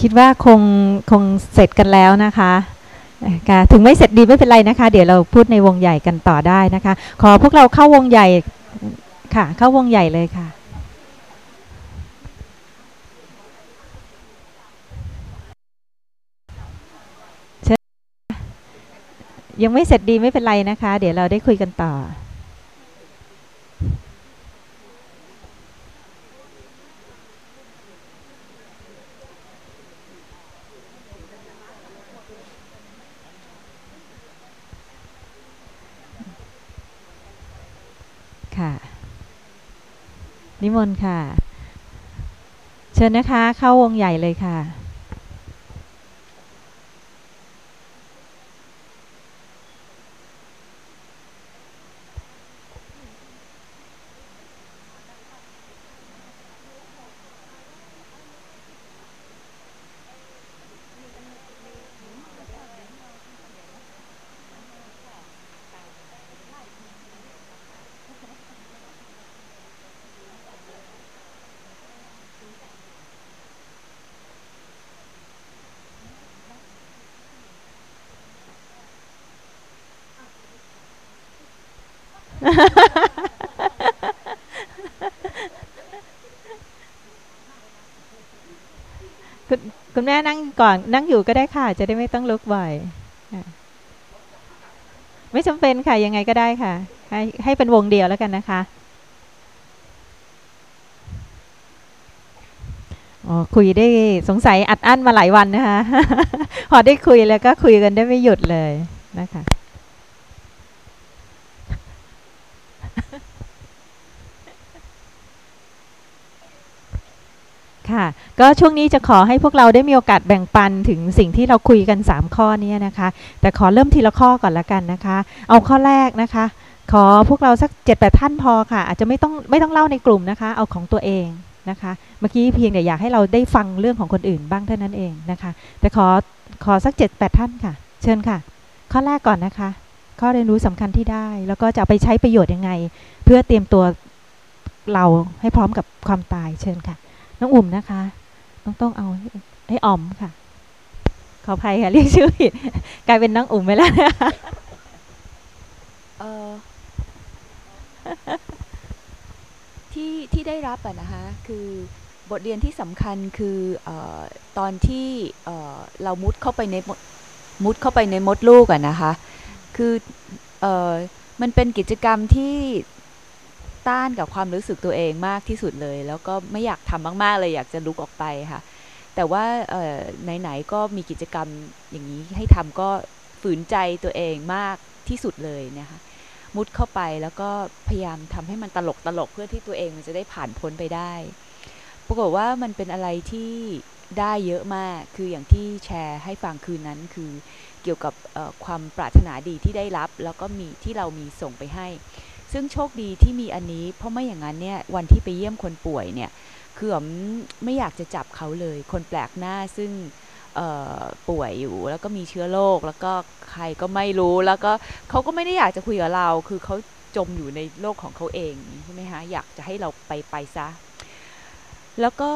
คิดว่าคงคงเสร็จกันแล้วนะคะถึงไม่เสร็จดีไม่เป็นไรนะคะ เดี๋ยวเราพูดในวงใหญ่กันต่อได้นะคะ ขอพวกเราเข้าวงใหญ่ค่ะ เข้าวงใหญ่เลยค่ะยังไม่เสร็จดีไม่เป็นไรนะคะ เดี๋ยวเราได้คุยกันต่อ ค่ะ นิมนต์ค่ะ เชิญนะคะ เข้าวงใหญ่เลยค่ะ คุณแม่นั่งก่อน นั่งอยู่ก็ได้ค่ะ จะได้ไม่ต้องลุกบ่อยไม่จำเป็นค่ะ ยังไงก็ได้ค่ะ ให้ให้เป็นวงเดียวแล้วกันนะคะอ๋อคุยได้สงสัยอัดอั้นมาหลายวันนะคะ พอได้คุยแล้วก็คุยกันได้ไม่หยุดเลยนะคะ ค่ะ ก็ช่วงนี้จะขอให้พวกเราได้มีโอกาสแบ่งปันถึงสิ่งที่เราคุยกัน 3 ข้อนี้นะคะ แต่ขอเริ่มทีละข้อก่อนละกันนะคะ เอาข้อแรกนะคะ ขอพวกเราสัก7จ็ดแท่านพอค่ะ อาจจะไม่ต้องไม่ต้องเล่าในกลุ่มนะคะ เอาของตัวเองนะคะ เมื่อกี้เพียงแต่อยากให้เราได้ฟังเรื่องของคนอื่นบ้างเท่านั้นเองนะคะ แต่ขอขอสัก7จ็ดแท่านค่ะ เชิญค่ะ ข้อแรกก่อนนะคะ ข้อเรียนรู้สำคัญที่ได้ แล้วก็จะไปใช้ประโยชน์ยังไง เพื่อเตรียมตัวเราให้พร้อมกับความตายเชิญค่ะ น้องอุ่มนะคะ ต้องต้องเอาให้ออมค่ะ ขออภัยค่ะเรียกชื่อผิดกลายเป็นน้องอุ่มไปแล้วที่ที่ได้รับอะนะคะคือบทเรียนที่สำคัญคืออตอนที่เรามุดเข้าไปในมุดเข้าไปในมดลูกอะนะคะ คืออมันเป็นกิจกรรมที่ ต้านกับความรู้สึกตัวเองมากที่สุดเลย แล้วก็ไม่อยากทำมาก ๆ เลยอยากจะลุกออกไปค่ะ แต่ว่าไหน ๆ ก็มีกิจกรรมอย่างนี้ให้ทำก็ฝืนใจตัวเองมากที่สุดเลยนะคะมุดเข้าไปแล้วก็พยายามทำให้มันตลกตลกเพื่อที่ตัวเองมันจะได้ผ่านพ้นไปได้ ปรากฏว่ามันเป็นอะไรที่ได้เยอะมาก คืออย่างที่แชร์ให้ฟังคืนนั้นคือเกี่ยวกับความปรารถนาดีที่ได้รับ แล้วก็มีที่เรามีส่งไปให้ ซึ่งโชคดีที่มีอันนี้ เพราะไม่อย่างนั้นเนี่ยวันที่ไปเยี่ยมคนป่วยเนี่ยคือผมไม่อยากจะจับเขาเลย คนแปลกหน้าซึ่งป่วยอยู่แล้วก็มีเชื้อโรคแล้วก็ใครก็ไม่รู้แล้วก็เขาก็ไม่ได้อยากจะคุยกับเรา คือเขาจมอยู่ในโลกของเขาเองใช่ไหมคะอยากจะให้เราไปไปซะ แล้วก็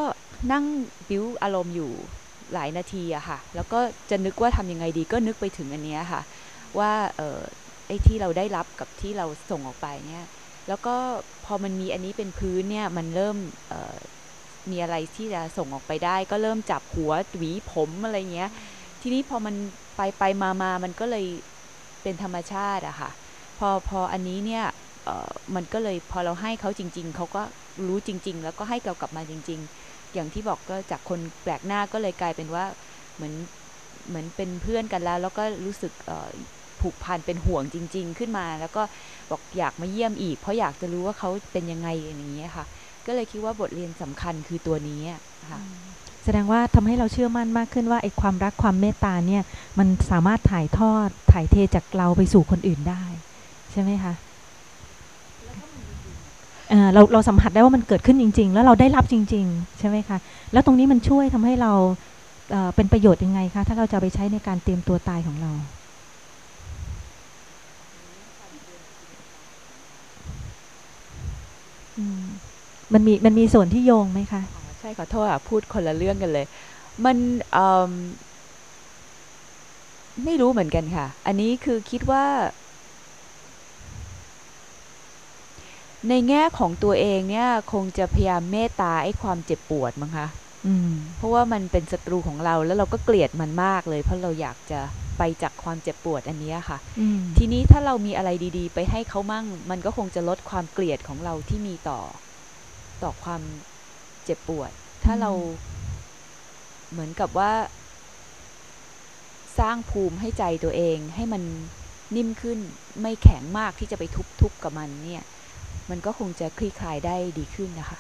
นั่งบิ้วอารมณ์อยู่หลายนาทีอะค่ะ แล้วก็จะนึกว่าทำยังไงดีก็นึกไปถึงอันนี้ค่ะ ว่า ไอ้ที่เราได้รับกับที่เราส่งออกไปเนี่ยแล้วก็พอมันมีอันนี้เป็นพื้นเนี่ยมันเริ่มมีอะไรที่จะส่งออกไปได้ ก็เริ่มจับหัวหวีผมอะไรเงี้ย ทีนี้พอมันไปไปมามามันก็เลยเป็นธรรมชาติอะค่ะ พอพออันนี้เนี่ยมันก็เลยพอเราให้เขาจริง ๆเขาก็รู้จริง ๆ แล้วก็ให้เรากลับมาจริง ๆ อย่างที่บอกก็จากคนแปลกหน้าก็เลยกลายเป็นว่าเหมือนเหมือนเป็นเพื่อนกันแล้ว แล้วก็รู้สึก ผูกพันเป็นห่วงจริง ๆ ขึ้นมา แล้วก็บอกอยากมาเยี่ยมอีก เพราะอยากจะรู้ว่าเขาเป็นยังไงอย่างนี้ค่ะ ก็เลยคิดว่าบทเรียนสำคัญคือตัวนี้ค่ะแสดงว่าทำให้เราเชื่อมั่นมากขึ้นว่าไอ้ความรักความเมตตาเนี่ยมันสามารถถ่ายทอดถ่ายเทจากเราไปสู่คนอื่นได้ ใช่ไหมคะเราเราสัมผัสได้ว่ามันเกิดขึ้นจริง ๆ แล้วเราได้รับจริง ๆ ใช่ไหมคะ แล้วตรงนี้มันช่วยทำให้เราเป็นประโยชน์ยังไงคะ ถ้าเราจะไปใช้ในการเตรียมตัวตายของเรา มันมีมันมีส่วนที่โยงไหมคะใช่ขอโทษอะพูดคนละเรื่องกันเลย มันเอิ่มไม่รู้เหมือนกันค่ะ อันนี้คือคิดว่า ในแง่ของตัวเองเนี่ย คงจะพยายามเมตตาไอ้ความเจ็บปวดมั้งคะอืมเพราะว่ามันเป็นศัตรูของเราแล้วเราก็เกลียดมันมากเลย เพราะเราอยากจะ ไปจากความเจ็บปวดอันเนี้ยค่ะอืมทีนี้ถ้าเรามีอะไรดีๆ ไปให้เขามั่ง มันก็คงจะลดความเกลียดของเราที่มีต่อ ต่อความเจ็บปวด ถ้าเราเหมือนกับว่า สร้างภูมิให้ใจตัวเองให้มันนิ่มขึ้นไม่แข็งมากที่จะไปทุบทุบกับมันเนี่ย มันก็คงจะคลี่คลายได้ดีขึ้นนะคะ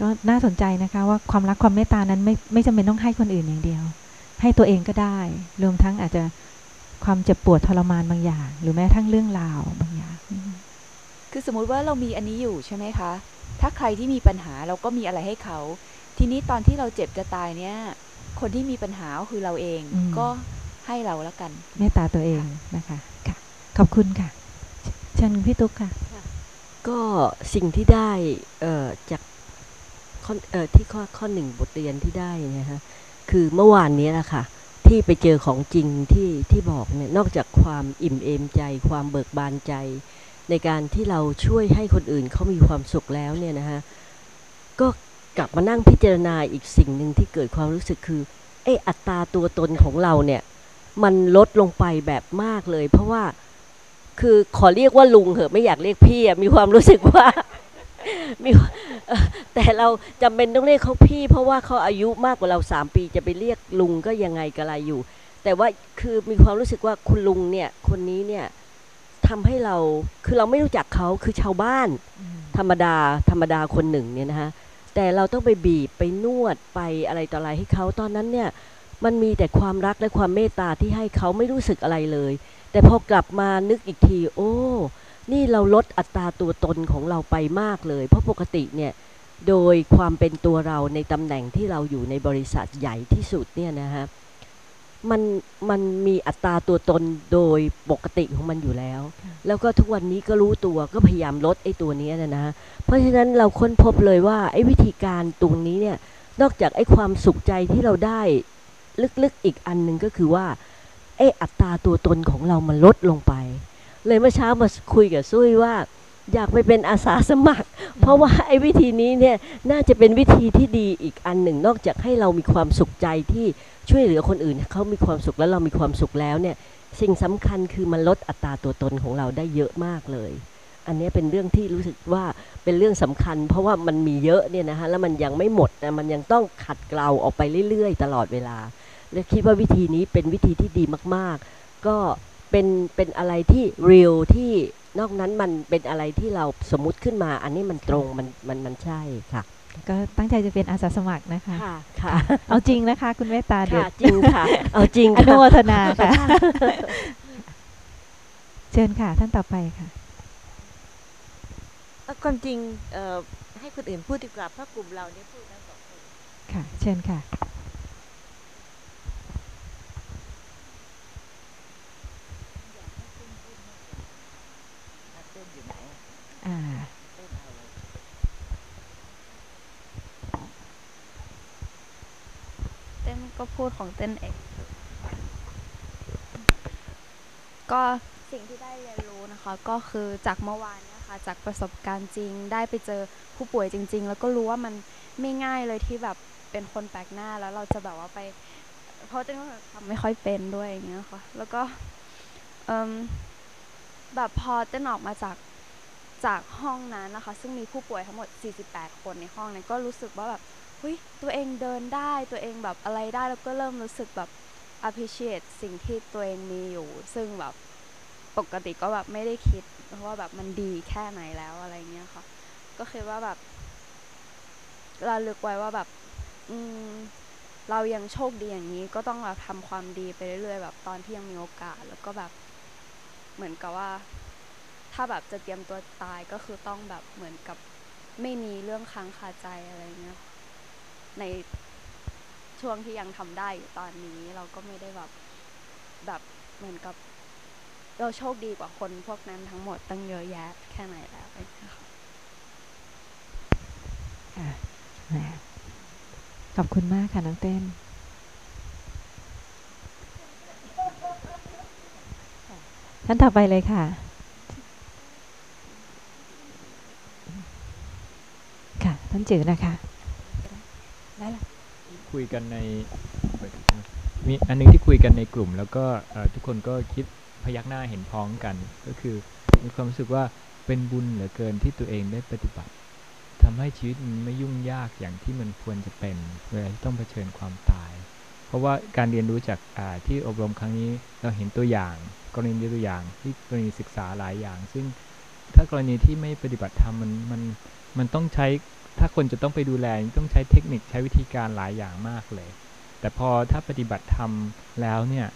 ก็น่าสนใจนะคะว่าความรักความเมตตานั้นไม่ไม่จำเป็นต้องให้คนอื่นอย่างเดียว ให้ตัวเองก็ได้ รวมทั้งอาจจะความเจ็บปวดทรมานบางอย่าง หรือแม้ทั้งเรื่องราวบางอย่างอืมคือสมมุติว่าเรามีอันนี้อยู่ใช่ไหมคะ ถ้าใครที่มีปัญหาเราก็มีอะไรให้เขา ทีนี้ตอนที่เราเจ็บจะตายเนี่ย คนที่มีปัญหาก็คือเราเองก็ให้เราแล้วกัน เมตตาตัวเองนะคะค่ะ ขอบคุณค่ะเชเชิญพี่ตุ๊กค่ะ ก็สิ่งที่ได้เอ่อจากข้อเอ่อที่ข้อข้อหนึ่งบทเรียนที่ได้นะฮะ คือเมื่อวานนี้แหละค่ะ ที่ไปเจอของจริงที่ที่บอกเนี่ยนอกจากความอิ่มเอมใจ ความเบิกบานใจ ในการที่เราช่วยให้คนอื่นเขามีความสุขแล้วเนี่ยนะฮะก็กลับมานั่งพิจารณาอีกสิ่งหนึ่งที่เกิดความรู้สึกคือไอ้อัตราตัวตนของเราเนี่ยมันลดลงไปแบบมากเลย เพราะว่าคือขอเรียกว่าลุงเหอะไม่อยากเรียกพี่มีความรู้สึกว่า มีเอ่อแต่เราจำเป็นต้องเรียกเขาพี่ เพราะว่าเขาอายุมากกว่าเราสามปีจะไปเรียกลุงก็ยังไงกะไรอยู่ แต่ว่าคือมีความรู้สึกว่าคุณลุงเนี่ยคนนี้เนี่ยทำให้เราคือเราไม่รู้จักเขาคือชาวบ้าน ธรรมดาธรรมดาคนหนึ่งเนี่ยนะฮะแต่เราต้องไปบีบไปนวดไปอะไรต่ออะไรให้เขาตอนนั้นเนี่ยมันมีแต่ความรักและความเมตตาที่ให้เขาไม่รู้สึกอะไรเลย แต่พอกลับมานึกอีกที โอ้ นี่เราลดอัตราตัวตนของเราไปมากเลย เพราะปกติเนี่ยโดยความเป็นตัวเราในตำแหน่งที่เราอยู่ในบริษัทใหญ่ที่สุดเนี่ยนะฮะมันมันมีอัตราตัวตนโดยปกติของมันอยู่แล้ว แล้วก็ทุกวันนี้ก็รู้ตัวก็พยายามลดไอ้ตัวนี้นะนะ เพราะฉะนั้นเราค้นพบเลยว่าไอ้วิธีการตรงนี้เนี่ยนอกจากไอ้ความสุขใจที่เราได้ลึกๆอีกอันหนึ่งก็คือว่าไอ้อัตราตัวตนของเรามันลดลงไป เลยเมื่อเช้ามาคุยกับซุยว่า อยากไปเป็นอาสาสมัคร เพราะว่าไอ้วิธีนี้เนี่ยน่าจะเป็นวิธีที่ดีอีกอันหนึ่ง นอกจากให้เรามีความสุขใจที่ช่วยเหลือคนอื่นเขามีความสุขแล้วเรามีความสุขแล้วเนี่ยสิ่งสำคัญคือมันลดอัตราตัวตนของเราได้เยอะมากเลย อันเนี้ยเป็นเรื่องที่รู้สึกว่าเป็นเรื่องสำคัญ เพราะว่ามันมีเยอะเนี่ยนะฮะแล้วมันยังไม่หมดนะมันยังต้องขัดเกลาออกไปเรื่อยๆ ตลอดเวลา และคิดว่าวิธีนี้เป็นวิธีที่ดีมาก ๆ ก็ เป็นเป็นอะไรที่เรียลที่นอกนั้นมันเป็นอะไรที่เราสมมุติขึ้นมา อันนี้มันตรงมันมันมันใช่ค่ะ ก็ตั้งใจจะเป็นอาสาสมัครนะคะ ค่ะค่ะ เอาจริงนะคะ คุณเมตตาเดี๋ยวค่ะจริงค่ะ เอาจริงอนุค่ะโมทนาค่ะ เชิญค่ะ ท่านต่อไปค่ะเอ่อความจริงเอ่อให้คนอื่นพูดดีกว่าเพราะกลุ่มเราเนี่ยพูดแล้วสองคนค่ะ เชิญค่ะ อ่าเต้นก็พูดของเต้นเองก็สิ่งที่ได้เรียนรู้นะคะ ก็คือจากเมื่อวานเนี่ยค่ะจากประสบการณ์จริง ได้ไปเจอผู้ป่วยจริง ๆ แล้วก็รู้ว่ามันไม่ง่ายเลยที่แบบเป็นคนแปลกหน้าแล้วเราจะแบบว่าไป เพราะเต้นก็ทำไม่ค่อยเป็นด้วยอย่างเงี้ยค่ะแล้วก็เอิ่มแบบพอเต้นออกมาจาก จากห้องนั้นนะคะ ซึ่งมีผู้ป่วยทั้งหมด 48 คนในห้องนั้นก็รู้สึกว่าแบบเฮ้ยตัวเองเดินได้ตัวเองแบบอะไรได้แล้วก็เริ่มรู้สึกแบบ appreciate สิ่งที่ตัวเองมีอยู่ ซึ่งแบบปกติก็แบบไม่ได้คิดว่าแบบมันดีแค่ไหนแล้วอะไรเงี้ยค่ะ ก็คิดว่าแบบเราลึกไว้ว่าแบบ อืมเรายังโชคดีอย่างนี้ก็ต้องแบบทำความดีไปเรื่อยๆแบบตอนที่ยังมีโอกาสแล้วก็แบบเหมือนกับว่า ถ้าแบบจะเตรียมตัวตายก็คือต้องแบบเหมือนกับไม่มีเรื่องค้างคาใจอะไรเงี้ยในช่วงที่ยังทำได้อยู่ตอนนี้เราก็ไม่ได้แบบแบบเหมือนกับ เราโชคดีกว่าคนพวกนั้นทั้งหมดตั้งเยอะแยะแค่ไหนแล้วค่ะขอบคุณมากค่ะน้องเต้นท่านต่อไปเลยค่ะ ท่านจือนะคะคุยกันในมีอันนึงที่คุยกันในกลุ่ม แล้วก็ทุกคนก็คิดพยักหน้าเห็นพ้องกัน ก็คือมีความรู้สึกว่าเป็นบุญเหลือเกินที่ตัวเองได้ปฏิบัติทำให้ชีวิตมันไม่ยุ่งยากอย่างที่มันควรจะเป็นเวลาที่ต้องเผชิญความตาย เพราะว่าการเรียนรู้จากที่อบรมครั้งนี้เราเห็นตัวอย่าง กรณีตัวอย่างที่กรณีศึกษาหลายอย่าง ซึ่งถ้ากรณีที่ไม่ปฏิบัติธรรมมันมันมันต้องใช้ ถ้าคนจะต้องไปดูแลต้องใช้เทคนิคใช้วิธีการหลายอย่างมากเลย แต่พอถ้าปฏิบัติธรรมแล้วเนี่ย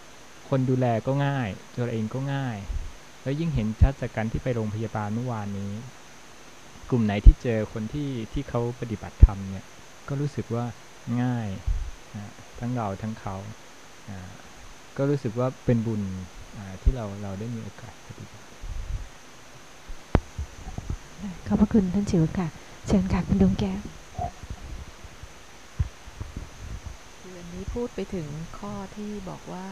คนดูแลก็ง่ายตัวเองก็ง่าย แล้วยิ่งเห็นชัดจากการที่ไปโรงพยาบาลเมื่อวานนี้ กลุ่มไหนที่เจอคนที่ที่เขาปฏิบัติธรรมเนี่ย ก็รู้สึกว่าง่ายทั้งเราทั้งเขาก็รู้สึกว่าเป็นบุญที่เราเราได้มีโอกาสปฏิบัติขอบพระคุณท่านจิ๋วค่ะ เชิญค่ะคุณดวงแก้วคืออันนี้พูดไปถึงข้อที่บอกว่า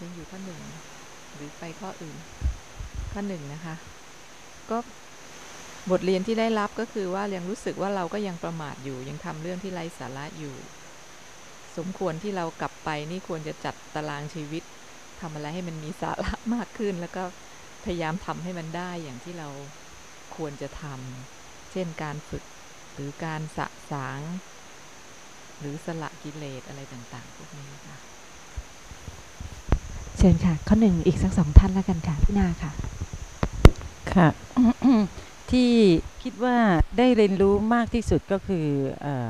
ยังอยู่ข้อหนึ่งหรือไปข้ออื่น ข้อหนึ่งนะคะ ก็บทเรียนที่ได้รับก็คือว่ายังรู้สึกว่าเราก็ยังประมาทอยู่ ยังทำเรื่องที่ไร้สาระอยู่ สมควรที่เรากลับไปนี่ควรจะจัดตารางชีวิตทำอะไรให้มันมีสาระมากขึ้น แล้วก็พยายามทำให้มันได้อย่างที่เรา ควรจะทำเช่นการฝึกหรือการสะสาง หรือสละกิเลสอะไรต่างๆพวกนี้ค่ะเชิญค่ะ ข้อหนึ่งอีกสักสองท่านแล้วกันค่ะพี่นาค่ะ ค่ะ ที่คิดว่าได้เรียนรู้มากที่สุดก็คือเออ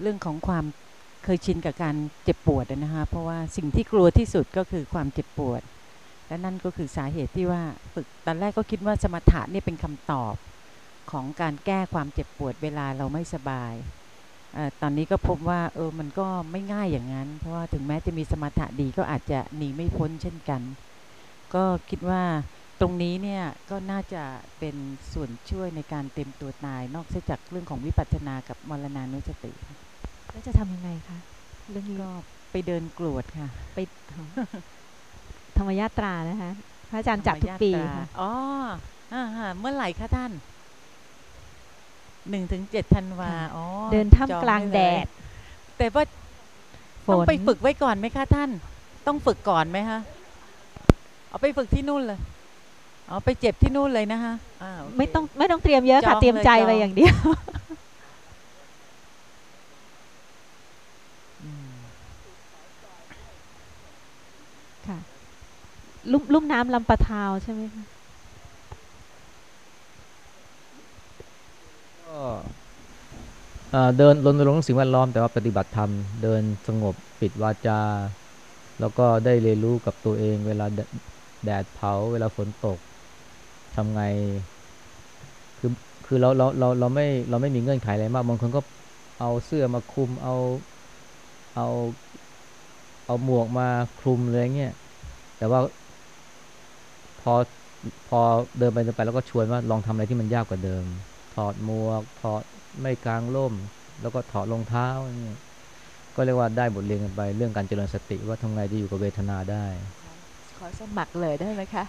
เรื่องของความเคยชินกับการเจ็บปวดอะนะคะเพราะว่าสิ่งที่กลัวที่สุดก็คือความเจ็บปวด และนั่นก็คือสาเหตุที่ว่าฝึกตอนแรกก็คิดว่าสมถะนี่เป็นคำตอบของการแก้ความเจ็บปวดเวลาเราไม่สบายเออตอนนี้ก็พบว่าเออมันก็ไม่ง่ายอย่างนั้น เพราะว่าถึงแม้จะมีสมถะดีก็อาจจะหนีไม่พ้นเช่นกัน ก็คิดว่าตรงนี้เนี่ยก็น่าจะเป็นส่วนช่วยในการเต็มตัวตาย นอกจากเรื่องของวิปัสสนากับมรณานุสติแล้วจะทำยังไงคะเรื่องนี้ก็ไปเดินกรวดค่ะ ไป ธรรมยาตรานะคะพระอาจารย์จัดทุกปีธรรมยาตราค่ะอ๋ออ่าฮะเมื่อไหร่คะท่านหนึ่งถึงเจ็ดธันวาค่ะอ๋อเดินท่ามจองกลางไว้แดเลยดแต่ว่าฝต้องนไปฝึกไว้ก่อนไหมคะท่าน ต้องฝึกก่อนไหมคะเอาไปฝึกที่นู่นเลยอ๋อไปเจ็บที่นู่นเลยนะคะอ่าโเคไม่ต้องไม่ต้องเตรียมเยอะค่ะจองเตรียมใจเลยจองไปอย่างเดียว อืม ค่ะ ลุ่มลุ่มน้ำลำปะทาวใช่ไหมคะก็เดินรณรงค์สิ่งแวดล้อมแต่ว่าปฏิบัติธรรม เดินสงบปิดวาจา แล้วก็ได้เรียนรู้กับตัวเอง เวลาแดดเผา เวลาฝนตกทำไงคือคือเราเราเราเราไม่เราไม่มีเงื่อนไขอะไรมากบางคนก็เอาเสื้อมาคลุมเอาเอาเอาหมวกมาคลุมอะไรเงี้ยแต่ว่า พอพอเดินไปเดินไปแล้วก็ชวนว่าลองทำอะไรที่มันยากกว่าเดิม ถอดหมวกถอดไม่กลางร่ม แล้วก็ถอดรองเท้าเนี่ยก็เรียกว่าได้บทเรียนกันไปเรื่องการเจริญสติว่าทำไงจะอยู่กับเวทนาได้ ขอสมัครเลยได้ไหมคะ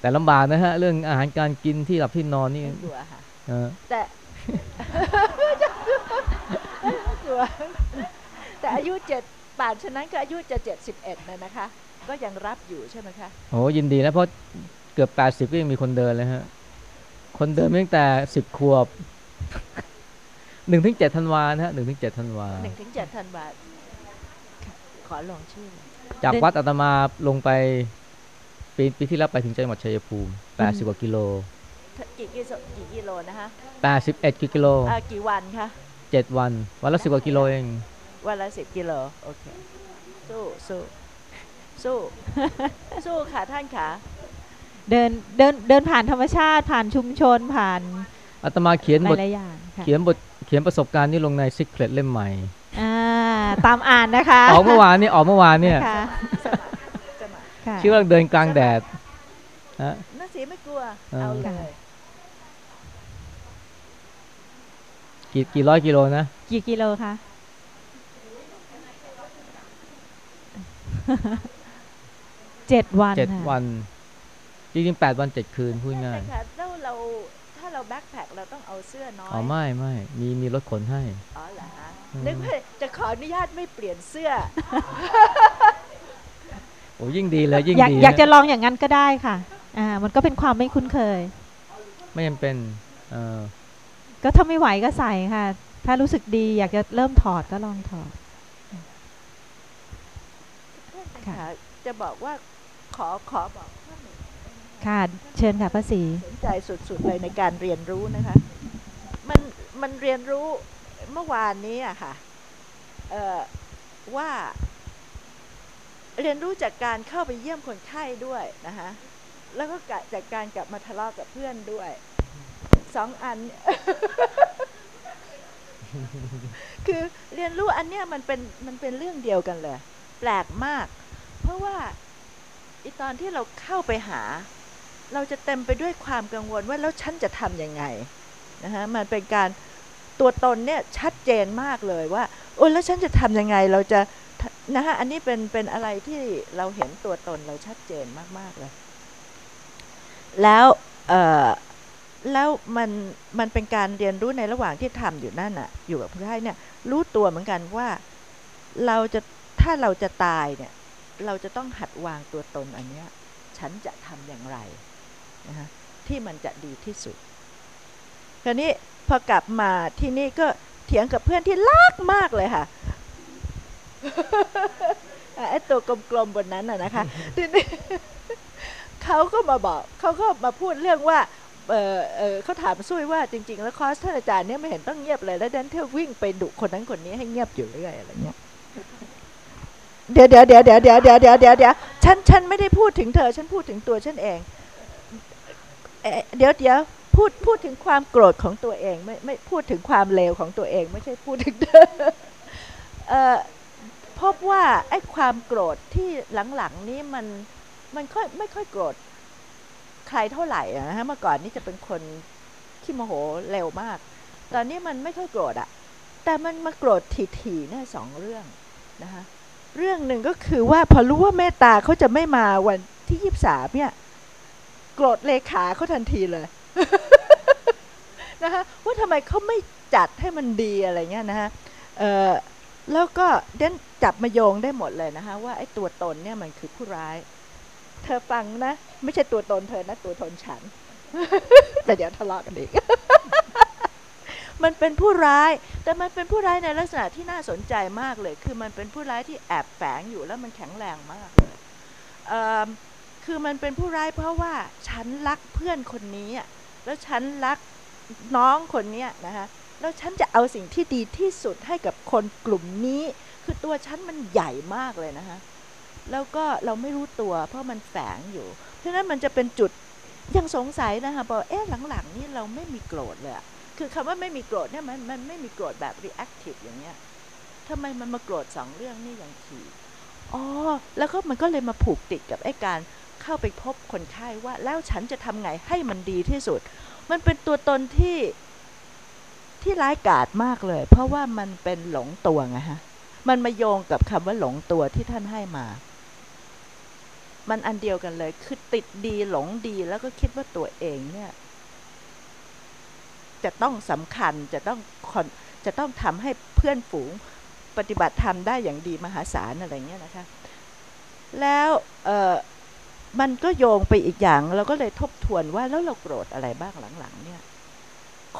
แต่ลำบากนะฮะ เรื่องอาหารการกินที่หลับที่นอนนี่ไม่กลัวค่ะเออแต่ไม่กลัวแต่อายุเจ็ดป่านฉะนั้นก็อายุจะเจ็ดสิบเอ็ดนะนะคะ ก็ยังรับอยู่ใช่ไหมคะโอ้ยินดีนะเพราะเกือบแปดสิบก็ยังมีคนเดินเลยฮะ คนเดินมาตั้งแต่สิบขวบหนึ่งถึงเจ็ดธันวานะฮะหนึ่งถึงเจ็ดธันวาหนึ่งถึงเจ็ดธันวาขอลงชื่อ จากวัดอาตมาลงไปปีปีที่แล้วไปถึงจังหวัดชัยภูมิแปดสิบกว่ากิโลกี่กิโลกี่กิโลนะคะแปดสิบเอ็ดกิโลอ่ากี่วันคะเจ็ดวัน วันละสิบกว่ากิโลเอง วันละสิบกิโลโอเคสู้สู้ สู้สู้ค่ะท่านขาเดินเดินเดินผ่านธรรมชาติผ่านชุมชนผ่านอาตมาเขียนหบทลายๆอย่างค่ะเขียนบทเขียนประสบการณ์นี่ลงในซิกเค e ตเล่มใหม่อ่าตามอ่านนะคะออกเมื่อวานนี่ออกเมื่อวานเนี่ยค่ะสมัครค่ะชื่อว่าเดินกลางแดดฮะน่าเสียไม่กลัวเออเอาเลค่ะยกี่กี่ร้อยกิโลนะกี่กิโลคะ เจ็ดวันเจ็ดค่ะวัน จริงๆแปดวันเจ็ดคืนพูดง่ายใช่ค่ะแล้วเราถ้าเราแบ็คแพคเราต้องเอาเสื้อน้อยอ๋อไม่ไม่มีมีรถขนให้ อ๋อเหรอฮะอืม นึกว่าจะขออนุญาตไม่เปลี่ยนเสื้อ โอ้ยิ่งดีเลยยิ่งอยากดีอยากฮจะลองอย่างนั้นก็ได้ค่ะอ่ามันก็เป็นความไม่คุ้นเคย ไม่จำเป็นเออก็ถ้าไม่ไหวก็ใส่ค่ะ ถ้ารู้สึกดีอยากจะเริ่มถอดก็ลองถอด ค่ะค่ะจะบอกว่า ขอขอบอกข้อหนึ่งค่ะเชิญค่ะป้าศรีสนใจสุดๆเลยในการเรียนรู้นะคะ มันมันเรียนรู้เมื่อวานนี้อะค่ะเอ่อว่าเรียนรู้จากการเข้าไปเยี่ยมคนไข้ด้วยนะคะแล้วก็กะจากการกลับมาทะเลาะกับเพื่อนด้วยสองอัน คือเรียนรู้อันเนี้ยมันเป็นมันเป็นเรื่องเดียวกันเลย แปลกมาก เพราะว่า อีตอนที่เราเข้าไปหา เราจะเต็มไปด้วยความกังวลว่าแล้วฉันจะทำยังไงนะคะมันเป็นการตัวตนเนี่ยชัดเจนมากเลยว่าโอ้แล้วฉันจะทำยังไงเราจะนะคะอันนี้เป็นเป็นอะไรที่เราเห็นตัวตนเราชัดเจนมาก ๆ เลย แล้วเอ่อแล้วมันมันเป็นการเรียนรู้ในระหว่างที่ทำอยู่นั่นน่ะอยู่กับผู้ให้เนี่ยรู้ตัวเหมือนกันว่าเราจะถ้าเราจะตายเนี่ย เราจะต้องหัดวางตัวตนอันเนี้ยฉันจะทำอย่างไรนะคะที่มันจะดีที่สุด คราวนี้พอกลับมาที่นี่ก็เถียงกับเพื่อนที่รักมากเลยค่ะไอ้ตัวกลมๆบนนั้นน่ะนะคะทีนี้เขาก็มาบอกเขาก็มาพูดเรื่องว่าเออเออเขาถามซุยว่าจริง ๆ แล้วคอร์สท่านอาจารย์เนี่ยไม่เห็นต้องเงียบเลยแล้วดันเที่ยววิ่งไปดุคนนั้นคนนี้ให้เงียบอยู่เรื่อยอะไรเงี้ย เดี๋ยวเดี๋ยวเดี๋ยวเดี๋ยวเดี๋ยวเดี๋ยวเดี๋ยวเดี๋ยวเดี๋ยวฉันฉันไม่ได้พูดถึงเธอ ฉันพูดถึงตัวฉันเองเดี๋ยวเดี๋ยวพูดพูดถึงความโกรธของตัวเอง ไม่ไม่พูดถึงความเลวของตัวเอง ไม่ใช่พูดถึงเธอเอ่อพบว่าไอ้ความโกรธที่หลังๆนี้มันมันค่อยไม่ค่อยโกรธใครเท่าไหร่อะนะฮะเมื่อก่อนนี่จะเป็นคนขี้โมโหเร็วมาก ตอนนี้มันไม่ค่อยโกรธอะแต่มันมาโกรธถี่ๆเนี่ยสองเรื่องนะคะ เรื่องหนึ่งก็คือว่าพอรู้ว่าเมตตาเขาจะไม่มาวันที่ยี่สามเนี่ยโกรธเลขาเขาทันทีเลยนะคะว่าทำไมเขาไม่จัดให้มันดีอะไรเงี้ยนะฮะแล้วก็เด่นจับมาโยงได้หมดเลยนะคะว่าไอ้ตัวตนเนี่ยมันคือผู้ร้าย เธอฟังนะ ไม่ใช่ตัวตนเธอนะตัวตนฉัน แต่เดี๋ยวทะเลาะกันอีกมันเป็นผู้ร้าย แต่มันเป็นผู้ร้ายในลักษณะที่น่าสนใจมากเลย คือมันเป็นผู้ร้ายที่แอบแฝงอยู่แล้วมันแข็งแรงมากเลยเอิ่มคือมันเป็นผู้ร้ายเพราะว่าฉันรักเพื่อนคนนี้แล้วฉันรักน้องคนนี้นะคะแล้วฉันจะเอาสิ่งที่ดีที่สุดให้กับคนกลุ่มนี้ คือตัวฉันมันใหญ่มากเลยนะคะแล้วก็เราไม่รู้ตัวเพราะมันแฝงอยู่ เพราะฉะนั้นมันจะเป็นจุดยังสงสัยนะคะบอกเอ๊ะหลังๆนี่เราไม่มีโกรธเลยอะ คือคำว่าไม่มีโกรธเนี่ยมันมันไม่มีโกรธแบบ reactive อย่างเงี้ยทำไมมันมาโกรธสองเรื่องนี่อย่างทีอ๋อแล้วก็มันก็เลยมาผูกติดกับไอ้การเข้าไปพบคนไข้ว่า แล้วฉันจะทำไงให้มันดีที่สุด มันเป็นตัวตนที่ที่ร้ายกาจมากเลย เพราะว่ามันเป็นหลงตัวไงฮะมันมาโยงกับคำว่าหลงตัวที่ท่านให้มา มันอันเดียวกันเลย คือติดดีหลงดีแล้วก็คิดว่าตัวเองเนี่ย จะต้องสำคัญจะต้องจะต้องทำให้เพื่อนฝูงปฏิบัติธรรมได้อย่างดีมหาศาลอะไรเงี้ยนะคะ แล้วเออมันก็โยงไปอีกอย่าง เราก็เลยทบทวนว่าแล้วเราโกรธอะไรบ้างหลังๆเนี่ย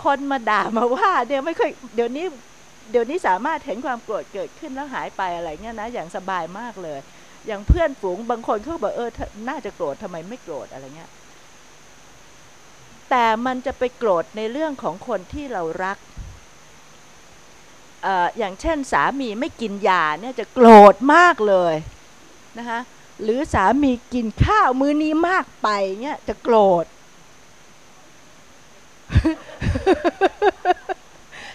คนมาด่ามาว่าเนี่ยไม่ค่อยเดี๋ยวนี้เดี๋ยวนี้สามารถเห็นความโกรธเกิดขึ้นแล้วหายไปอะไรเงี้ยนะอย่างสบายมากเลย อย่างเพื่อนฝูงบางคนเขาบอกเออน่าจะโกรธทำไมไม่โกรธอะไรเงี้ย แต่มันจะไปโกรธในเรื่องของคนที่เรารักออย่างเช่นสามีไม่กินยาเนี่ยจะโกรธมากเลยนะคะหรือสามีกินข้าวมื้อนี้มากไปเนี่ยจะโกรธ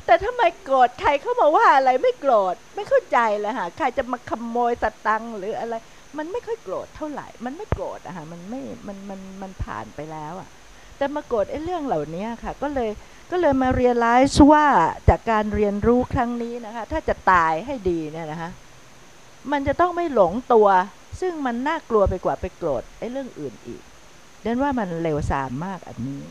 แต่ทำไมโกรธใครเขามาว่าอะไรไม่โกรธไม่เข้าใจเลยค่ะใครจะมาขโมยสตังหรืออะไร มันไม่ค่อยโกรธเท่าไหร่ มันไม่โกรธอะค่ะมันไม่มันมันมันผ่านไปแล้วอะ แต่มาโกรธไอ้เรื่องเหล่านี้ค่ะก็เลยก็เลยมาเรียนรู้ว่าจากการเรียนรู้ครั้งนี้นะคะ ถ้าจะตายให้ดีเนี่ยนะคะมันจะต้องไม่หลงตัว ซึ่งมันน่ากลัวไปกว่าไปโกรธไอ้เรื่องอื่นอีกเดนว่ามันเร็วสามมากอันนี้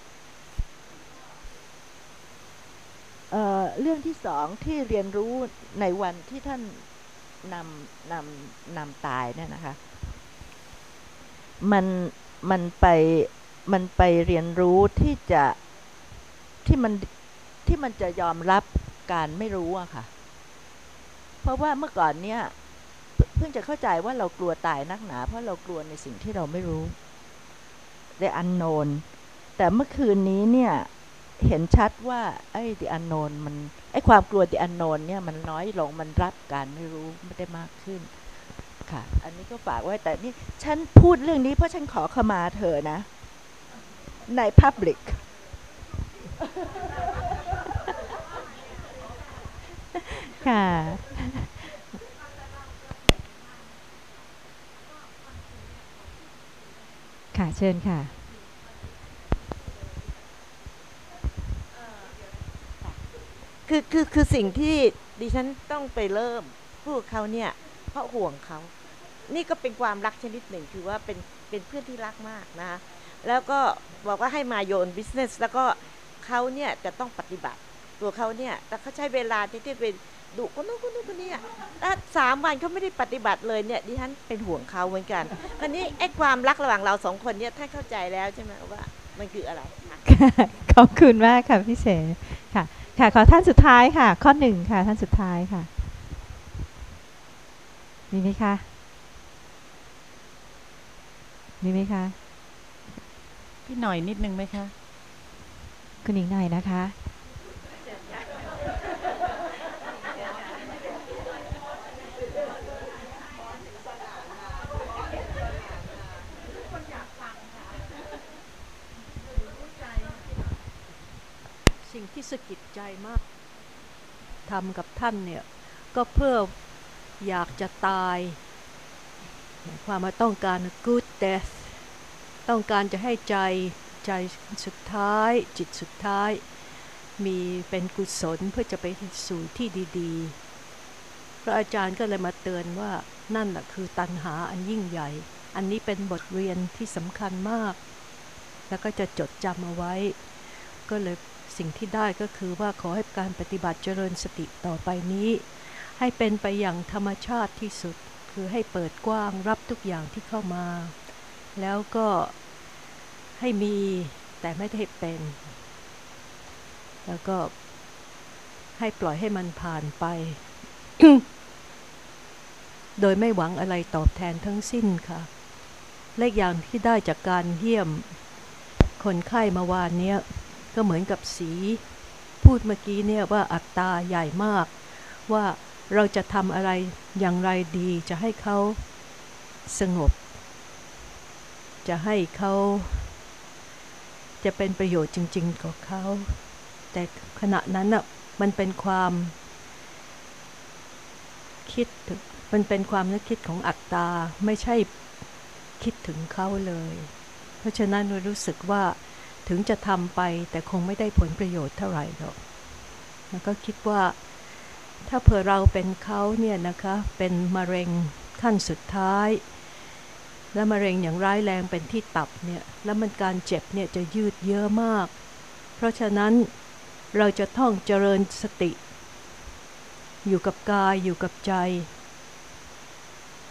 เอ่อเรื่องที่สองที่เรียนรู้ในวันที่ท่านนำนำนำตายเนี่ยนะคะ มันมันไป มันไปเรียนรู้ที่จะที่มันที่มันจะยอมรับการไม่รู้อะค่ะ เพราะว่าเมื่อก่อนเนี่ยเพิ่งจะเข้าใจว่าเรากลัวตายนักหนา เพราะเรากลัวในสิ่งที่เราไม่รู้ the unknown แต่เมื่อคืนนี้เนี่ยเห็นชัดว่าไอ้ the unknown มันไอ้ความกลัว the unknown เนี่ยมันน้อยลงมันรับการไม่รู้ไม่ได้มากขึ้นค่ะ อันนี้ก็ฝากไว้แต่นี่ฉันพูดเรื่องนี้เพราะฉันขอขมาเธอนะ ใน Public ค่ะค่ะเชิญค่ะคือคือคือสิ่งที่ดิฉันต้องไปเริ่มพูดกับเขาเนี่ย เพราะห่วงเขา นี่ก็เป็นความรักชนิดหนึ่งคือว่าเป็นเป็นเพื่อนที่รักมากนะคะ แล้วก็บอกว่าให้มาโยนบิสเนสแล้วก็เขาเนี่ยจะต้องปฏิบัติตัวเขาเนี่ยแต่เขาใช้เวลาที่ที่เป็นดุคนนู้นคนนู้นคนนี้แล้วสามวันเขาไม่ได้ปฏิบัติเลยเนี่ยดิฉันเป็นห่วงเขาเหมือนกันอันนี้ไอ้ความรักระหว่างเราสองคนเนี่ยท่านเข้าใจแล้วใช่ไหมว่ามันคืออะไรคะขอบคุณมากค่ะพี่เสค่ะ ค่ะขอท่านสุดท้ายค่ะ ข้อหนึ่งค่ะ ท่านสุดท้ายค่ะมีไหมคะมีไหมคะ พี่หน่อยนิดนึงไหมคะคุณหญิงหน่อยนะคะ สิ่งที่สะกิดใจมากทำกับท่านเนี่ยก็เพื่ออยากจะตายหมายความว่าต้องการ good death ต้องการจะให้ใจใจสุดท้าย จิตสุดท้าย มีเป็นกุศลเพื่อจะไปสู่ที่ดีๆ พระอาจารย์ก็เลยมาเตือนว่านั่นแหละคือตัณหาอันยิ่งใหญ่ อันนี้เป็นบทเรียนที่สำคัญมาก แล้วก็จะจดจำเอาไว้ ก็เลยสิ่งที่ได้ก็คือว่าขอให้การปฏิบัติเจริญสติต่อไปนี้ ให้เป็นไปอย่างธรรมชาติที่สุด คือให้เปิดกว้างรับทุกอย่างที่เข้ามา แล้วก็ ให้มีแต่ไม่ได้เป็น แล้วก็ให้ปล่อยให้มันผ่านไป โดยไม่หวังอะไรตอบแทนทั้งสิ้นค่ะเลขอย่างที่ได้จากการเยี่ยม คนไข้เมื่อวานเนี้ยก็เหมือนกับสี พูดเมื่อกี้เนี่ยว่าอัตตาใหญ่มาก ว่าเราจะทำอะไรอย่างไรดีจะให้เขาสงบ จะให้เขา จะเป็นประโยชน์จริง ๆกับเขา แต่ขณะนั้นน่ะมันเป็นความคิดถึงมันเป็นความนึกคิดของอัตตาไม่ใช่คิดถึงเขาเลย เพราะฉะนั้นเรารู้สึกว่าถึงจะทำไปแต่คงไม่ได้ผลประโยชน์เท่าไหร่หรอกแล้วก็คิดว่าถ้าเผื่อเราเป็นเขาเนี่ยนะคะเป็นมะเร็งขั้นสุดท้าย และมะเร็งอย่างร้ายแรงเป็นที่ตับเนี่ยแล้วมันการเจ็บเนี่ยจะยืดเยอะมาก เพราะฉะนั้นเราจะต้องเจริญสติ อยู่กับกายอยู่กับใจ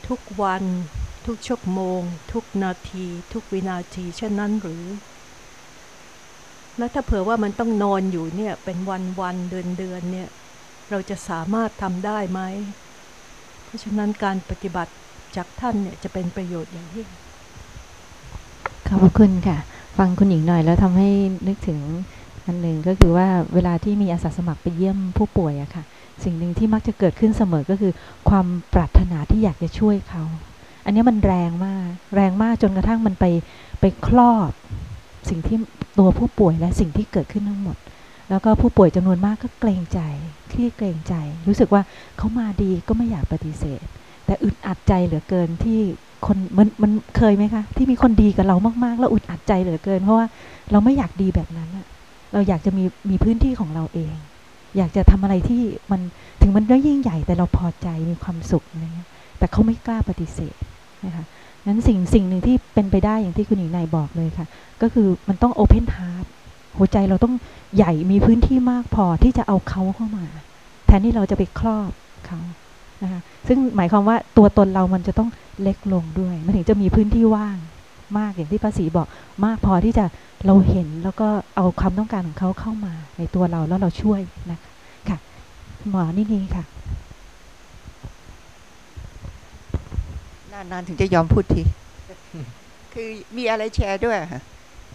ทุกวัน ทุกชั่วโมง ทุกนาที ทุกวินาทีเช่นนั้นหรือ แล้วถ้าเผื่อว่ามันต้องนอนอยู่เนี่ยเป็นวันวันเดือนเดือนเนี่ยเราจะสามารถทำได้ไหม เพราะฉะนั้นการปฏิบัติ จากท่านเนี่ยจะเป็นประโยชน์อย่างยิ่งขอบคุณค่ะ ฟังคุณหญิงหน่อยแล้วทำให้นึกถึงอันหนึ่งก็คือว่าเวลาที่มีอาสาสมัครไปเยี่ยมผู้ป่วยอะค่ะ สิ่งหนึ่งที่มักจะเกิดขึ้นเสมอก็คือ ความปรารถนาที่อยากจะช่วยเขา อันนี้มันแรงมาก แรงมากจนกระทั่งมันไปไปครอบสิ่งที่ตัวผู้ป่วยและสิ่งที่เกิดขึ้นทั้งหมด แล้วก็ผู้ป่วยจำนวนมากก็เกรงใจ เครียดเกรงใจ รู้สึกว่าเขามาดีก็ไม่อยากปฏิเสธ แต่อึดอัดใจเหลือเกินที่คนมันมันเคยไหมคะ ที่มีคนดีกับเรามากๆ แล้วอึดอัดใจเหลือเกิน เพราะว่าเราไม่อยากดีแบบนั้นอะเราอยากจะมีมีพื้นที่ของเราเอง อยากจะทำอะไรที่มันถึงมันก็ยิ่งใหญ่แต่เราพอใจมีความสุขอะไรเงี้ยแต่เขาไม่กล้าปฏิเสธนะคะนั้นสิ่งสิ่งหนึ่งที่เป็นไปได้อย่างที่คุณหญิงนายบอกเลยค่ะ ก็คือมันต้องโอเพนฮาร์ t หัวใจเราต้องใหญ่มีพื้นที่มากพอที่จะเอาเขาเข้ามา แทนที่เราจะไปครอบเขา นะคะซึ่งหมายความว่าตัวตนเรามันจะต้องเล็กลงด้วย มันถึงจะมีพื้นที่ว่างมากอย่างที่ภาษีบอกมากพอที่จะเราเห็นแล้วก็เอาความต้องการของเขาเข้ามาในตัวเราแล้วเราช่วยนะคะค่ะหมอนี่นี่ค่ะนานๆถึงจะยอมพูดทีคือมีอะไรแชร์ด้วยค่ะ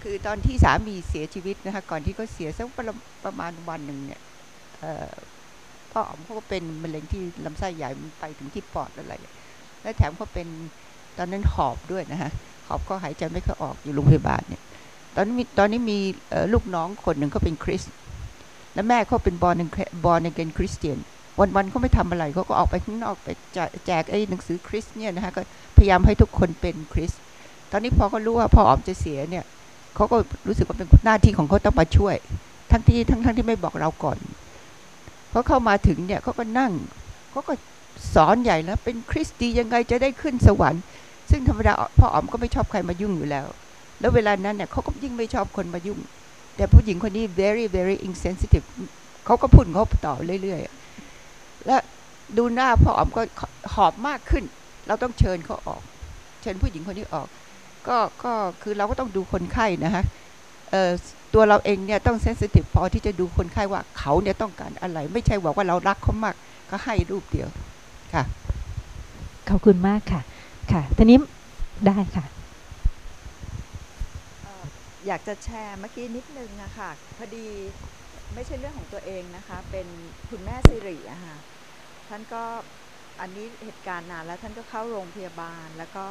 คือตอนที่สามีเสียชีวิตนะคะก่อนที่เขาเสียสักประประมาณวันหนึ่งเนี่ย เอ่อพ่ออมเขาก็เป็นมะเร็งที่ลำไส้ใหญ่ไปถึงที่ปอดอะไร และแถมเขาเป็นตอนนั้นหอบด้วยนะคะหอบก็หายใจไม่ค่อยออกอยู่โรงพยาบาลเนี่ยตอนนี้ตอนนี้มีลูกน้องคนหนึ่งเขาเป็นคริสและแม่เขาเป็นบอลบอลเกนคริสเตียน วันๆเขาไม่ทำอะไรเขาก็ออกไปข้างนอกไปแจกแจกไอ้หนังสือคริสเนี่ยนะคะก็พยายามให้ทุกคนเป็นคริสตอนนี้พอเขารู้ว่าพ่ออ๋อมจะเสียเนี่ยเขาก็รู้สึกว่าเป็นหน้าที่ของเขาต้องมาช่วย ทั้งที่ทั้งทั้งที่ไม่บอกเราก่อน พอเข้ามาถึงเนี่ยเขาก็นั่งเขาก็สอนใหญ่แล้วเป็นคริสตียังไงจะได้ขึ้นสวรรค์ ซึ่งธรรมดาพ่ออ๋อมก็ไม่ชอบใครมายุ่งอยู่แล้ว แล้วเวลานั้นเนี่ยเขาก็ยิ่งไม่ชอบคนมายุ่ง แต่ผู้หญิงคนนี้ very very insensitive เขาก็พูดงเขาต่อเรื่อยๆ และดูหน้าพ่ออ๋อมก็หอบมากขึ้น เราต้องเชิญเขาออก เชิญผู้หญิงคนนี้ออก ก็ก็คือเราก็ต้องดูคนไข้นะฮะเออ ตัวเราเองเนี่ยต้องเซนซิทีฟพอที่จะดูคนไข้ว่าเขาเนี่ยต้องการอะไร ไม่ใช่บอกว่าเรารักเขามากก็ให้รูปเดียวค่ะ ขอบคุณมากค่ะ ค่ะทีนี้ได้ค่ะเอ่ออยากจะแชร์เมื่อกี้นิดนึงอะค่ะพอดีไม่ใช่เรื่องของตัวเองนะคะ เป็นคุณแม่สิริอะค่ะท่านก็อันนี้เหตุการณ์นานแล้วท่านก็เข้าโรงพยาบาลแล้วก็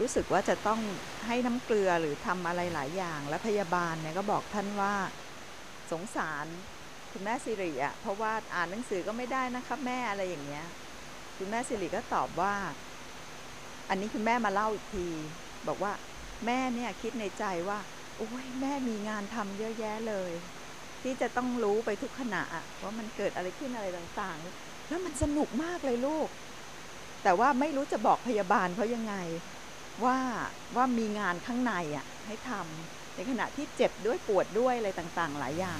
รู้สึกว่าจะต้องให้น้ำเกลือหรือทำอะไรหลายอย่าง แล้วพยาบาลเนี่ยก็บอกท่านว่าสงสารคุณแม่สิริอะเพราะว่าอ่านหนังสือก็ไม่ได้นะคะแม่อะไรอย่างเงี้ย คุณแม่สิริก็ตอบว่า อันนี้คุณแม่มาเล่าอีกที บอกว่าแม่เนี่ยคิดในใจว่าโอ้ยแม่มีงานทำเยอะแยะเลย ที่จะต้องรู้ไปทุกขณะอะว่ามันเกิดอะไรขึ้นอะไรต่างๆ แล้วมันสนุกมากเลยลูก แต่ว่าไม่รู้จะบอกพยาบาลเขายังไง ว่าว่ามีงานข้างในอะให้ทำในขณะที่เจ็บด้วยปวดด้วยอะไรต่างๆ หลายอย่าง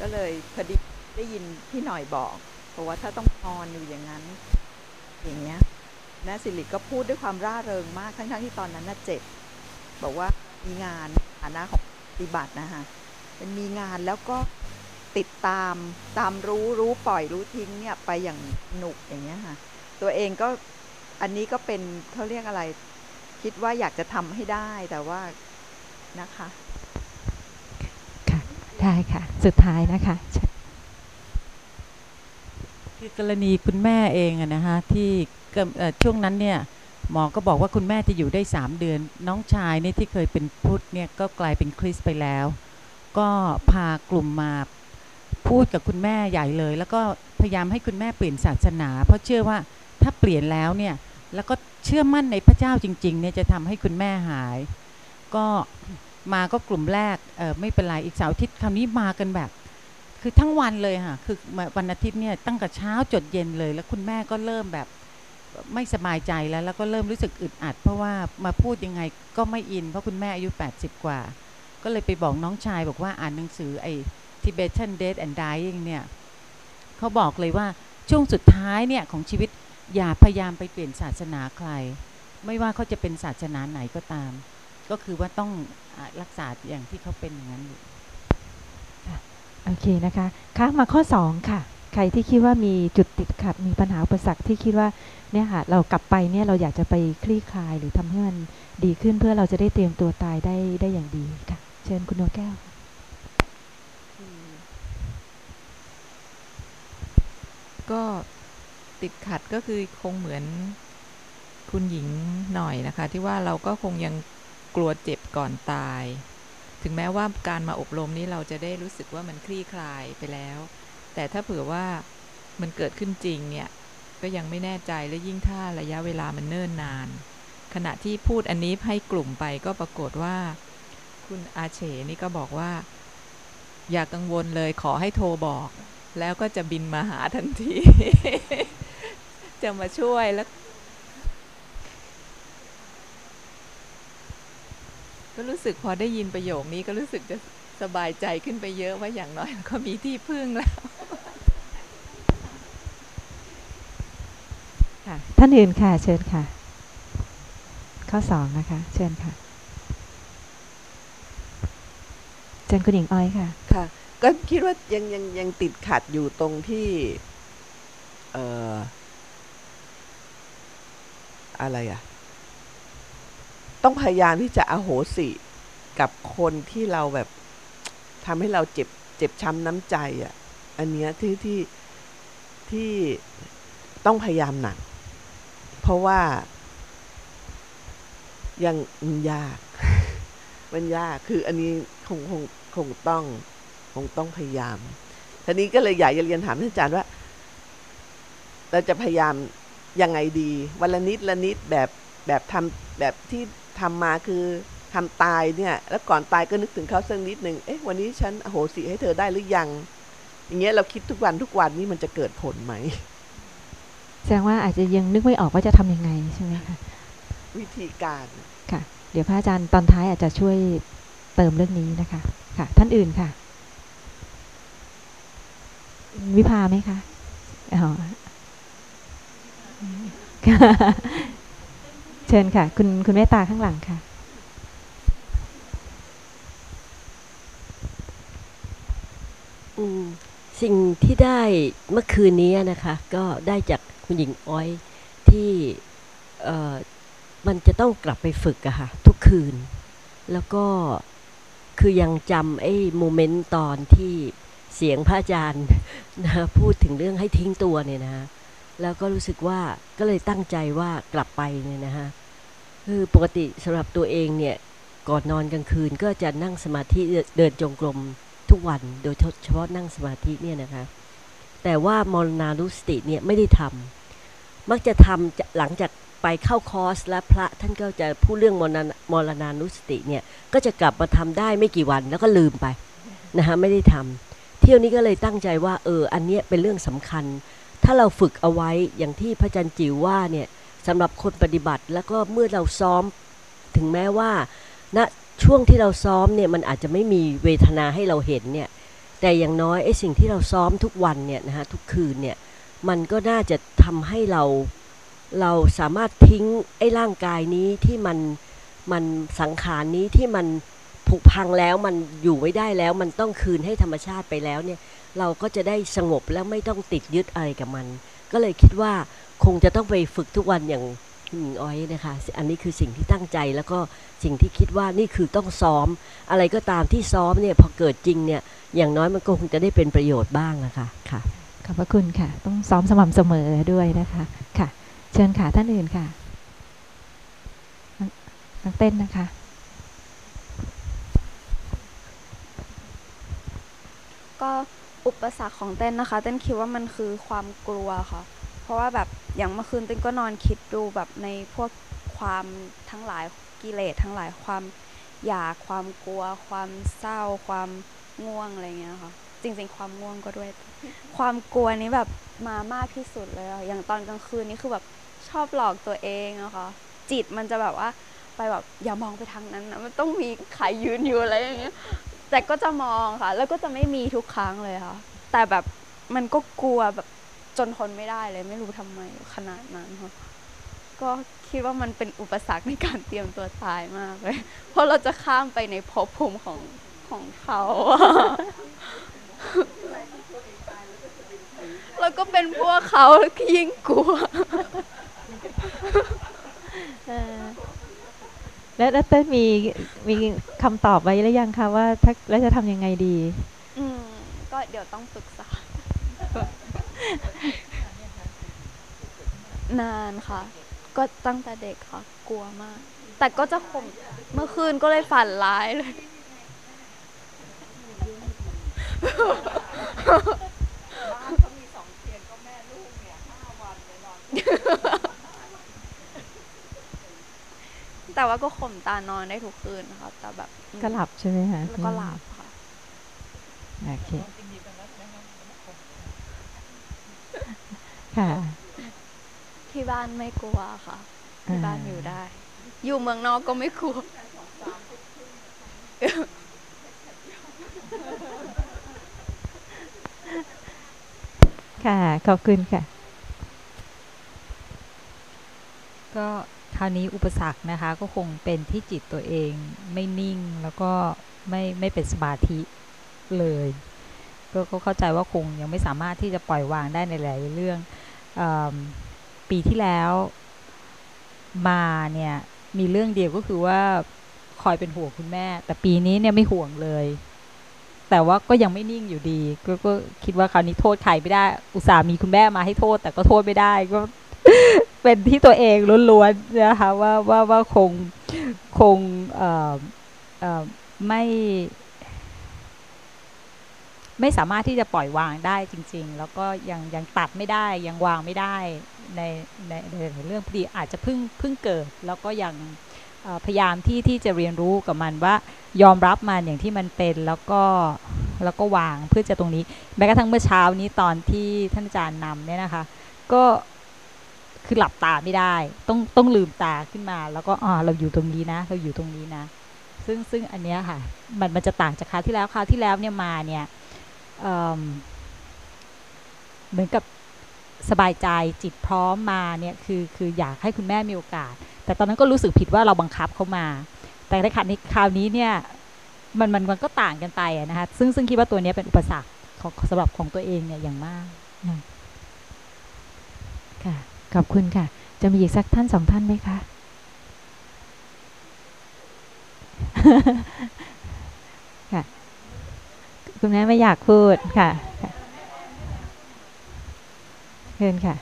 ก็เลยพอดีได้ยินพี่หน่อยบอกเพราะว่าถ้าต้องนอนอยู่อย่างนั้น อย่างเงี้ยแม่สิริก็พูดด้วยความร่าเริงมากทั้งๆที่ตอนนั้นน่ะเจ็บ บอกว่ามีงานฐานะของปฏิบัตินะคะเป็นมีงานแล้วก็ติดตามตามรู้รู้ปล่อยรู้ทิ้งเนี่ยไปอย่างหนุกอย่างเงี้ยค่ะ ตัวเองก็อันนี้ก็เป็นเขาเรียกอะไร คิดว่าอยากจะทำให้ได้แต่ว่านะคะค่ะได้ค่ะ สุดท้ายนะคะคือกรณีคุณแม่เองอะนะคะที่ก็เอ่อช่วงนั้นเนี่ยหมอก็บอกว่าคุณแม่จะอยู่ได้ 3 เดือน น้องชายเนี่ยที่เคยเป็นพุทธเนี่ยก็กลายเป็นคริสต์ไปแล้ว ก็พากลุ่มมาพูดกับคุณแม่ใหญ่เลย แล้วก็พยายามให้คุณแม่เปลี่ยนศาสนา เพราะเชื่อว่าถ้าเปลี่ยนแล้วเนี่ย แล้วก็เชื่อมั่นในพระเจ้าจริงๆเนี่ยจะทำให้คุณแม่หาย ก็มาก็กลุ่มแรกเออไม่เป็นไรอีกเสาร์อาทิตย์คราวนี้มากันแบบ คือทั้งวันเลยค่ะคือวันอาทิตย์เนี่ยตั้งแต่เช้าจดเย็นเลย แล้วคุณแม่ก็เริ่มแบบไม่สบายใจแล้ว แล้วก็เริ่มรู้สึกอึดอัด เพราะว่ามาพูดยังไงก็ไม่อิน เพราะคุณแม่อายุ 80 กว่า ก็เลยไปบอกน้องชายบอกว่าอ่านหนังสือไอ้ Tibetan Death and Dying เนี่ยเขาบอกเลยว่าช่วงสุดท้ายเนี่ยของชีวิต อย่าพยายามไปเปลี่ยนศาสนาใคร ไม่ว่าเขาจะเป็นศาสนาไหนก็ตาม ก็คือว่าต้องอารักษาอย่างที่เขาเป็นอย่างนั้นอยู่โอเคนะคะค่ะมาข้อ 2 ค่ะ ใครที่คิดว่ามีจุดติดขัดมีปัญหาอุปสรรคที่คิดว่าเนี่ยค่ะเรากลับไปเนี่ยเราอยากจะไปคลี่คลาย หรือทำให้มันดีขึ้นเพื่อเราจะได้เตรียมตัวตายได้ได้อย่างดีค่ะ เชิญคุณโนแก้วก็ ติดขัดก็คือคงเหมือนคุณหญิงหน่อยนะคะ ที่ว่าเราก็คงยังกลัวเจ็บก่อนตาย ถึงแม้ว่าการมาอบรมนี้เราจะได้รู้สึกว่ามันคลี่คลายไปแล้ว แต่ถ้าเผื่อว่ามันเกิดขึ้นจริงเนี่ย ก็ยังไม่แน่ใจและยิ่งถ้าระยะเวลามันเนิ่นนาน ขณะที่พูดอันนี้ให้กลุ่มไปก็ปรากฏว่า คุณอาเฉนี่ก็บอกว่า อย่ากกังวลเลยขอให้โทรบอก แล้วก็จะบินมาหาทันที จะมาช่วยแล้ว ก็รู้สึกพอได้ยินประโยคนี้ก็รู้สึกจะสบายใจขึ้นไปเยอะว่าอย่างน้อยเราก็มีที่พึ่งแล้วค่ะท่านอื่นค่ะ เชิญค่ะ ข้อสองนะคะ เชิญค่ะเชิญคุณหญิงอ้อยค่ะ ค่ะ ก็คิดว่ายังยังยังติดขัดอยู่ตรงที่ เอ่อ อะไรอะต้องพยายามที่จะอโหสิกับคนที่เราแบบทำให้เราเจ็บเจ็บช้ำน้ำใจอะอันเนี้ยที่ที่ที่ต้องพยายามหนัก เพราะว่า ยังมันยาก มันยากคืออันนี้คงคงคงต้องคงต้องพยายามทีนี้ก็เลยอยากจะเรียนถามท่านอาจารย์ว่า เราจะพยายาม ยังไงดี วันละนิดละนิดแบบแบบทำแบบที่ทำมาคือทำตายเนี่ยแล้วก่อนตายก็นึกถึงเขาสักนิดหนึ่งเอ๊ะวันนี้ฉันอโหสิให้เธอได้หรือยัง อย่างเงี้ยเราคิดทุกวันทุกวันนี่มันจะเกิดผลไหมแสดงว่าอาจจะยังนึกไม่ออกว่าจะทำยังไงใช่ไหมคะวิธีการค่ะ เดี๋ยวพระอาจารย์ตอนท้ายอาจจะช่วยเติมเรื่องนี้นะคะ ค่ะ ท่านอื่นค่ะ วิภาไหมคะอ๋อค่ะ เชิญค่ะ คุณคุณเมตตาข้างหลังค่ะอืมสิ่งที่ได้เมื่อคืนนี้นะคะ ก็ได้จากคุณหญิงอ้อยที่เอ่อมันจะต้องกลับไปฝึกอะค่ะ ทุกคืน แล้วก็คือยังจำไอ้โมเมนต์ตอนที่เสียงพระอาจารย์นะพูดถึงเรื่องให้ทิ้งตัวเนี่ยนะ แล้วก็รู้สึกว่าก็เลยตั้งใจว่ากลับไปเนี่ยนะฮะคือปกติสำหรับตัวเองเนี่ยก่อนนอนกลางคืนก็จะนั่งสมาธิเดินจงกรมทุกวันโดยเฉพาะนั่งสมาธิเนี่ยนะคะ แต่ว่ามรณานุสติเนี่ยไม่ได้ทำมักจะทำหลังจากไปเข้าคอร์สและพระท่านก็จะพูดเรื่องมรณามรณานุสติเนี่ยก็จะกลับมาทำได้ไม่กี่วันแล้วก็ลืมไปนะคะไม่ได้ทำเที่ยวนี้ก็เลยตั้งใจว่าเอออันเนี้ยเป็นเรื่องสำคัญ ถ้าเราฝึกเอาไว้อย่างที่พระจารย์จิ๋วว่าเนี่ยสำหรับคนปฏิบัติแล้วก็เมื่อเราซ้อม ถึงแม้ว่าณช่วงที่เราซ้อมเนี่ยมันอาจจะไม่มีเวทนาให้เราเห็นเนี่ยแต่อย่างน้อยไอ้สิ่งที่เราซ้อมทุกวันเนี่ยนะฮะทุกคืนเนี่ยมันก็น่าจะทำให้เราเราสามารถทิ้งไอ้ร่างกายนี้ที่มันมันสังขารนี้ที่มันผุพังแล้วมันอยู่ไม่ได้แล้ว มันต้องคืนให้ธรรมชาติไปแล้วเนี่ย เราก็จะได้สงบแล้วไม่ต้องติดยึดอะไรกับมัน ก็เลยคิดว่าคงจะต้องไปฝึกทุกวันอย่างหญิงอ้อยนะคะ อันนี้คือสิ่งที่ตั้งใจแล้วก็สิ่งที่คิดว่านี่คือต้องซ้อม อะไรก็ตามที่ซ้อมเนี่ยพอเกิดจริงเนี่ยอย่างน้อยมันก็คงจะได้เป็นประโยชน์บ้างนะคะค่ะขอบพระคุณค่ะ ต้องซ้อมสม่ำเสมอด้วยนะคะค่ะ เชิญค่ะท่านอื่นค่ะน้องน้องเต้นนะคะ ก็ อุปสรรคของเต้นนะคะ เต้นคิดว่ามันคือความกลัวค่ะ เพราะว่าแบบอย่างเมื่อคืนเต้นก็นอนคิดดูแบบในพวกความทั้งหลายกิเลสทั้งหลายความอยากความกลัว ความเศร้า ความง่วงอะไรเงี้ยค่ะ จริง ๆ ความง่วงก็ด้วย ความกลัวนี้แบบมามากที่สุดเลยอะอย่างตอนกลางคืนนี้คือแบบชอบหลอกตัวเองอะค่ะจิตมันจะแบบว่าไปแบบอย่ามองไปทางนั้นนะมันต้องมีใครยืนอยู่อะไรอย่างเงี้ย แต่ก็จะมองค่ะ แล้วก็จะไม่มีทุกครั้งเลยค่ะ แต่แบบมันก็กลัวแบบจนทนไม่ได้เลย ไม่รู้ทำไมขนาดนั้นค่ะก็คิดว่ามันเป็นอุปสรรคในการเตรียมตัวตายมากเลย เพราะเราจะข้ามไปในภพภูมิของของเขาแล้วก็เป็นพวกเขายิ่งกลัวเออ แล้วแล้วเต้นมีมีคำตอบไว้หรือยังคะว่าถ้าแล้วจะทำยังไงดี อืมก็เดี๋ยวต้องปรึกษานานค่ะ ก็ตั้งแต่เด็กค่ะ กลัวมาก แต่ก็จะข่มเมื่อคืนก็เลยฝันร้ายเลยแแต่ว่าก็ข่มตานอนได้ทุกคืนนะคะแต่แบบก็หลับใช่ไหมฮะแล้วก็หลับค่ะโอเคค่ะ ที่บ้านไม่กลัวค่ะ ที่บ้านอยู่ได้ อยู่เมืองนอกก็ไม่กลัวค่ะ ขอบคุณค่ะ ก็ คราวนี้อุปสรรคนะคะก็คงเป็นที่จิตตัวเองไม่นิ่งแล้วก็ไม่ไม่เป็นสมาธิเลยก็เข้าใจว่าคงยังไม่สามารถที่จะปล่อยวางได้ในหลายเรื่องอปีที่แล้วมาเนี่ยมีเรื่องเดียวก็คือว่าคอยเป็นห่วงคุณแม่ แต่ปีนี้เนี่ยไม่ห่วงเลย แต่ว่าก็ยังไม่นิ่งอยู่ดีก็ก็คิดว่าคราวนี้โทษใครไม่ได้ อุตส่าห์มีคุณแม่มาให้โทษ แต่ก็โทษไม่ได้ก็ เป็นที่ตัวเองล้วนๆนะคะว่าว่าว่าคงคงไม่ ไม่สามารถที่จะปล่อยวางได้จริง ๆ แล้วก็ยังยังตัดไม่ได้ยังวางไม่ได้ในในในเรื่องพอดีอาจจะเพิ่งเพิ่งเกิด แล้วก็ยังพยายามที่ที่จะเรียนรู้กับมันว่ายอมรับมันอย่างที่มันเป็นแล้วก็แล้วก็วางเพื่อจะตรงนี้ แม้กระทั่งเมื่อเช้านี้ตอนที่ท่านอาจารย์นำเนี่ยนะคะ ก็ คือหลับตาไม่ได้ ต้องต้องลืมตาขึ้นมา แล้วก็อ่าเราอยู่ตรงนี้นะ เราอยู่ตรงนี้นะ ซึ่งซึ่งอันเนี้ยค่ะ มันมันจะต่างจากคราวที่แล้วคราวที่แล้วเนี่ยมาเนี่ยเอิ่มเหมือนกับสบายใจจิตพร้อมมาเนี่ยคือคืออยากให้คุณแม่มีโอกาส แต่ตอนนั้นก็รู้สึกผิดว่าเราบังคับเขามา แต่ในคราวนี้คราวนี้เนี่ยมันมันมันก็ต่างกันไปนะคะซึ่งซึ่งคิดว่าตัวเนี้ยเป็นอุปสรรคของสำหรับของตัวเองเนี่ยอย่างมาก ขอบคุณค่ะ จะมีอีกสักท่านสองท่านไหมคะ ค่ะ คุณแม่ไม่อยากพูดค่ะเชิญค่ะ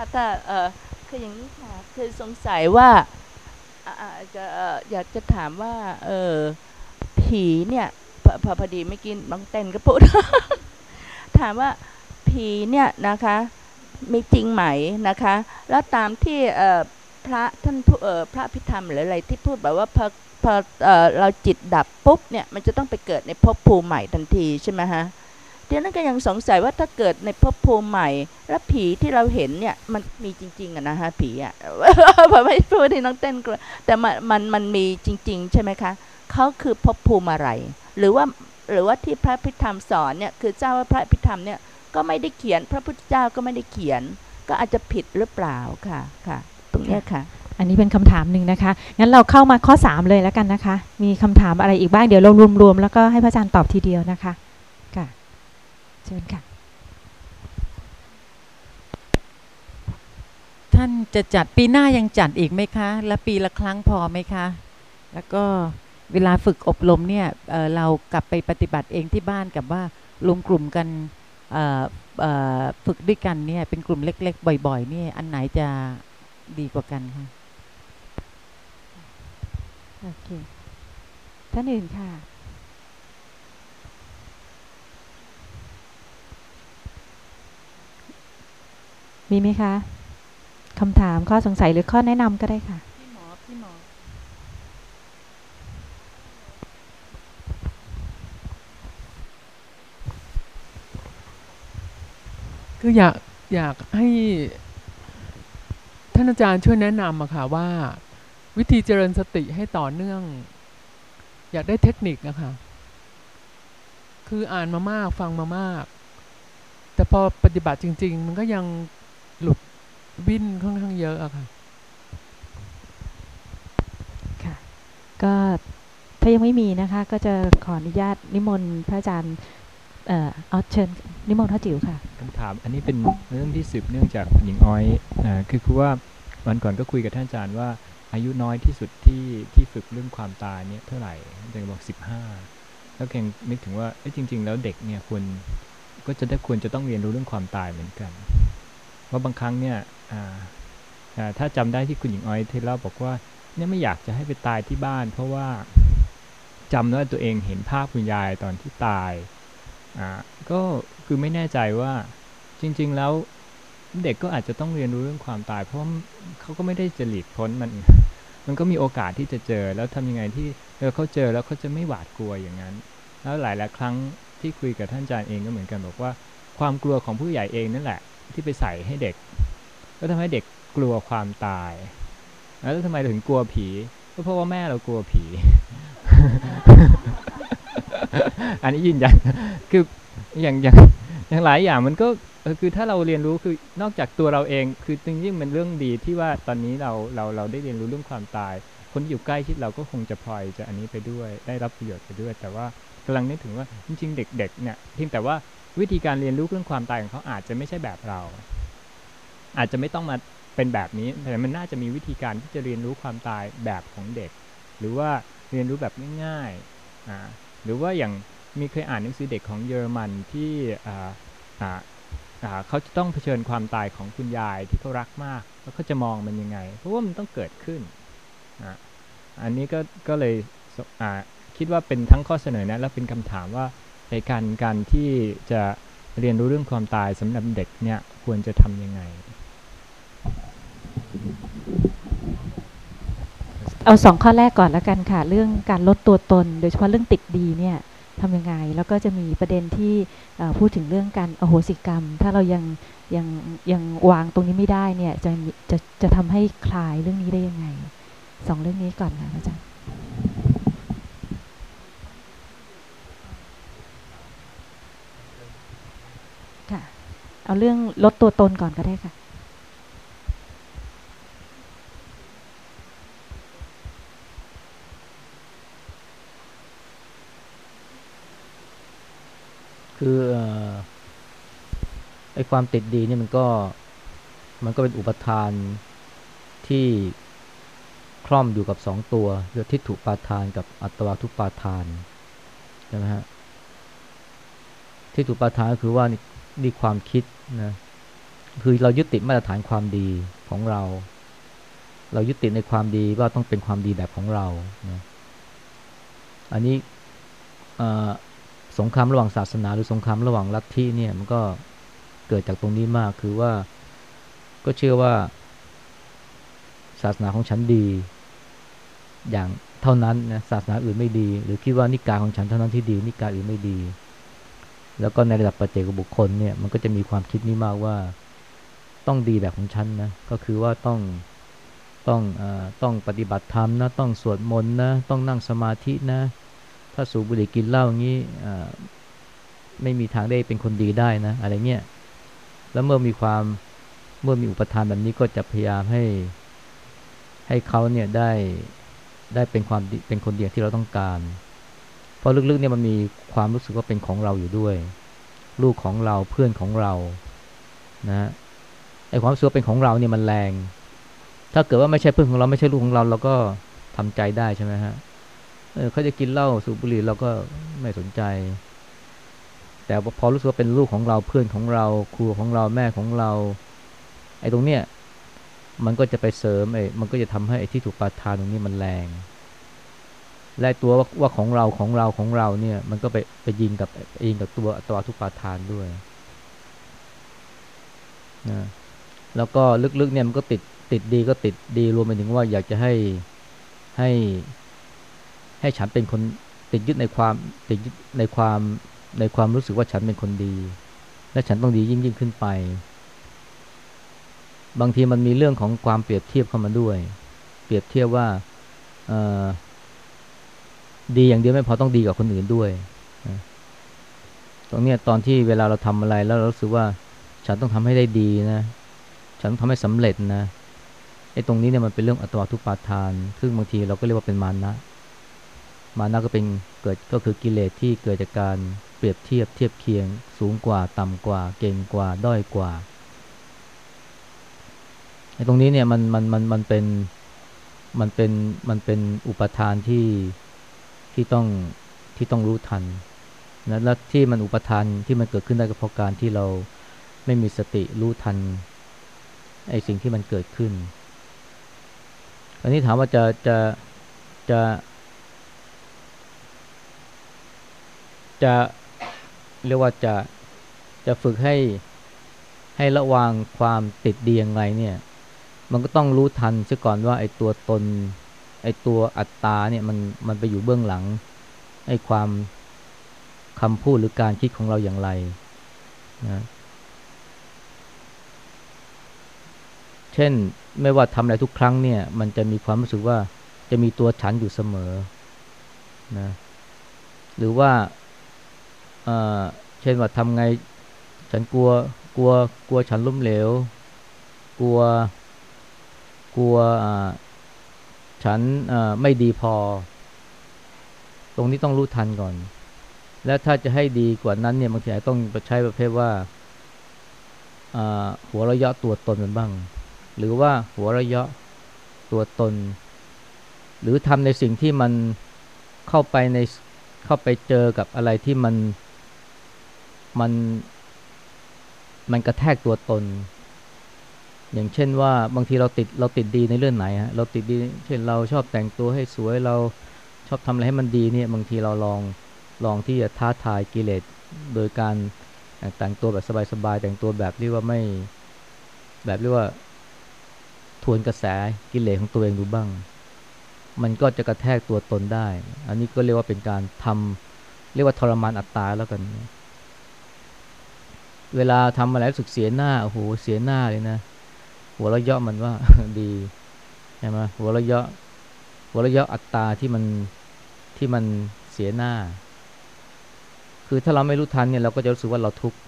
าบถ้าเออคืออย่างนี้ค่ะคือสงสัยว่าอาอ่าจะอยากจะถามว่า เออผีเนี่ยพอพอดีไม่กินบางเต้นก็พูดถามว่าผีเนี่ยนะคะมีจริงไหมนะคะ แล้วตามที่เออพระท่านผู้เออพระพิธรรมหรืออะไรที่พูดแบบว่าพอพอเออเราจิตดับปุ๊บเนี่ยมันจะต้องไปเกิดในภพภูมิใหม่ทันทีใช่ไหมฮะ ดี๋ยวนั้นก็ยังสงสัยว่าถ้าเกิดในภพภูมิใหม่ แล้วผีที่เราเห็นเนี่ยมันมีจริง ๆอะนะฮะผีอะผมไม่พูดให้น้องเต้นกลัวแต่มันมันมันมีจริง ๆ ใช่ไหมคะเขาคือภพภูมิอะไร หรือว่าหรือว่าที่พระพิธรรมสอนเนี่ยคือเจ้าว่าพระพิธรรมเนี่ยก็ไม่ได้เขียน พระพุทธเจ้าก็ไม่ได้เขียน ก็อาจจะผิดหรือเปล่าค่ะค่ะ ตรงนี้ค่ะอันนี้เป็นคำถามหนึ่งนะคะ งั้นเราเข้ามาข้อ 3 เลยแล้วกันนะคะ มีคำถามอะไรอีกบ้าง เดี๋ยวเรารวมๆ แล้วก็ให้พระอาจารย์ตอบทีเดียวนะคะ ชิญค่ะ ท่านจะจัดปีหน้ายังจัดอีกไหมคะ และปีละครั้งพอไหมคะ แล้วก็เวลาฝึกอบรมเนี่ยเอ่อเรากลับไปปฏิบัติเองที่บ้านกับว่ารวมกลุ่มกันเอ่อเอ่อฝึกด้วยกันเนี่ยเป็นกลุ่มเล็ก ๆ บ่อยๆเนี่ยอันไหนจะดีกว่ากันคะโอเคท่านอื่นค่ะ มีไหมคะคำถามข้อสงสัยหรือข้อแนะนำก็ได้ค่ะพี่หมอพี่หมอคืออยากอยากให้ท่านอาจารย์ช่วยแนะนำอะค่ะว่า วิธีเจริญสติให้ต่อเนื่อง อยากได้เทคนิคนะคะคืออ่านมามากฟังมามาก แต่พอปฏิบัติจริง ๆ มันก็ยัง หลุดวิ่นค่อนข้างเยอะอะค่ะ ค่ะ ก็ถ้ายังไม่มีนะคะ ก็จะขออนุญาตนิมนต์พระอาจารย์เอ่อเอาเชิญนิมนต์พระจิ๋วค่ะคำถามอันนี้เป็นเรื่องที่สืบเนื่องจากหญิงอ้อยอ่าคือคือว่าวันก่อนก็คุยกับท่านอาจารย์ว่าอายุน้อยที่สุดที่ที่ฝึกเรื่องความตายเนี่ยเท่าไหร่ท่านอาจารย์บอกสิบห้าแล้วแกงนึกถึงว่าเอ้ยจริง ๆ แล้วเด็กเนี่ยควรก็จะได้ควรจะต้องเรียนรู้เรื่องความตายเหมือนกัน ว่าบางครั้งเนี่ยถ้าจำได้ที่คุณหญิงอ้อยที่เล่าบอกว่าเนี่ยไม่อยากจะให้ไปตายที่บ้าน เพราะว่าจำว่าตัวเองเห็นภาพคุณยายตอนที่ตายก็คือไม่แน่ใจว่าจริง ๆ แล้วเด็กก็อาจจะต้องเรียนรู้เรื่องความตาย เพราะเขาก็ไม่ได้จะหลีกพ้นมัน มันก็มีโอกาสที่จะเจอแล้วทำยังไงที่เออเขาเจอแล้วเขาจะไม่หวาดกลัวอย่างนั้น แล้วหลายๆครั้งที่คุยกับท่านอาจารย์เองก็เหมือนกันบอกว่า ความกลัวของผู้ใหญ่เองนั่นแหละ ที่ไปใส่ให้เด็ก ก็ทำให้เด็กกลัวความตาย แล้วทำไมถึงกลัวผี ก็เพราะว่าแม่เรากลัวผี อันนี้ยืนยันคืออย่างอย่างอย่างหลายอย่างมันก็คือถ้าเราเรียนรู้คือนอกจากตัวเราเอง คือจริงๆมันเรื่องดีที่ว่าตอนนี้เราเราเราได้เรียนรู้เรื่องความตาย คนที่อยู่ใกล้ชิดเราก็คงจะพลอยจะอันนี้ไปด้วย ได้รับประโยชน์ไปด้วย แต่ว่ากำลังนึกถึงว่าจริงๆเด็กๆเนี่ยเพียงแต่ว่า วิธีการเรียนรู้เรื่องความตายของเขาอาจจะไม่ใช่แบบเรา อาจจะไม่ต้องมาเป็นแบบนี้แต่มันน่าจะมีวิธีการที่จะเรียนรู้ความตายแบบของเด็ก หรือว่าเรียนรู้แบบง่ายๆหรือว่าอย่างมีเคยอ่านหนังสือเด็กของเยอรมันที่เขาจะต้องเผชิญความตายของคุณยายที่เขารักมาก แล้วเขาจะมองมันยังไง เพราะว่ามันต้องเกิดขึ้นอ,อันนี้ก็ก็เลยคิดว่าเป็นทั้งข้อเสนอแนะและเป็นคำถามว่า ในการการที่จะเรียนรู้เรื่องความตายสำหรับเด็กเนี่ยควรจะทำยังไง เอาสองข้อแรกก่อนแล้วกันค่ะ เรื่องการลดตัวตน โดยเฉพาะเรื่องติดดีเนี่ยทำยังไง แล้วก็จะมีประเด็นที่พูดถึงเรื่องการอโหสิกรรม ถ้าเรายังยังยังวางตรงนี้ไม่ได้เนี่ยจะจะจะทำให้คลายเรื่องนี้ได้ยังไงสองเรื่องนี้ก่อนค่ะอาจารย์ค่ะ เอาเรื่องลดตัวตนก่อนก็ได้ค่ะคือเอ่อไอความติดดีนี่มันก็มันก็เป็นอุปทานที่คล่อมอยู่กับสองตัวคือทิฏฐุปาทานกับอัตวาทุปาทานใช่ไหมฮะทิฏฐุปาทานก็คือว่า นี่นี่ความคิดนะคือเรายึดติดมาตรฐานความดีของเรา เรายึดติดในความดีว่าต้องเป็นความดีแบบของเรานะอันนี้สงครามระหว่างศาสนาหรือสงครามระหว่างลัทธิเนี่ยมันก็เกิดจากตรงนี้มากคือว่าก็เชื่อว่า ศาสนาของฉันดี อย่างเท่านั้นนะศาสนาอื่นไม่ดี หรือคิดว่านิกายของฉันเท่านั้นที่ดี นิกายอื่นไม่ดี แล้วก็ในระดับปัจเจกบุคคลเนี่ยมันก็จะมีความคิดนี้มากว่าต้องดีแบบของฉันนะก็คือว่าต้องต้องอต้องปฏิบัติธรรมนะต้องสวดมนต์นะต้องนั่งสมาธินะ ถ้าสูบบุหรี่กินเหล้าอย่างนี้ไม่มีทางได้เป็นคนดีได้นะ อะไรเงี้ยแล้วเมื่อมีความเมื่อมีอุปทานแบบนี้ก็จะพยายามให้ให้เขาเนี่ยได้ได้เป็นความเป็นคนดีที่เราต้องการ เพราะลึกๆเนี่ยมันมีความรู้สึกว่าเป็นของเราอยู่ด้วย ลูกของเราเพื่อนของเรานะไอความรู้สึกเป็นของเราเนี่ยมันแรง ถ้าเกิดว่าไม่ใช่เพื่อนของเราไม่ใช่ลูกของเราเราก็ทำใจได้ใช่ไหมฮะเออเขาจะกินเหล้าสูบบุหรี่เราก็ไม่สนใจ แต่พอรู้สึกว่าเป็นลูกของเราเพื่อนของเรา ครูของเราแม่ของเรา ไอ้ตรงเนี้ยมันก็จะไปเสริมไอ้มันก็จะทำให้ไอ้ที่ถูกปาทานตรงนี้มันแรง และตัวว่าของเราของเราของเราเนี่ย มันก็ไปไปยิงกับยิงกับตัวตัวทุกปาทานด้วยนะแล้วก็ลึกๆเนี่ยมันก็ติดติดดีก็ติดดีรวมไปถึงว่าอยากจะให้ให้ให้ฉันเป็นคนติดยึดในความติดยึดในความในความรู้สึกว่าฉันเป็นคนดี และฉันต้องดียิ่งยิ่งขึ้นไป บางทีมันมีเรื่องของความเปรียบเทียบเข้ามาด้วย เปรียบเทียบว่า ดีอย่างเดียวไม่พอต้องดีกับคนอื่นด้วยตรงนี้ตอนที่เวลาเราทำอะไรแล้วเราสึกว่า ฉันต้องทำให้ได้ดีนะ ฉันต้องทำให้สำเร็จนะไอ้ตรงนี้เนี่ยมันเป็นเรื่องอัตวาทุปาทาน ซึ่งบางทีเราก็เรียกว่าเป็นมานะ มานะก็เป็นเกิดก็คือกิเลสที่เกิดจากการเปรียบเทียบเทียบเคียง สูงกว่าต่ำกว่า เก่งกว่า ด้อยกว่าไอ้ตรงนี้เนี่ยมันมันมันมันเป็นมันเป็นมันเป็นอุปทานที่ ที่ต้องที่ต้องรู้ทันนะและที่มันอุปทานที่มันเกิดขึ้นได้ก็เพราะการที่เราไม่มีสติรู้ทันไอ้สิ่งที่มันเกิดขึ้น อันนี้ถามว่าจะจะจะจะเรียกว่าจะจะฝึกให้ให้ระวังความติดดียังไงเนี่ย มันก็ต้องรู้ทันซะก่อนว่าไอ้ตัวตน ไอ้ตัวอัตตาเนี่ยมันมันไปอยู่เบื้องหลังไอ้ความคำพูดหรือการคิดของเราอย่างไรนะเช่นไม่ว่าทำอะไรทุกครั้งเนี่ยมันจะมีความรู้สึกว่าจะมีตัวฉันอยู่เสมอนะหรือว่าเช่นว่าทำไงฉันกลัวกลัวกลัวฉันล้มเหลว กลัวกลัว ฉันไม่ดีพอ ตรงนี้ต้องรู้ทันก่อน และถ้าจะให้ดีกว่านั้นเนี่ยบางทีอาจต้องใช้ประเภทว่าหัวระยะตัวตนมันบ้าง หรือว่าหัวระยะตัวตน หรือทำในสิ่งที่มันเข้าไปในเข้าไปเจอกับอะไรที่มันมันมันกระแทกตัวตน อย่างเช่นว่าบางทีเราติดเราติดดีในเรื่องไหนฮะเราติดดี เช่นเราชอบแต่งตัวให้สวยเราชอบทำอะไรให้มันดีเนี่ยบางทีเราลองลองที่จะท้าทายกิเลสโดยการแต่งตัวแบบสบายๆแต่งตัวแบบเรียกว่าไม่แบบเรียกว่าทวนกระแสกิเลสของตัวเองดูบ้าง มันก็จะกระแทกตัวตนได้ อันนี้ก็เรียกว่าเป็นการทำเรียกว่าทรมานอัตตาแล้วกัน เวลาทำอะไรรู้สึกเสียหน้า โอ้โห เสียหน้าเลยนะ หัวเราะเยาะมันว่าดีใช่ไหมหัวเราะเยาะหัวเราะเยาะอัตตาที่มันที่มันเสียหน้า คือถ้าเราไม่รู้ทันเนี่ยเราก็จะรู้สึกว่าเราทุกข์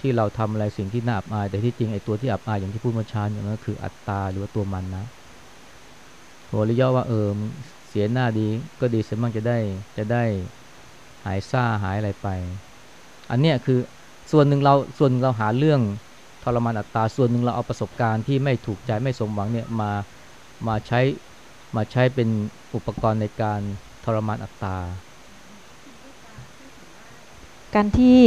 ที่เราทำอะไรสิ่งที่น่าอับอาย แต่ที่จริงไอ้ตัวที่อับอายอย่างที่พูดมาชานอย่างนั้นคืออัตตาหรือว่าตัวมันนะ หัวเราะเยาะว่าเออเสียหน้าดีก็ดีเสียมั่งจะได้จะได้หายซ่าหายอะไรไป อันเนี้ยคือส่วนหนึ่งเราส่วนเราหาเรื่อง ทรมานอัตตาส่วนหนึ่งเราเอาประสบการณ์ที่ไม่ถูกใจไม่สมหวังเนี่ยมามาใช้มาใช้เป็นอุปกรณ์ในการทรมานอัตตา การที่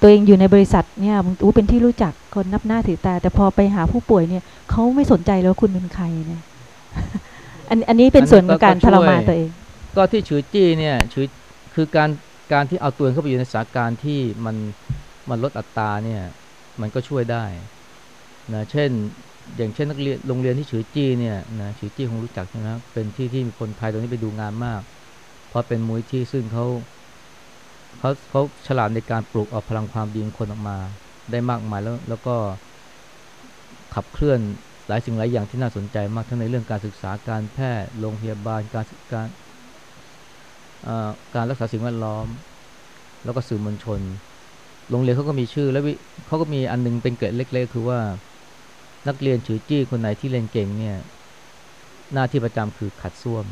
ตัวเองอยู่ในบริษัทเนี่ยอู้เป็นที่รู้จักคนนับหน้าถือตา แต่พอไปหาผู้ป่วยเนี่ยเขาไม่สนใจแล้วคุณเป็นใครเนี่ยอันอันนี้เป็นส่วนของการทรมานตัวเอง ก็ที่ชือจี้เนี่ยชือคือการการที่เอาตัวเองเข้าไปอยู่ในสถานการณ์ที่มันมันลดอัตราเนี่ย มันก็ช่วยได้นะเช่นอย่างเช่นนักเรียนโรงเรียนที่ฉือจี้เนี่ยนะฉือจี้คงรู้จักใช่ไหมเป็นที่ที่มีคนไทยตรงนี้ไปดูงานมาก เพราะเป็นมุ้ยที่ซึ่งเขาเขาเขาฉลาดในการปลูกเอาพลังความดีของคนออกมาได้มากมายแล้วแล้วก็ขับเคลื่อนหลายสิ่งหลายอย่างที่น่าสนใจมากทั้งในเรื่องการศึกษาการแพทย์โรงพยาบาลการการการรักษาสิ่งแวดล้อม แล้วก็สื่อมวลชน โรงเรียนเขาก็มีชื่อแล้วเขาก็มีอันนึงเป็นเกรดเล็ก ๆ คือว่านักเรียนฉือจี้คนไหนที่เรียนเก่งเนี่ย หน้าที่ประจำคือขัดส้วม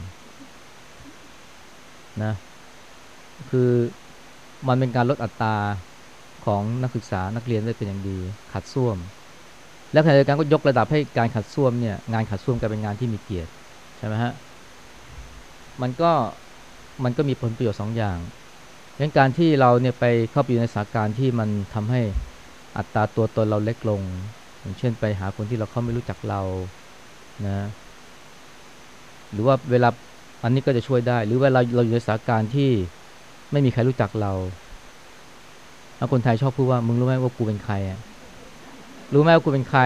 นะคือมันเป็นการลดอัตราของนักศึกษานักเรียนได้เป็นอย่างดี ขัดส้วม แล้วขณะเดียวกันก็ยกระดับให้การขัดส้วมเนี่ยงานขัดส้วมกลายเป็นงานที่มีเกียรติใช่ไหมฮะมันก็มันก็มีผลประโยชน์สองอย่าง ดังการที่เราเนี่ยไปเข้าไปอยู่ในสถานการณ์ที่มันทำให้อัตราตัวตนเราเล็กลง อย่างเช่นไปหาคนที่เราเขาไม่รู้จักเรานะหรือว่าเวลาอันนี้ก็จะช่วยได้ หรือเวลาเราอยู่ในสถานการณ์ที่ไม่มีใครรู้จักเราแล้วคนไทยชอบพูดว่ามึงรู้ไหมว่ากูเป็นใครอะรู้ไหมว่ากูเป็นใคร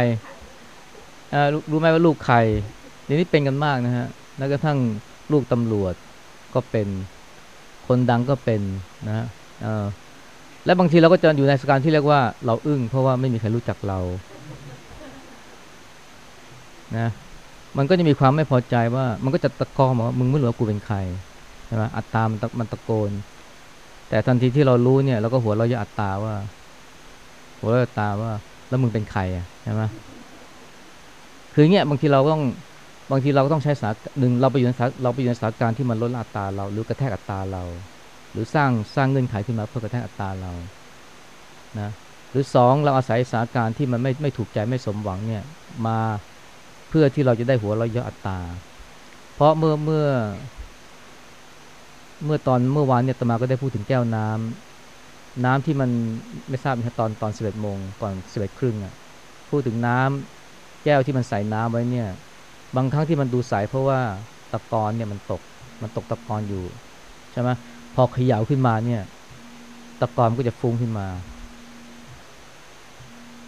อ่ารู้ไหมว่าลูกใครเดี๋ยวนี้เป็นกันมากนะฮะแม้วกระทั่งลูกตำรวจก็เป็น คนดังก็เป็นนะและบางทีเราก็จะอยู่ในสถานที่เรียกว่าเราอึ้งเพราะว่าไม่มีใครรู้จักเรานะมันก็จะมีความไม่พอใจว่ามันก็จะตะกอมาว่ามึงไม่รู้ว่ากูเป็นใครใช่ไหมอัตตามันมันตะโกน แต่ทันทีที่เรารู้เนี่ยเราก็หัวเราะยอัตตาว่า หัวเราะอัตตาว่า แล้วมึงเป็นใครอะใช่ไหมคือเงี้ยบางทีเราต้อง บางทีเราก็ต้องใช้สาหนึ่งเราไปอยู่ในสาเราไปอยู่ในสถานการณ์ที่มันลดอัตราเรา หรือกระแทกอัตราเรา หรือสร้างสร้างเงื่อนไขขึ้นมาเพื่อกระแทกอัตราเรานะหรือสองเราอาศัยสถานการณ์ที่มันไม่ไม่ถูกใจไม่สมหวังเนี่ยมาเพื่อที่เราจะได้หัวเราเยอะอัตราเพราะเมื่อเมื่อ เมื่อตอนเมื่อวานเนี่ยตมาก็ได้พูดถึงแก้วน้ำน้ำที่มันไม่ทราบนะตอนตอนสิบเอ็ดโมงก่อนสิบเอ็ดครึ่งอะพูดถึงน้ำแก้วที่มันใส่น้ำไว้เนี่ย บางครั้งที่มันดูใสเพราะว่าตะกอนเนี่ยมันตก มันตกตะกอนอยู่ใช่ไหมพอเขย่าขึ้นมาเนี่ยตะกอนก็จะฟุ้งขึ้นมา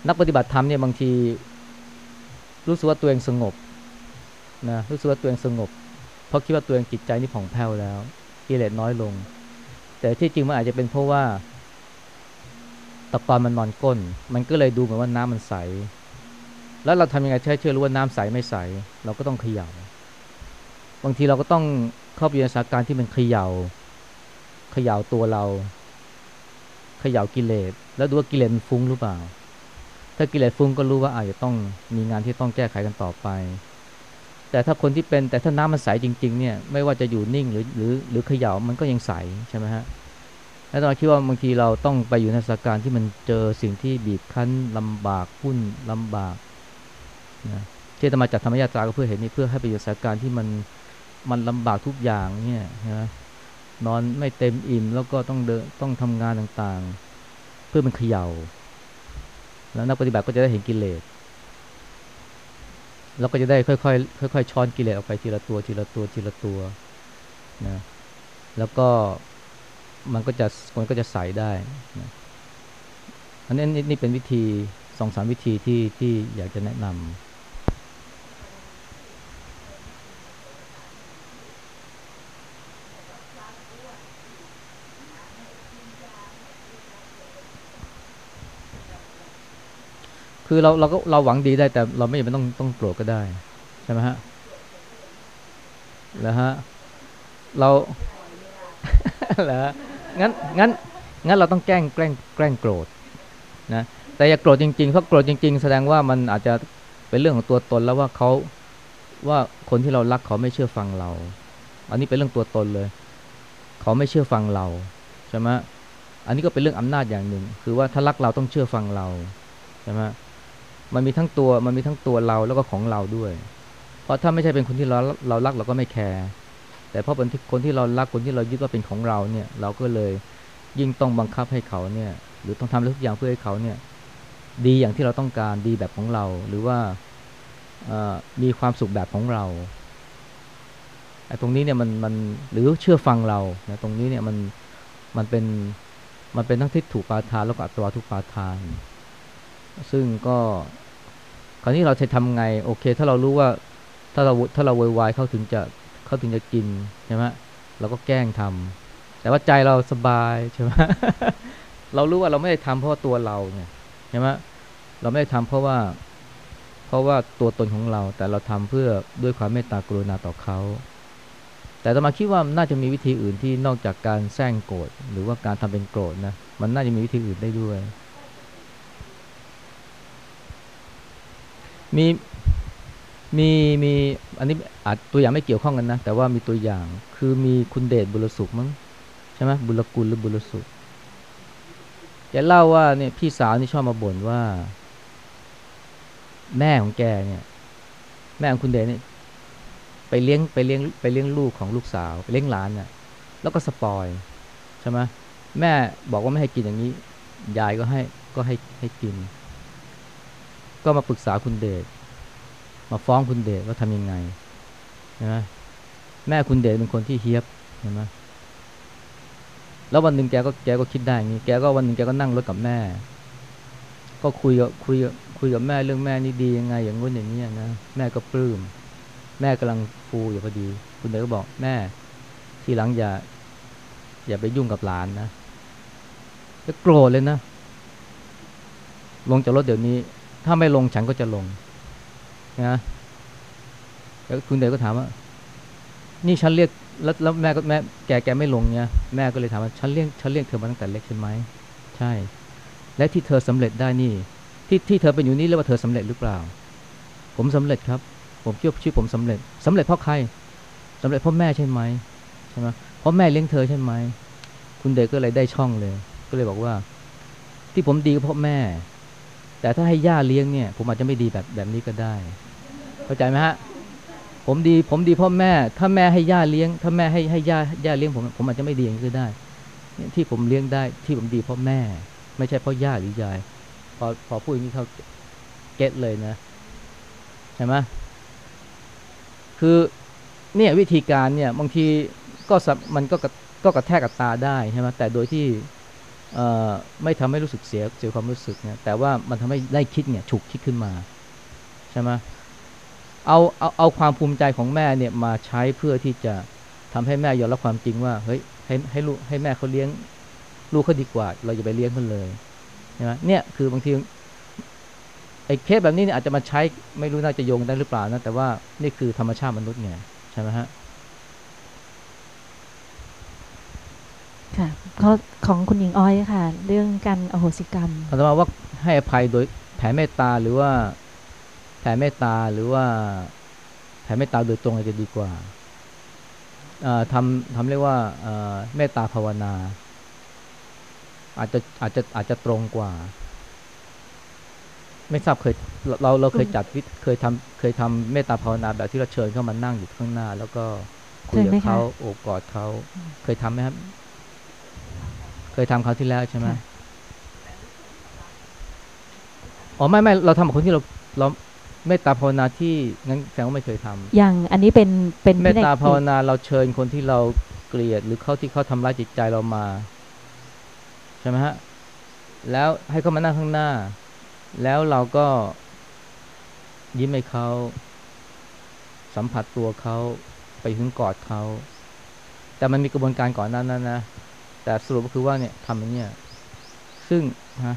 นักปฏิบัติธรรมเนี่ยบางที รู้สึกว่าตัวเองสงบนะรู้สึกว่าตัวเองสงบ เพราะคิดว่าตัวเองจิตใจนี่ผ่องแผ้วแล้วกิเลสน้อยลง แต่ที่จริงมันอาจจะเป็นเพราะว่าตะกอนมันนอนก้น มันก็เลยดูเหมือนว่าน้ำมันใส แล้วเราทำยังไงให้เชื่อรู้ว่าน้ำใสไม่ใส เราก็ต้องเขย่าบางทีเราก็ต้องเข้าไปในสถานการณ์ที่มันเขย่าเขย่าตัวเราเขย่ากิเลสแล้วดูว่ากิเลสมันฟุ้งหรือเปล่า ถ้ากิเลสฟุ้งก็รู้ว่าอาจจะต้องมีงานที่ต้องแก้ไขกันต่อไป แต่ถ้าคนที่เป็นแต่ถ้าน้ำมันใสจริง ๆ เนี่ยไม่ว่าจะอยู่นิ่งหรือหรือหรือเขย่ามันก็ยังใสใช่ไหมฮะแล้วตอนคิดว่าบางทีเราต้องไปอยู่ในสถานการณ์ที่มันเจอสิ่งที่บีบคั้นลำบากหุ้นลำบาก นะที่จะมาจัดธรรมยาตราก็เพื่อเห็นนี่เพื่อให้ไปอยู่สถานการณ์ที่มันมันลำบากทุกอย่างเนี่ยนะนอนไม่เต็มอิ่มแล้วก็ต้องเดินต้องทำงานต่างๆ เพื่อมันเขย่า แล้วนักปฏิบัติก็จะได้เห็นกิเลสแล้วก็จะได้ค่อยๆค่อยๆช้อนกิเลสออกไปทีละตัวทีละตัวทีละตัวนะแล้วก็มันก็จะมันก็จะใสได้นะอันนี้นี่เป็นวิธีสองสามวิธีที่ที่อยากจะแนะนำ คือเราเราก็เราหวังดีได้แต่เราไม่จำเป็นต้องต้องโกรธก็ได้ ใช่ไหมฮะแล้วฮะเราแล้วงั้นงั้นงั้นเราต้องแกล้งแกล้งแกล้งโกรธนะแต่อย่าโกรธจริงๆเพราะโกรธจริง ๆ แสดงว่ามันอาจจะเป็นเรื่องของตัวตนแล้วว่าเขาว่าคนที่เรารักเขาไม่เชื่อฟังเรา อันนี้เป็นเรื่องตัวตนเลย เขาไม่เชื่อฟังเราใช่ไหมอันนี้ก็เป็นเรื่องอำนาจอย่างหนึ่ง คือว่าถ้ารักเราต้องเชื่อฟังเราใช่ไหม มันมีทั้งตัวมันมีทั้งตัวเราแล้วก็ของเราด้วย เพราะถ้าไม่ใช่เป็นคนที่เราเรารักเราก็ไม่แคร์แต่เพราะเป็นคนที่เรารักคนที่เรายึดว่าเป็นของเราเนี่ย เราก็เลยยิ่งต้องบังคับให้เขาเนี่ย หรือต้องทำทุกอย่างเพื่อให้เขาเนี่ย ดีอย่างที่เราต้องการดีแบบของเรา หรือว่ามีความสุขแบบของเราไอ้ตรงนี้เนี่ยมันมันหรือเชื่อฟังเรานะตรงนี้เนี่ยมันมันเป็นมันเป็นทั้งทิฏฐุปาทานแล้วก็อัตวาทุปาทาน ซึ่งก็ คราวนี้เราจะทำไงโอเค ถ้าเรารู้ว่าถ้าเราถ้าเราวายเขาถึงจะเขาถึงจะกินใช่ไหมเราก็แกล้งทำแต่ว่าใจเราสบายใช่ไหมเรารู้ว่าเราไม่ได้ทำเพราะตัวเราเนี่ยใช่ไหมเราไม่ได้ทำเพราะว่า เพราะว่าตัวตนของเรา แต่เราทำเพื่อด้วยความเมตตากรุณาต่อเขาแต่ตมาคิดว่าน่าจะมีวิธีอื่นที่นอกจากการแซงโกรธหรือว่าการทำเป็นโกรธนะมันน่าจะมีวิธีอื่นได้ด้วย มีมีมีอันนี้อาจตัวอย่างไม่เกี่ยวข้องกันนะ แต่ว่ามีตัวอย่างคือมีคุณเดชบุรสุขมั้งใช่ไหมบุรกุลหรือบุรสุขแกเล่าว่าเนี่ยพี่สาวนี่ชอบมาบ่นว่า แม่ของแกเนี่ย แม่ของคุณเดชเนี่ยไปเลี้ยงไปเลี้ยงไปเลี้ยงลูกของลูกสาวไปเลี้ยงหลานเนี่ยแล้วก็สปอยใช่ไหมแม่บอกว่าไม่ให้กินอย่างนี้ยายก็ให้ก็ให้ให้กิน ก็มาปรึกษาคุณเดช มาฟ้องคุณเดชว่าทำยังไงใช่ไหมแม่คุณเดชเป็นคนที่เฮียบใช่ไหมแล้ววันหนึ่งแกก็แกก็คิดได้อย่างนี้แกก็วันหนึ่งแกก็นั่งรถกับแม่ ก็คุยกับคุยคุยกับแม่เรื่องแม่นี่ดียังไง อย่างงู้นอย่างนี้นะแม่ก็ปลื้มแม่กำลังฟูอยู่พอดี คุณเดชก็บอกแม่ ทีหลังอย่า อย่าไปยุ่งกับหลานนะก็โกรธเลยนะลงจากรถเดี๋ยวนี้ ถ้าไม่ลงฉันก็จะลงนะแล้วคุณเดชก็ถามว่า นี่ฉันเรียกแล้วแล้วแม่ก็แม่แกแกไม่ลงเนี่ยแม่ก็เลยถามว่าฉันเรียกฉันเรียกเธอมาตั้งแต่เล็กใช่ไหมใช่ และที่เธอสำเร็จได้นี่ ที่ที่เธอเป็นอยู่นี่เรียกว่าเธอสำเร็จหรือเปล่า ผมสำเร็จครับ ผมคิดว่าชีวิตผมสำเร็จสำเร็จเพราะใครสำเร็จเพราะแม่ใช่ไหมใช่ไหมเพราะแม่เลี้ยงเธอใช่ไหมคุณเดชก็เลยได้ช่องเลย ก็เลยบอกว่า ที่ผมดีก็เพราะแม่ แต่ถ้าให้ย่าเลี้ยงเนี่ย ผมอาจจะไม่ดีแบบแบบนี้ก็ได้ เข้าใจไหมฮะ ผมดี ผมดีเพราะแม่ ถ้าแม่ให้ย่าเลี้ยง ถ้าแม่ให้ให้ย่าย่าเลี้ยงผม ผมอาจจะไม่ดีอย่างนี้ก็ได้ ที่ผมเลี้ยงได้ ที่ผมดีเพราะแม่ ไม่ใช่เพราะย่าหรือยาย พอพอพูดอย่างนี้เขาเก็ตเลยนะ ใช่ไหมคือเนี่ยวิธีการเนี่ยบางทีก็มันก็ก็กระแทกกับตาได้ใช่ไหมแต่โดยที่ ไม่ทำให้รู้สึกเสียเสียความรู้สึกเนี่ยแต่ว่ามันทำให้ได้คิดเนี่ยฉุกคิดขึ้นมาใช่ไหมเอาเอาเอาความภูมิใจของแม่เนี่ยมาใช้เพื่อที่จะทำให้แม่ยอมรับความจริงว่าเฮ้ยให้ให้ลูกให้แม่เขาเลี้ยงลูกเขาดีกว่า เราอย่าไปเลี้ยงมันเลยใช่ไหมเนี่ยคือบางทีไอ้เคสแบบนี้เนี่ยอาจจะมาใช้ไม่รู้น่าจะโยงได้หรือเปล่านะแต่ว่านี่คือธรรมชาติมนุษย์ไงใช่ไหมฮะ ค่ะข้อของคุณหญิงอ้อยค่ะ เรื่องการอโหสิกรรมอาตมาว่าให้อภัยโดยแผ่เมตตาหรือว่าแผ่เมตตาหรือว่าแผ่เมตตาโดยตรงอาจจะดีกว่าเอ่อทำทำเรียกว่าเอ่อเมตตาภาวนา อาจจะอาจจะอาจจะตรงกว่า ไม่ทราบเคยเราเราเราเคยจัดวิทเคยทำเคยทำเมตตาภาวนาแบบที่เราเชิญเข้ามานั่งอยู่ข้างหน้า แล้วก็คุยเคยไหมกับเขาคะโอบกอดเขาเคยทำไหมครับ เคยทำคราวที่แล้วใช่ไหมอ๋อไม่ไม่เราทำกับคนที่เราเราเมตตาภาวนาที่งั้นแสดงว่าไม่เคยทำอย่างอันนี้เป็นเป็นเมตตาวินัยภาวนาเราเชิญคนที่เราเกลียด หรือเขาที่เขาทำร้ายจิตใจเรามาใช่ไหมฮะแล้วให้เขามานั่งข้างหน้า แล้วเราก็ยิ้มให้เขาสัมผัสตัวเขาไปถึงกอดเขาแต่มันมีกระบวนการก่อนหนั้นนั้นนะ แต่สรุปก็คือว่าเนี่ยทำอย่างเนี้ยซึ่งฮะ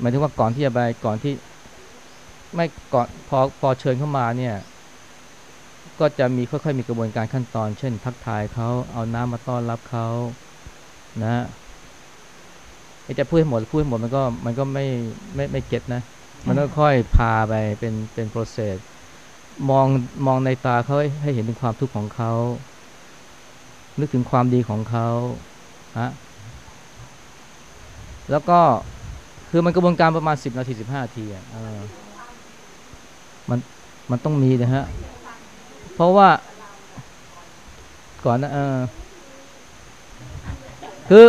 หมายถึงว่าก่อนที่จะไปก่อนที่ ไม่ก่อนพอพอเชิญเข้ามาเนี่ย ก็จะมีค่อยๆมีกระบวนการขั้นตอน เช่น ทักทายเขาเอาน้ำมาต้อนรับเขานะฮะไอ้จะพูดให้หมดพูดให้หมดมันก็มันก็ไม่ไม่ไม่เก็ตนะ มันต้องค่อยพาไปเป็นเป็นโปรเซสมองมองในตาเขาให้เห็นถึงความทุกข์ของเขา นึกถึงความดีของเขาฮะแล้วก็คือมันกระบวนการประมาณสิบนาทีสิบห้านาทีอะมันมันต้องมีนะฮะ เพราะว่าก่อนนะเออคือ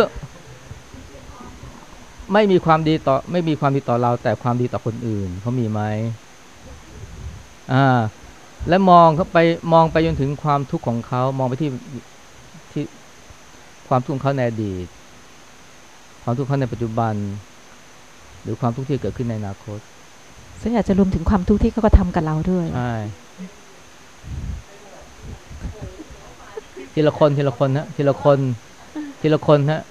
ไม่มีความดีต่อ ไม่มีความดีต่อเรา แต่ความดีต่อคนอื่นเขามีไหมอ่า และมองเข้าไปมองไปจนถึงความทุกข์ของเขา มองไปที่ ความทุกข์ของเขาในอดีต ความทุกข์เขาในปัจจุบัน หรือความทุกข์ที่เกิดขึ้นในอนาคตซึ่งอาจจะรวมถึงความทุกข์ที่เขาก็ทำกับเราด้วยใช่ทีละคนทีละคนฮะทีละคนทีละคนฮะ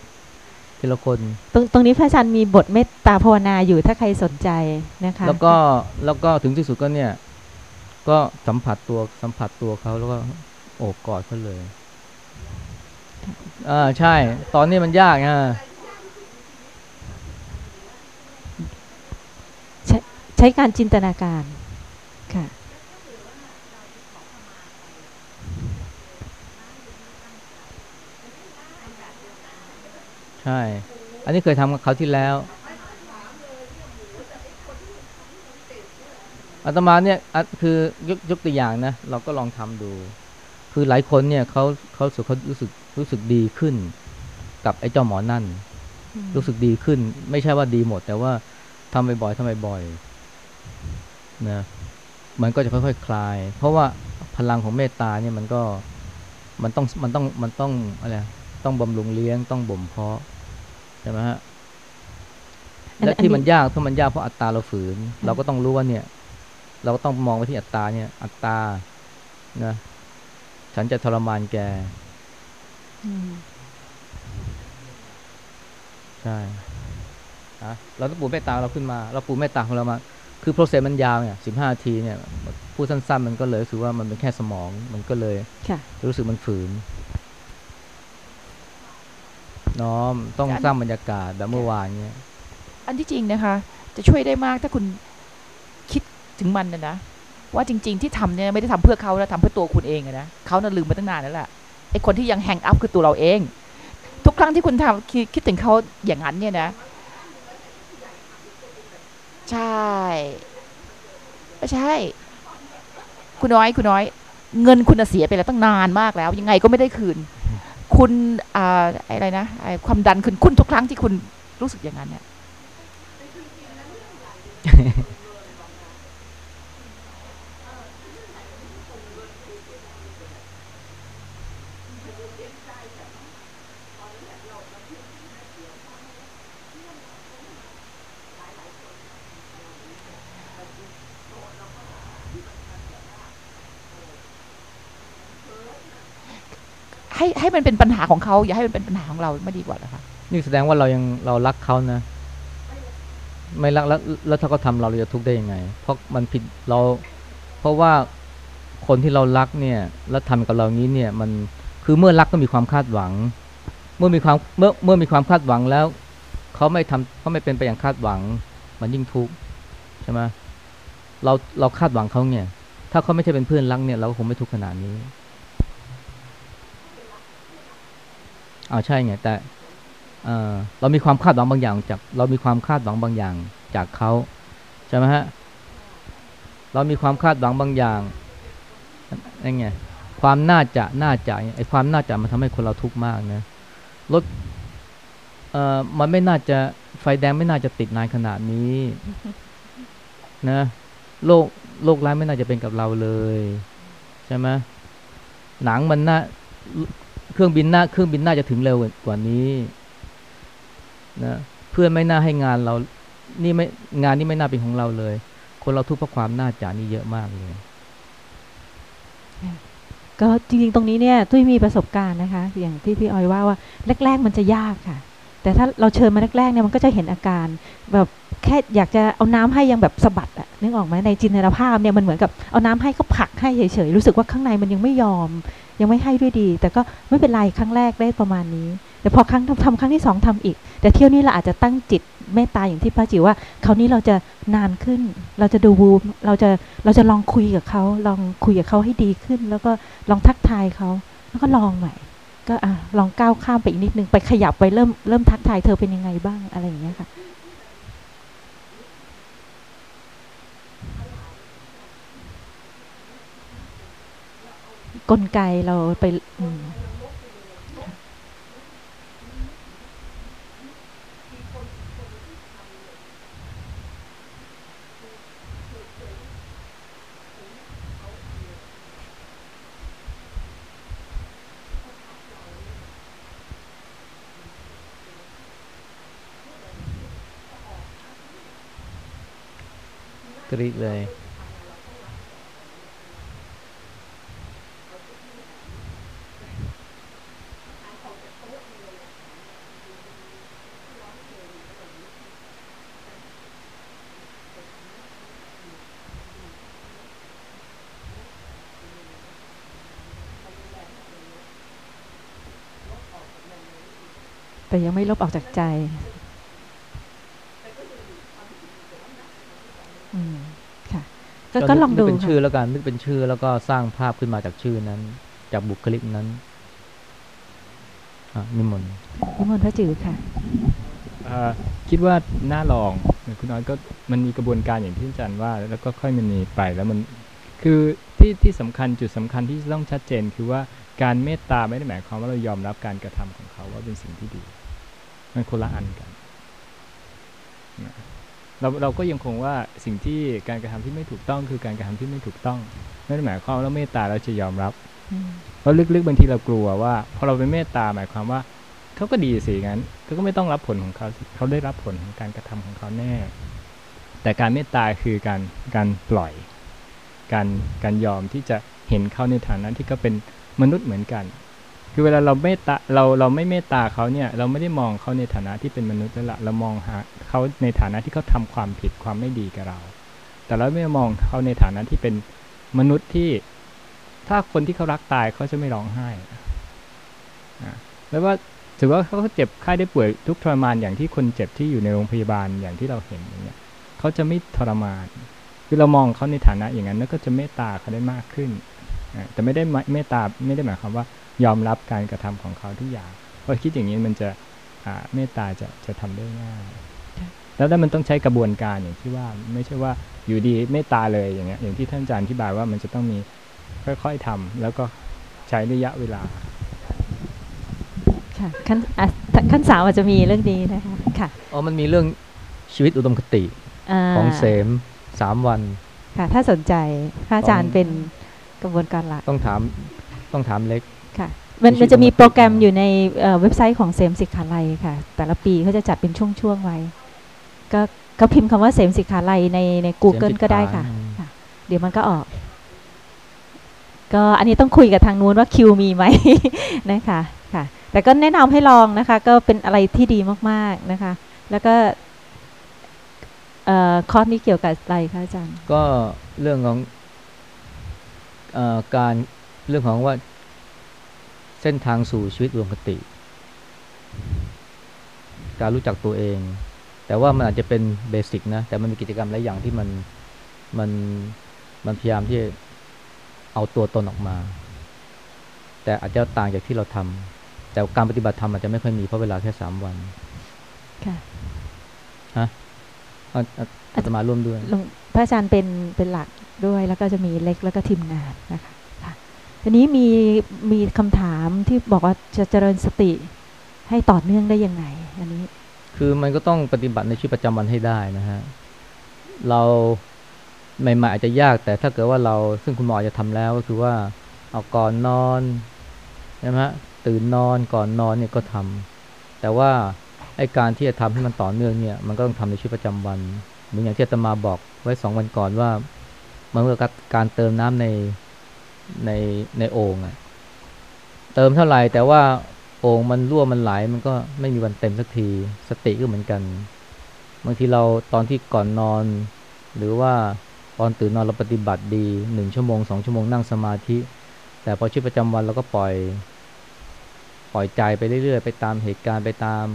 ทีละคนตรงตรงนี้พระอาจารย์มีบทเมตตาภาวนาอยู่ถ้าใครสนใจนะคะ แล้วก็แล้วก็ถึงที่สุดก็เนี่ย ก็สัมผัสตัวสัมผัสตัวเขาแล้วก็โอบกอดเขาเลย อ่าใช่ ตอนนี้มันยากอะใช้ใช้การจินตนาการค่ะใช่ อันนี้เคยทำกับเขาวที่แล้วอาตมาเนี่ยอะคือ ยกยกตัวอย่างนะ เราก็ลองทำดู คือหลายคนเนี่ยเขาเขารู้สึกเขารู้สึกรู้สึกดีขึ้น กับไอ้เจ้าหมอนั่นอืมรู้สึกดีขึ้น ไม่ใช่ว่าดีหมด แต่ว่าทำบ่อยๆทำบ่อยๆนะมันก็จะค่อยๆคคลาย เพราะว่าพลังของเมตตาเนี่ยมันก็มันต้องมันต้องมันต้องอะไรต้องบำรุงเลี้ยงต้องบ่มเพาะใช่ไหมฮะอันและอันที่นี้มันยากเพราะมันยากเพราะอัตราเราฝืน เราก็ต้องรู้ว่าเนี่ย เราก็ต้องมองไปที่อัตราเนี่ย อัตรานะ ฉันจะทรมานแกอืมใช่ฮะเราต้องปลูกเมตตาเราขึ้นมา เราปลูกเมตตาของเรามา คือโปรเซสมันยาวเนี่ยสิบห้าทีเนี่ยพูดสั้น ๆ มันก็เลยรู้สึกว่ามันเป็นแค่สมอง มันก็เลยค่ะรู้สึกมันฝืน น้อมต้องสร้างบรรยากาศแบบเมื่อวานเนี่ย อันที่จริงนะคะ จะช่วยได้มากถ้าคุณคิดถึงมันนะนะ ว่าจริง ๆ ที่ทำเนี่ยไม่ได้ทำเพื่อเขาแล้วทำเพื่อตัวคุณเองนะเขาน่ะลืมมาตั้งนานแล้วแหละไอคนที่ยังแฮงอัพคือตัวเราเอง ทุกครั้งที่คุณทำคิดคิดถึงเขาอย่างนั้นเนี่ยนะ ใช่ไม่ใช่ คุณน้อยคุณน้อย เงินคุณเสียไปแล้วตั้งนานมากแล้ว ยังไงก็ไม่ได้คืน คุณอ่าอะไรนะไอความดันขึ้นคุณทุกครั้งที่คุณรู้สึกอย่างนั้นเนี่ย ให้ให้มันเป็นปัญหาของเขาอย่าให้มันเป็นปัญหาของเราไม่ดีกว่าเหรอคะนี่แสดงว่าเรายังเรารักเขานะ ไม่รักแล้วแล้วถ้าเขาทำเราเราจะทุกข์ได้ยังไง เพราะมันผิดเรา เพราะว่าคนที่เรารักเนี่ยแล้วทำกับเรางี้เนี่ย มันคือเมื่อรักก็มีความคาดหวัง เมื่อมีความเมื่อเมื่อมีความคาดหวังแล้วเขาไม่ทำเขาไม่เป็นไปอย่างคาดหวัง มันยิ่งทุกข์ใช่ไหมเราเราคาดหวังเขาเนี่ย ถ้าเขาไม่ใช่เป็นเพื่อนรักเนี่ย เราก็คงไม่ทุกข์ขนาดนี้ เอาใช่ไงแต่เอ่อเรามีความคาดหวังบางอย่างจากเรามีความคาดหวังบางอย่างจากเขาใช่ไหมฮะเรามีความคาดหวังบางอย่างนั่นไงความน่าจะน่าจะไอ้ความน่าจะมันทำให้คนเราทุกข์มากนะรถเอ่อมันไม่น่าจะไฟแดงไม่น่าจะติดนานขนาดนี้นะโลกโลกร้ายไม่น่าจะเป็นกับเราเลย ใช่ไหมหนังมันน่า เครื่องบินหน่าเครื่องบินหน่าจะถึงเร็วกว่านี้นะเพื่อนไม่น่าให้งานเรา นี่ไม่งานนี้ไม่น่าเป็นของเราเลย คนเราทุกข์เพราะความน่าจ่านี่เยอะมากเลย ก็จริงๆ ตรงนี้เนี่ยตุ้ยมีประสบการณ์นะคะ อย่างที่พี่ออยว่าว่าแรก ๆ มันจะยากค่ะ แต่ถ้าเราเชิญมาแรกๆเนี่ยมันก็จะเห็นอาการ แบบแค่อยากจะเอาน้ำให้ยังแบบสะบัดอะนึกออกไหมในจินตนาภาพเนี่ยมันเหมือนกับเอาน้ำให้ก็ผลักให้เฉยๆรู้สึกว่าข้างในมันยังไม่ยอม ยังไม่ให้ด้วยดี แต่ก็ไม่เป็นไรครั้งแรกได้ประมาณนี้ แต่พอครั้งทำครั้งที่สองทำอีก แต่เที่ยวนี้เราอาจจะตั้งจิตเมตตาอย่างที่พระจิวว่าคราวนี้เราจะนานขึ้น เราจะดูวูเราจะเราจะลองคุยกับเขาลองคุยกับเขาให้ดีขึ้น แล้วก็ลองทักทายเขาแล้วก็ลองใหม่ก็อะลองก้าวข้ามไปอีกนิดนึงไปขยับไปเริ่มเริ่มทักทายเธอเป็นยังไงบ้างอะไรอย่างเงี้ยค่ะ กลไกเราไปอืมกรีดเลย แต่ยังไม่ลบออกจากใจอืมค่ะก็ก็ลองดูนึกเป็นค่ะชื่อแล้วกันนึกเป็นชื่อแล้วก็สร้างภาพขึ้นมาจากชื่อนั้น จากบุคลิกนั้นอะนิมนต์นิมนต์พระจือค่ะเอ่อคิดว่าน่าลองคุณน้อยก็มันมีกระบวนการอย่างที่อาจารย์ว่า แล้วก็ค่อยมันมีไปแล้วมันคือที่ที่สำคัญจุดสำคัญที่จะต้องชัดเจน คือว่าการเมตตาไม่ได้หมายความว่าเรายอมรับการกระทำของเขาว่าเป็นสิ่งที่ดี มันคนละอันกันนะเราเราก็ยังคงว่าสิ่งที่การกระทำที่ไม่ถูกต้องคือการกระทำที่ไม่ถูกต้องไม่ได้หมายความว่าเราเมตตาเราจะยอมรับอืมเพราะลึกๆบางทีเรากลัวว่าพอเราเป็นเมตตาหมายความว่าเขาก็ดีสิงั้นเขาก็ไม่ต้องรับผลของเขาสิเขาได้รับผลของการกระทำของเขาแน่ แต่การเมตตาคือการการปล่อย การการยอมที่จะเห็นเขาในฐานะที่เขาเป็นมนุษย์เหมือนกัน คือเวลาเราเมตตาเราเราไม่เมตตาเขาเนี่ย เราไม่ได้มองเขาในฐานะที่เป็นมนุษย์แล้วละเรามองหาเขาในฐานะที่เขาทำความผิดความไม่ดีกับเรา แต่เราไม่มองเขาในฐานะที่เป็นมนุษย์ที่ ถ้าคนที่เขารักตายเขาจะไม่ร้องไห้แล้วว่าถือว่าเขาเจ็บไข้ได้ป่วยทุกทรมานอย่างที่คนเจ็บที่อยู่ในโรงพยาบาลอย่างที่เราเห็นอย่างเงี้ยเขาจะไม่ทรมาน คือเรามองเขาในฐานะอย่างนั้นแล้วก็จะเมตตาเขาได้มากขึ้นแต่ไม่ได้ไม่เมตตาไม่ได้หมายความว่า ยอมรับการกระทำของเขาทุกอย่างพอคิดอย่างนี้มันจะอ่าเมตตาจะจะทำได้ง่ายแล้วแต่มันต้องใช้กระบวนการอย่างที่ว่าไม่ใช่ว่าอยู่ดีเมตตาเลยอย่างเงี้ยอย่างที่ท่านอาจารย์อธิบายว่ามันจะต้องมีค่อยๆทำแล้วก็ใช้ระยะเวลาค่ะขั้นอะขั้นสามอาจจะมีเรื่องนี้นะคะค่ะอ๋อมันมีเรื่องชีวิตอุดมคติอ่าของเสมสามวัน ค่ะ ถ้าสนใจพระอาจารต้ย์องเป็นกระบวนการหลักต้องถามต้องถามเล็กค่ะ มันมีมันจะมีชีวิตโปรแกรมอยู่ในเอ่อเว็บไซต์ของเสมสิกขาลัยค่ะ แต่ละปีเขาจะจัดเป็นช่วงๆไว้ ก็เขาพิมพ์คำว่าเสมสิกขาลัยในใน Google ก็ได้ค่ะค่ะ เดี๋ยวมันก็ออก ก็อันนี้ต้องคุยกับทางนู้นว่าคิวมีไหมนะคะค่ะ แต่ก็แนะนำให้ลองนะคะ ก็เป็นอะไรที่ดีมากๆนะคะ แล้วก็เอ่อคอร์สนี้เกี่ยวกับอะไรคะอาจารย์ ก็เรื่องของเออการเรื่องของว่า เส้นทางสู่ชีวิตอุดมคติ การรู้จักตัวเอง แต่ว่ามันอาจจะเป็นเบสิกนะ แต่มันมีกิจกรรมหลายอย่างที่มันมันมันพยายามที่จะเอาตัวตนออกมา แต่อาจจะต่างจากที่เราทำแต่การปฏิบัติธรรมอาจจะไม่ค่อยมีเพราะเวลาแค่สามวัน ค่ะ ฮะอาอาอาตมาร่วมด้วยหลวงพระอาจารย์เป็นเป็นหลักด้วย แล้วก็จะมีเล็กแล้วก็ทีมงานนะคะค่ะ ทีนี้มีมีคำถามที่บอกว่าจะเจริญสติให้ต่อเนื่องได้ยังไงอันนี้ คือมันก็ต้องปฏิบัติในชีวิตประจำวันให้ได้นะฮะ เราใหม่ๆอาจจะยากแต่ถ้าเกิดว่าเราซึ่งคุณหมออาจจะทำแล้วก็คือว่าเอาก่อนนอนใช่ไหมฮะตื่นนอนก่อนนอนเนี่ยก็ทำแต่ว่าไอการที่จะทำให้มันต่อเนื่องเนี่ย มันก็ต้องทำในชีวิตประจำวันเหมือนอย่างที่อาตมาบอกไว้สองวันก่อนว่ามันเหมือนกับการเติมน้ำใน ในในโอ่งอะเติมเท่าไหร่แต่ว่าโอ่งมันรั่วมันไหลมันก็ไม่มีวันเต็มสักทีสติก็เหมือนกันบางทีเราตอนที่ก่อนนอน หรือว่าตอนตื่นนอนเราปฏิบัติดีหนึ่งชั่วโมงสองชั่วโมงนั่งสมาธิ แต่พอชีวิตประจำวันเราก็ปล่อย ปล่อยใจไปเรื่อยๆ ไปตามเหตุการณ์ไปตาม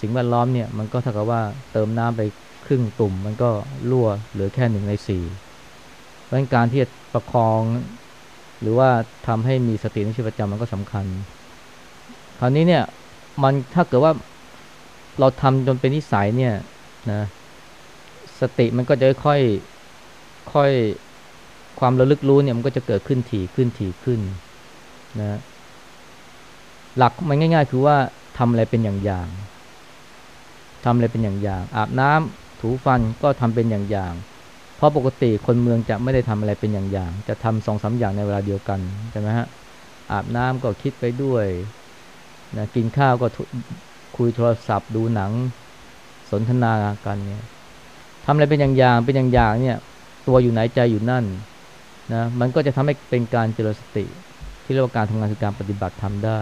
สิ่งแวดล้อมเนี่ยมันก็เท่ากับว่าเติมน้ำไปครึ่งตุ่ม มันก็รั่วเหลือแค่หนึ่งในสี่เพราะฉะนั้นการที่จะประคอง หรือว่าทำให้มีสติในชีวิตประจำมันก็สำคัญ คราวนี้เนี่ยมันถ้าเกิดว่าเราทำจนเป็นนิสัยเนี่ยนะสติมันก็จะค่อยค่อยความระลึกรู้เนี่ยมันก็จะเกิดขึ้นถี่ขึ้นถี่ขึ้นนะหลักมันง่าย ๆ คือว่าทำอะไรเป็นอย่างๆทำอะไรเป็นอย่างๆอาบน้ำถูฟันก็ทำเป็นอย่างๆ เพราะปกติคนเมืองจะไม่ได้ทำอะไรเป็นอย่างๆ จะทำสองสาอย่างในเวลาเดียวกันใช่ไหมฮะ อาบน้ำก็คิดไปด้วยนะกินข้าวก็คุยโทรศัพท์ดูหนังสนทนากันเนี่ยทำอะไรเป็นอย่างๆ เป็นอย่างๆ เนี่ย ตัวอยู่ไหนใจอยู่นั่นนะ มันก็จะทำให้เป็นการเจริญสติ ที่เรียกว่าการทำงานคือการปฏิบัติทำได้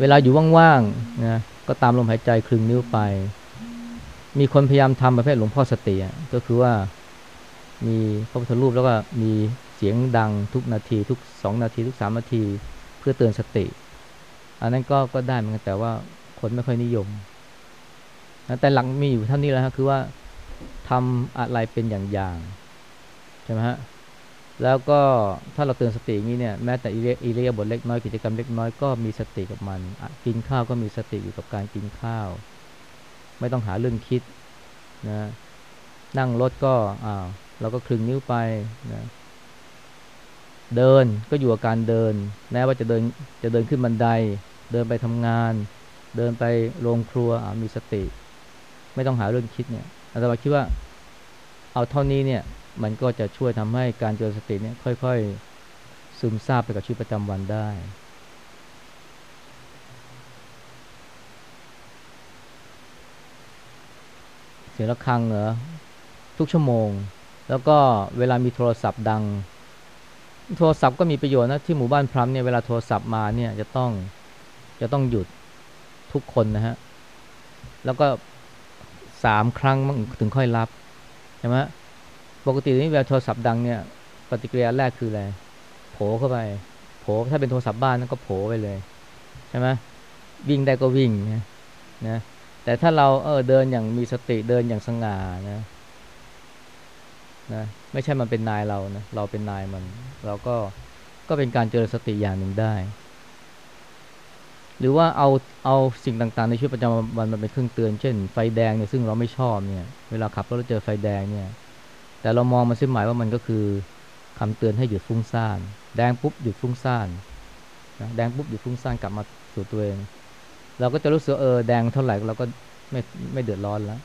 เวลาอยู่ว่างๆ นะ ก็ตามลมหายใจคลึงนิ้วไป มีคนพยายามทำประเภทหลวงพ่อสติอะก็คือว่ามีพระพุทธรูปแล้วก็มีเสียงดังทุกนาที ทุกสองนาที ทุกสามนาทีเพื่อเตือนสติ อันนั้นก็ก็ได้เหมือนกันแต่ว่าคนไม่ค่อยนิยมนะแต่หลังมีอยู่เท่านี้แล้วคือว่าทำอะไรเป็นอย่างๆใช่ไหมฮะแล้วก็ถ้าเราเตือนสติอย่างนี้เนี่ยแม้แต่อิเลียอิเลียบทเล็กน้อยกิจกรรมเล็กน้อยก็มีสติกับมัน กินข้าวก็มีสติอยู่กับการกินข้าว ไม่ต้องหาเรื่องคิดนะนั่งรถก็อ้าวเราก็คลึงนิ้วไปนะเดินก็อยู่กับการเดิน แม้ว่าจะเดินจะเดินขึ้นบันได เดินไปทำงาน เดินไปโรงครัวมีสติ ไม่ต้องหาเรื่องคิดเนี่ยอาตมาคิดว่าเอาเท่านี้เนี่ยมันก็จะช่วยทำให้การเจริญสติเนี่ยค่อย ๆ ซึมซาบไปกับชีวิตประจำวันได้ สียงะระฆังเหรอทุกชั่วโมง แล้วก็เวลามีโทรศัพท์ดัง โทรศัพท์ก็มีประโยชน์นะที่หมู่บ้านพรัมเนี่ยเวลาโทรศัพท์มาเนี่ยจะต้องจะต้องหยุดทุกคนนะฮะแล้วก็สามครั้งมั้งถึงค่อยรับใช่ไหมปกตินี่เวลาโทรศัพท์ดังเนี่ย ปฏิกิริยาแรกคืออะไรโผล่เข้าไปโผล่ถ้าเป็นโทรศัพท์บ้านนั่นก็โผล่ไปเลยใช่ไหมวิ่งได้ก็วิ่งนะนะ แต่ถ้าเราเออเดินอย่างมีสติเดินอย่างสง่านะนะไม่ใช่มันเป็นนายเรานะเราเป็นนายมัน เราก็ก็เป็นการเจริญสติอย่างหนึ่งได้ หรือว่าเอาเอาสิ่งต่างๆ ในชีวิตประจำวันมันเป็นเครื่องเตือน เช่นไฟแดงเนี่ยซึ่งเราไม่ชอบเนี่ยเวลาขับรถแล้วเจอไฟแดงเนี่ย แต่เรามองมันเส้นหมายว่ามันก็คือคำเตือนให้หยุดฟุ้งซ่าน แดงปุ๊บหยุดฟุ้งซ่านนะแดงปุ๊บหยุดฟุ้งซ่านกลับมาสู่ตัวเอง เราก็จะรู้สึกเออแดงเท่าไหร่เราก็ไม่ไม่เดือดร้อนแล้ว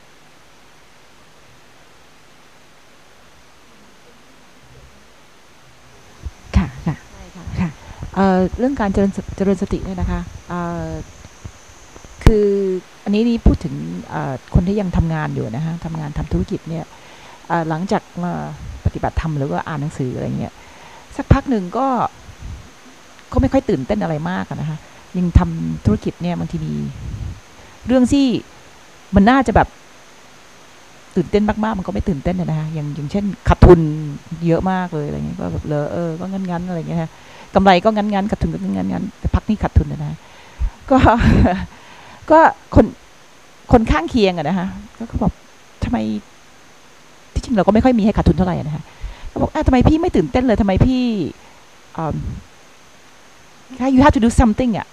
ค่ะค่ะค่ะเอ่อเรื่องการเจริญสเจริญสติเนี่ยนะคะเอ่อคืออันนี้นี่พูดถึงเอ่อคนที่ยังทำงานอยู่นะคะทำงานทำธุรกิจเนี่ยเอ่อหลังจากมาปฏิบัติธรรมหรือว่าอ่านหนังสืออะไรเงี้ยสักพักหนึ่งก็ก็ไม่ค่อยตื่นเต้นอะไรมากนะคะ ยังทำธุรกิจเนี่ยบางทีมี เรื่องที่มันน่าจะแบบตื่นเต้นมากๆมันก็ไม่ตื่นเต้นนะฮะอย่างอย่างเช่นขาดทุนเยอะมากเลยอะไรเงี้ยก็แบบเลอเออก็งั้นงั้นอะไรเงี้ยฮะกำไรก็งั้นงั้นขาดทุนก็งั้นงั้นแต่พักนี่ขาดทุนนะฮะก็ก็คนคนข้างเคียงอะนะฮะก็เขาบอกทำไมที่จริงเราก็ไม่ค่อยมีให้ขาดทุนเท่าไหร่นะฮะเขาบอกอะทำไมพี่ไม่ตื่นเต้นเลยทำไมพี่อืม you have to do something อะ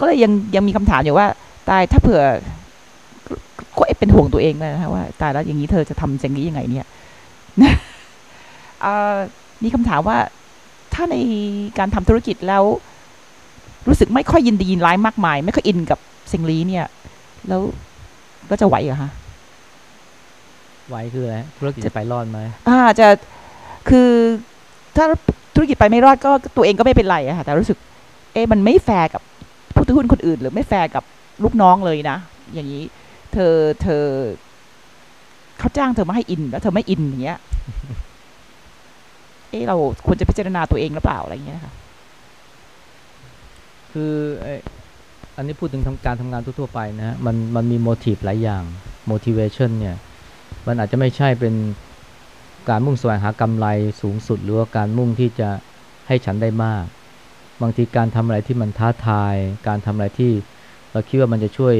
ก็เลยยังยังมีคำถามอยู่ว่า ตายถ้าเผื่อก็เอ๊ะเป็นห่วงตัวเองเลยนะคะว่าตายแล้วอย่างนี้เธอจะทำอย่างนี้ยังไงเนี่ยเอ่อมีคำถามว่าถ้าในการทำธุรกิจแล้ว รู้สึกไม่ค่อยยินดียินร้ายมากมาย ไม่ค่อยอินกับสิ่งนี้เนี่ย แล้วก็จะไหวเหรอคะไหวคืออะไรธุรกิจจะไปรอดไหมอ่าจะคือถ้าธุรกิจไปไม่รอดก็ตัวเองก็ไม่เป็นไรอะค่ะแต่รู้สึก เอ๊ะมันไม่แฟร์กับผู้ ถือหุ้นคนอื่น หรือไม่แฟร์กับลูกน้องเลยนะ อย่างนี้ เธอเธอเขาจ้างเธอมาให้อิน แล้วเธอไม่อินอย่างเงี้ย เอ๊ะเราควรจะพิจารณาตัวเองหรือเปล่าอะไรอย่างเงี้ยค่ะคือไออันนี้พูดถึงทำการทำงานทั่วๆไปนะฮะมันมันมี motive หลายอย่าง motivation เนี่ย มันอาจจะไม่ใช่เป็นการมุ่งแสวงหากำไรสูงสุด หรือว่าการมุ่งที่จะให้ฉันได้มาก บางทีการทำอะไรที่มันท้าทาย การทำอะไรที่เราคิดว่ามันจะช่วย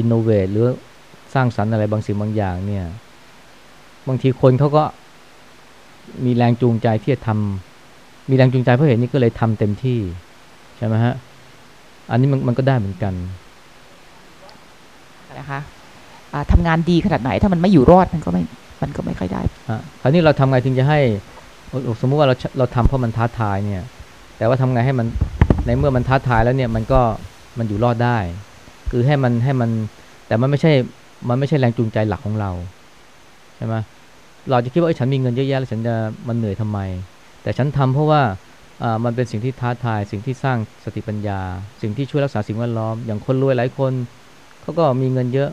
innovate หรือสร้างสรรค์อะไรบางสิ่งบางอย่างเนี่ยบางทีคนเขาก็มีแรงจูงใจที่จะทำมีแรงจูงใจเพราะเห็นนี่ก็เลยทำเต็มที่ใช่ไหมฮะอันนี้มันมันก็ได้เหมือนกันนะคะอ่าทำงานดีขนาดไหนถ้ามันไม่อยู่รอดมันก็ไม่มันก็ไม่ค่อยได้อะคราวนี้เราทำไงถึงจะให้โอ้โอ้สมมุติว่าเราเราทำเพราะมันท้าทายเนี่ย แต่ว่าทำไงให้มันในเมื่อมันท้าทายแล้วเนี่ยมันก็มันอยู่รอดได้ คือให้มันให้มันแต่มันไม่ใช่มันไม่ใช่แรงจูงใจหลักของเราใช่ไหมเราจะคิดว่าไอ้ฉันมีเงินเยอะแยะแล้วฉันจะมันเหนื่อยทำไม แต่ฉันทำเพราะว่าอ่ามันเป็นสิ่งที่ท้าทาย สิ่งที่สร้างสติปัญญา สิ่งที่ช่วยรักษาสิ่งแวดล้อม อย่างคนรวยหลายคนเขาก็มีเงินเยอะ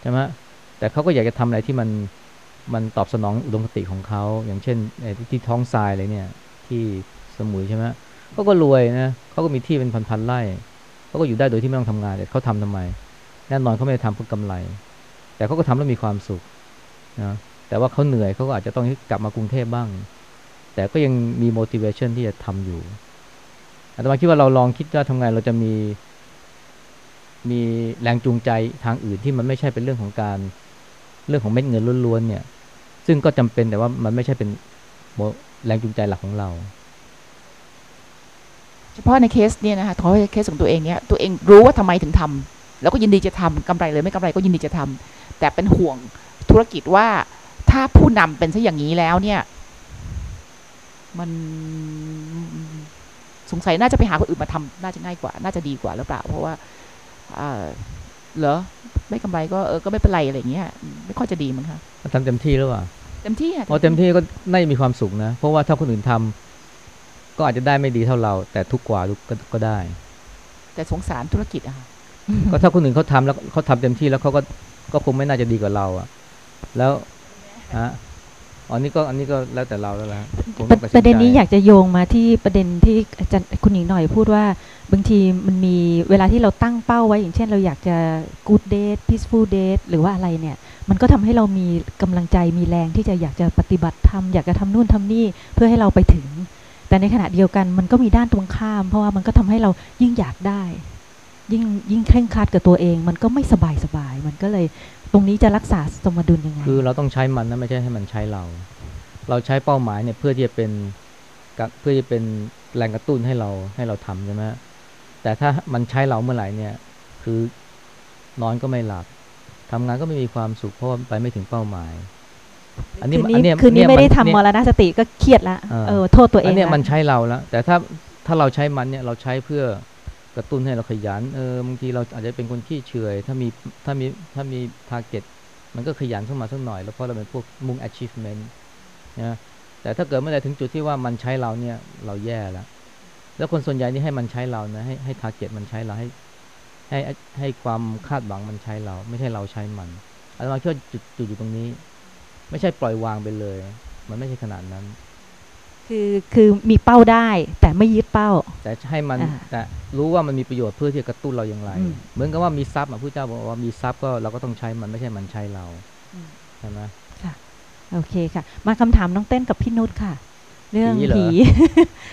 ใช่ไหมแต่เขาก็อยากจะทำอะไรที่มันมันตอบสนองอุดมคติของเขาอย่างเช่นไอ้ที่ท้องทรายอะไรเนี่ยที่ มุยใช่ไหมเขาก็รวยนะเขาก็มีที่เป็นพันๆไร่เขาก็อยู่ได้โดยที่ไม่ต้องทำงานแต่เขาทำทำไมแน่นอนเขาไม่ได้ทำเพื่อกำไร แต่เขาก็ทำแล้วมีความสุขนะแต่ว่าเขาเหนื่อยเขาก็อาจจะต้องกลับมากรุงเทพบ้าง แต่ก็ยังมี motivation ที่จะทำอยู่อาตมาคิดว่าเราลองคิดว่าทำไงเราจะมีมีแรงจูงใจทางอื่นที่มันไม่ใช่เป็นเรื่องของการเรื่องของเม็ดเงินล้วนๆเนี่ย ซึ่งก็จำเป็นแต่ว่ามันไม่ใช่เป็นแรงจูงใจหลักของเรา เฉพาะในเคสเนี่ยนะคะขอเคสของตัวเองเนี่ยตัวเองรู้ว่าทำไมถึงทำแล้วก็ยินดีจะทำกำไรเลยไม่กำไรก็ยินดีจะทำแต่เป็นห่วงธุรกิจว่าถ้าผู้นำเป็นซะอย่างนี้แล้วเนี่ย มันสงสัยน่าจะไปหาคนอื่นมาทำน่าจะง่ายกว่า น่าจะดีกว่าหรือเปล่า เพราะว่าเอ่อเหรอไม่กำไรก็เออก็ไม่เป็นไรอะไรอย่างเงี้ยไม่ค่อยจะดีมั้งคะทำเต็มที่หรือเปล่าเต็มที่อะพอเต็มที่ก็น่าจะมีความสุขนะ เพราะว่าถ้าคนอื่นทำ ก็อาจจะได้ไม่ดีเท่าเรา แต่ทุกข์กว่าก็ก็ได้ แต่สงสารธุรกิจอะค่ะก็ถ้าคนอื่นเขาทำแล้วเขาทำเต็มที่แล้วเขาก็ก็คงไม่น่าจะดีกว่าเราอะแล้วฮะอันนี้ก็อันนี้ก็แล้วแต่เราแล้วละผมปต้อระงตัดสิประเด็นนี้ใจอยากจะโยงมาที่ประเด็นที่อาจารย์คุณหญิงหน่อยพูดว่าบางทีมันมีเวลาที่เราตั้งเป้าไว้ อย่างเช่นเราอยากจะ good date peaceful date หรือว่าอะไรเนี่ย มันก็ทำให้เรามีกำลังใจมีแรงที่จะอยากจะปฏิบัติธรรมอยากจะทำนู่นทำนี่เพื่อให้เราไปถึง แต่ในขณะเดียวกันมันก็มีด้านตรงข้าม เพราะว่ามันก็ทำให้เรายิ่งอยากได้ ยิ่งยิ่งเคร่งครัดกับตัวเอง มันก็ไม่สบายสบาย มันก็เลยตรงนี้จะรักษาสมดุลยังไง คือเราต้องใช้มันนะไม่ใช่ให้มันใช้เรา เราใช้เป้าหมายเนี่ยเพื่อที่จะเป็นเพื่อจะเป็นแรงกระตุ้นให้เราให้เราทำใช่ไหมแต่ถ้ามันใช้เราเมื่อไหร่เนี่ยคือนอนก็ไม่หลับทำงานก็ไม่มีความสุขเพราะไปไม่ถึงเป้าหมาย อันนี้คืนอันนี้เนี้ยคืนนี้เยไม่ได้นทำมเนี่ยรณสติก็เครียดละาเออโทษตัวเองนเนี้ยละมันใช้เราแล้วแต่ถ้าถ้าเราใช้มันเนี่ยเราใช้เพื่อกระตุ้นให้เราขยันเออบางทีเราอาจจะเป็นคนขี้เฉอยถ้ามีถ้ามีถ้ามีทาร์เก็ตมันก็ขยันขึ้นมาสักหน่อย แล้วเพราะเราเป็นพวกมุ่ง achievement นะแต่ถ้าเกิดเมื่อไหรถึงจุดที่ว่ามันใช้เราเนี่ยเราแย่แล้วแล้วคนส่วนใหญ่นี่ให้มันใช้เรานะให้ให้ทาร์เก็ตมันใช้เราให้ให้ให้ความคาดหวังมันใช้เรา ไม่ใช่เราใช้มันอาตมาคิดว่าจุดจุดอยู่ตรงนี้ ไม่ใช่ปล่อยวางไปเลย มันไม่ใช่ขนาดนั้น คือคือมีเป้าได้แต่ไม่ยึดเป้า แต่ให้มันอ่าแต่รู้ว่ามันมีประโยชน์เพื่อที่จะกระตุ้นเราอย่างไรอืมเหมือนกับว่ามีทรัพย์อะพระเจ้าบอกว่ามีทรัพย์ก็เราก็ต้องใช้มันไม่ใช่มันใช้เราอืมใช่ไหมค่ะโอเคค่ะ มาคำถามน้องเต้นกับพี่นุชค่ะ เรื่องผีเหรอผี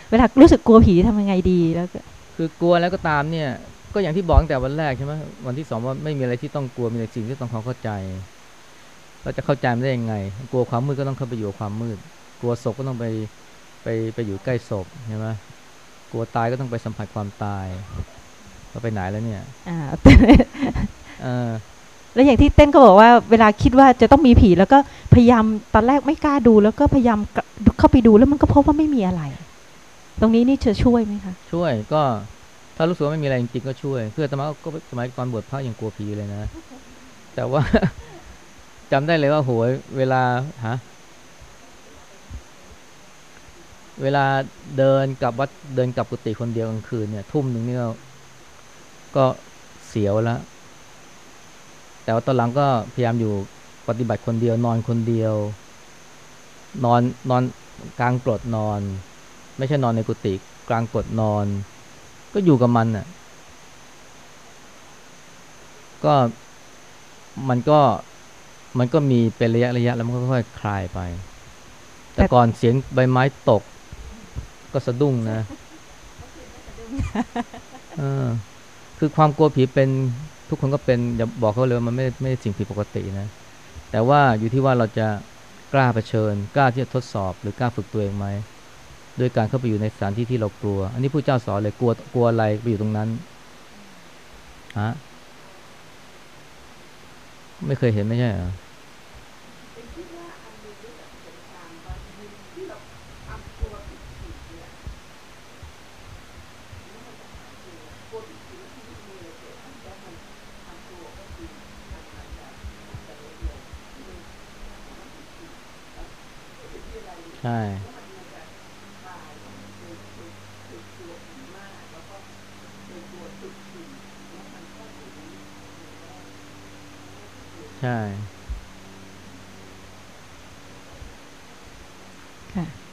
เวลารู้สึกกลัวผีทำยังไงดีแล้วก็คือกลัวแล้วก็ตามเนี่ย ก็อย่างที่บอกตั้งแต่วันแรกใช่ไหมวันที่สองว่าไม่มีอะไรที่ต้องกลัวมีแต่สิ่งที่ต้องความเข้าใจ เราจะเข้าใจมันได้ยังไง กลัวความมืดก็ต้องเข้าไปอยู่กับความมืด กลัวศพก็ต้องไปไปไปอยู่ใกล้ศพใช่ไหมกลัวตายก็ต้องไปสัมผัสความตายเราไปไหนแล้วเนี่ยอ่าเออแล้วอย่างที่เต้นก็บอกว่าเวลาคิดว่าจะต้องมีผี แล้วก็พยายามตอนแรกไม่กล้าดู แล้วก็พยายามเข้าไปดูแล้วมันก็พบว่าไม่มีอะไร ตรงนี้นี่จะช่วยไหมคะช่วยก็ถ้ารู้สึกว่าไม่มีอะไรจริงๆก็ช่วยคืออาตมาก็สมัยก่อนบวชพระยังกลัวผีเลยนะ แต่ว่า จำได้เลยว่าโหยเวลาฮะเวลาเดินกลับวัดเดินกลับกุฏิคนเดียวกลางคืนเนี่ย ทุ่มหนึ่งนี่ก็ก็เสียวแล้วแต่ว่าตอนหลังก็พยายามอยู่ปฏิบัติคนเดียวนอนคนเดียว นอนนอนกลางกรดนอน ไม่ใช่นอนในกุฏิกลางกรดนอน ก็อยู่กับมันน่ะก็มันก็ มันก็มีเป็นระยะระยะแล้วมันก็ค่อยๆคลายไป แต่ก่อนเสียงใบไม้ตก ก็สะดุ้งนะเออคือความกลัวผีเป็นทุกคนก็เป็นอย่าบอกเขาเลยว่ามันไม่ไม่ใช่สิ่งผิดปกตินะ แต่ว่าอยู่ที่ว่าเราจะกล้าเผชิญ กล้าที่จะทดสอบ หรือกล้าฝึกตัวเองไหมโดยการเข้าไปอยู่ในสถานที่ที่เรากลัว อันนี้ผู้เจ้าสอนเลยกลัวกลัวอะไรไปอยู่ตรงนั้นฮะ ไม่เคยเห็นไม่ใช่เหรอใช่ ใช่ค่ะ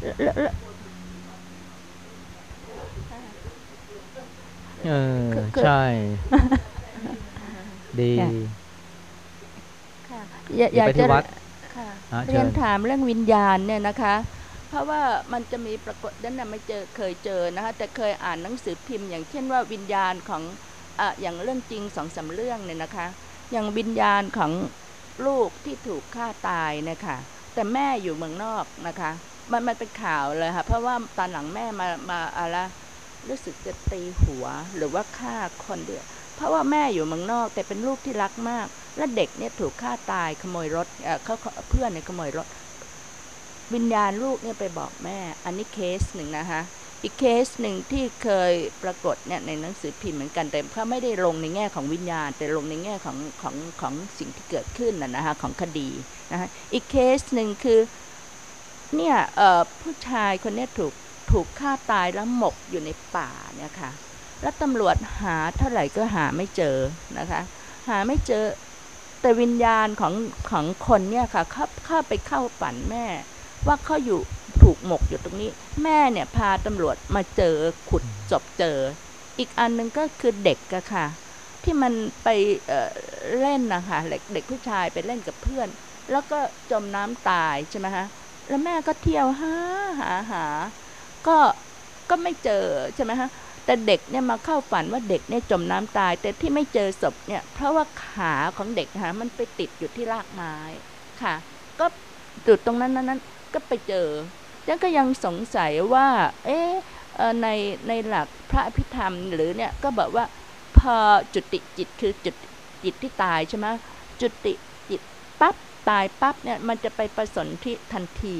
แล้วแล้วเออคือคือใช่ ดีค่ะอยากเดี๋อยวยากไปที่จะวัดค่ะฮะเรียนเชิญถามเรื่องวิญญาณเนี่ยนะคะ เพราะว่ามันจะมีปรากฏนั่นน่ะไม่เจอเคยเจอนะคะแต่เคยอ่านหนังสือพิมพ์ อย่างเช่นว่าวิญญาณของอะอย่างเรื่องจริงสองสามเรื่องเนี่ยนะคะ อย่างวิญญาณของลูกที่ถูกฆ่าตายนะคะแต่แม่อยู่เมืองนอกนะคะ มันมันเป็นข่าวเลยค่ะเพราะว่าตอนหลังแม่มามาอะไรรู้สึกจะตีหัวหรือว่าฆ่าคนเดียวเพราะว่าแม่อยู่เมืองนอก แต่เป็นลูกที่รักมาก และเด็กเนี่ยถูกฆ่าตายขโมยรถอ่อเขาเขาเพื่อนเนี่ยขโมยรถ วิญญาณลูกเนี่ยไปบอกแม่ อันนี้เคสหนึ่งนะคะ อีกเคสหนึ่งที่เคยปรากฏเนี่ยในหนังสือพิมพ์เหมือนกันแต่เขาไม่ได้ลงในแง่ของวิญญาณ แต่ลงในแง่ของของของสิ่งที่เกิดขึ้นนะนะคะของคดีนะคะอีกเคสหนึ่งคือเนี่ยเอ่อผู้ชายคนนี้ถูกถูกฆ่าตายแล้วหมกอยู่ในป่าเนี่ยค่ะแล้วตำรวจหาเท่าไหร่ก็หาไม่เจอนะคะ หาไม่เจอแต่วิญญาณของของคนเนี่ยค่ะเข้าเข้าไปเข้าฝันแม่ ว่าเขาอยู่ถูกหมกอยู่ตรงนี้ แม่เนี่ยพาตำรวจมาเจอขุดจบเจอ อีกอันหนึ่งก็คือเด็กอะค่ะ ที่มันไปเเล่นนะคะเด็กผู้ชายไปเล่นกับเพื่อน แล้วก็จมน้ำตายใช่ไหมคะแล้วแม่ก็เที่ยวหาหาหา ก็ก็ไม่เจอใช่ไหมคะแต่เด็กเนี่ยมาเข้าฝันว่าเด็กเนี่ยจมน้ำตาย แต่ที่ไม่เจอศพเนี่ยเพราะว่าขาของเด็กนะคะมันไปติดอยู่ที่รากไม้ค่ะ ก็จุดตรงนั้นนั้น ก็ไปเจอยังก็ยังสงสัยว่า เอ๊ะเอในในหลักพระอภิธรรมหรือเนี่ยก็บอกว่าพอจุติจิตคือจุดจิตที่ตายใช่ไหมจุติจิตปั๊บตายปั๊บเนี่ยมันจะไปประสนที่ทันที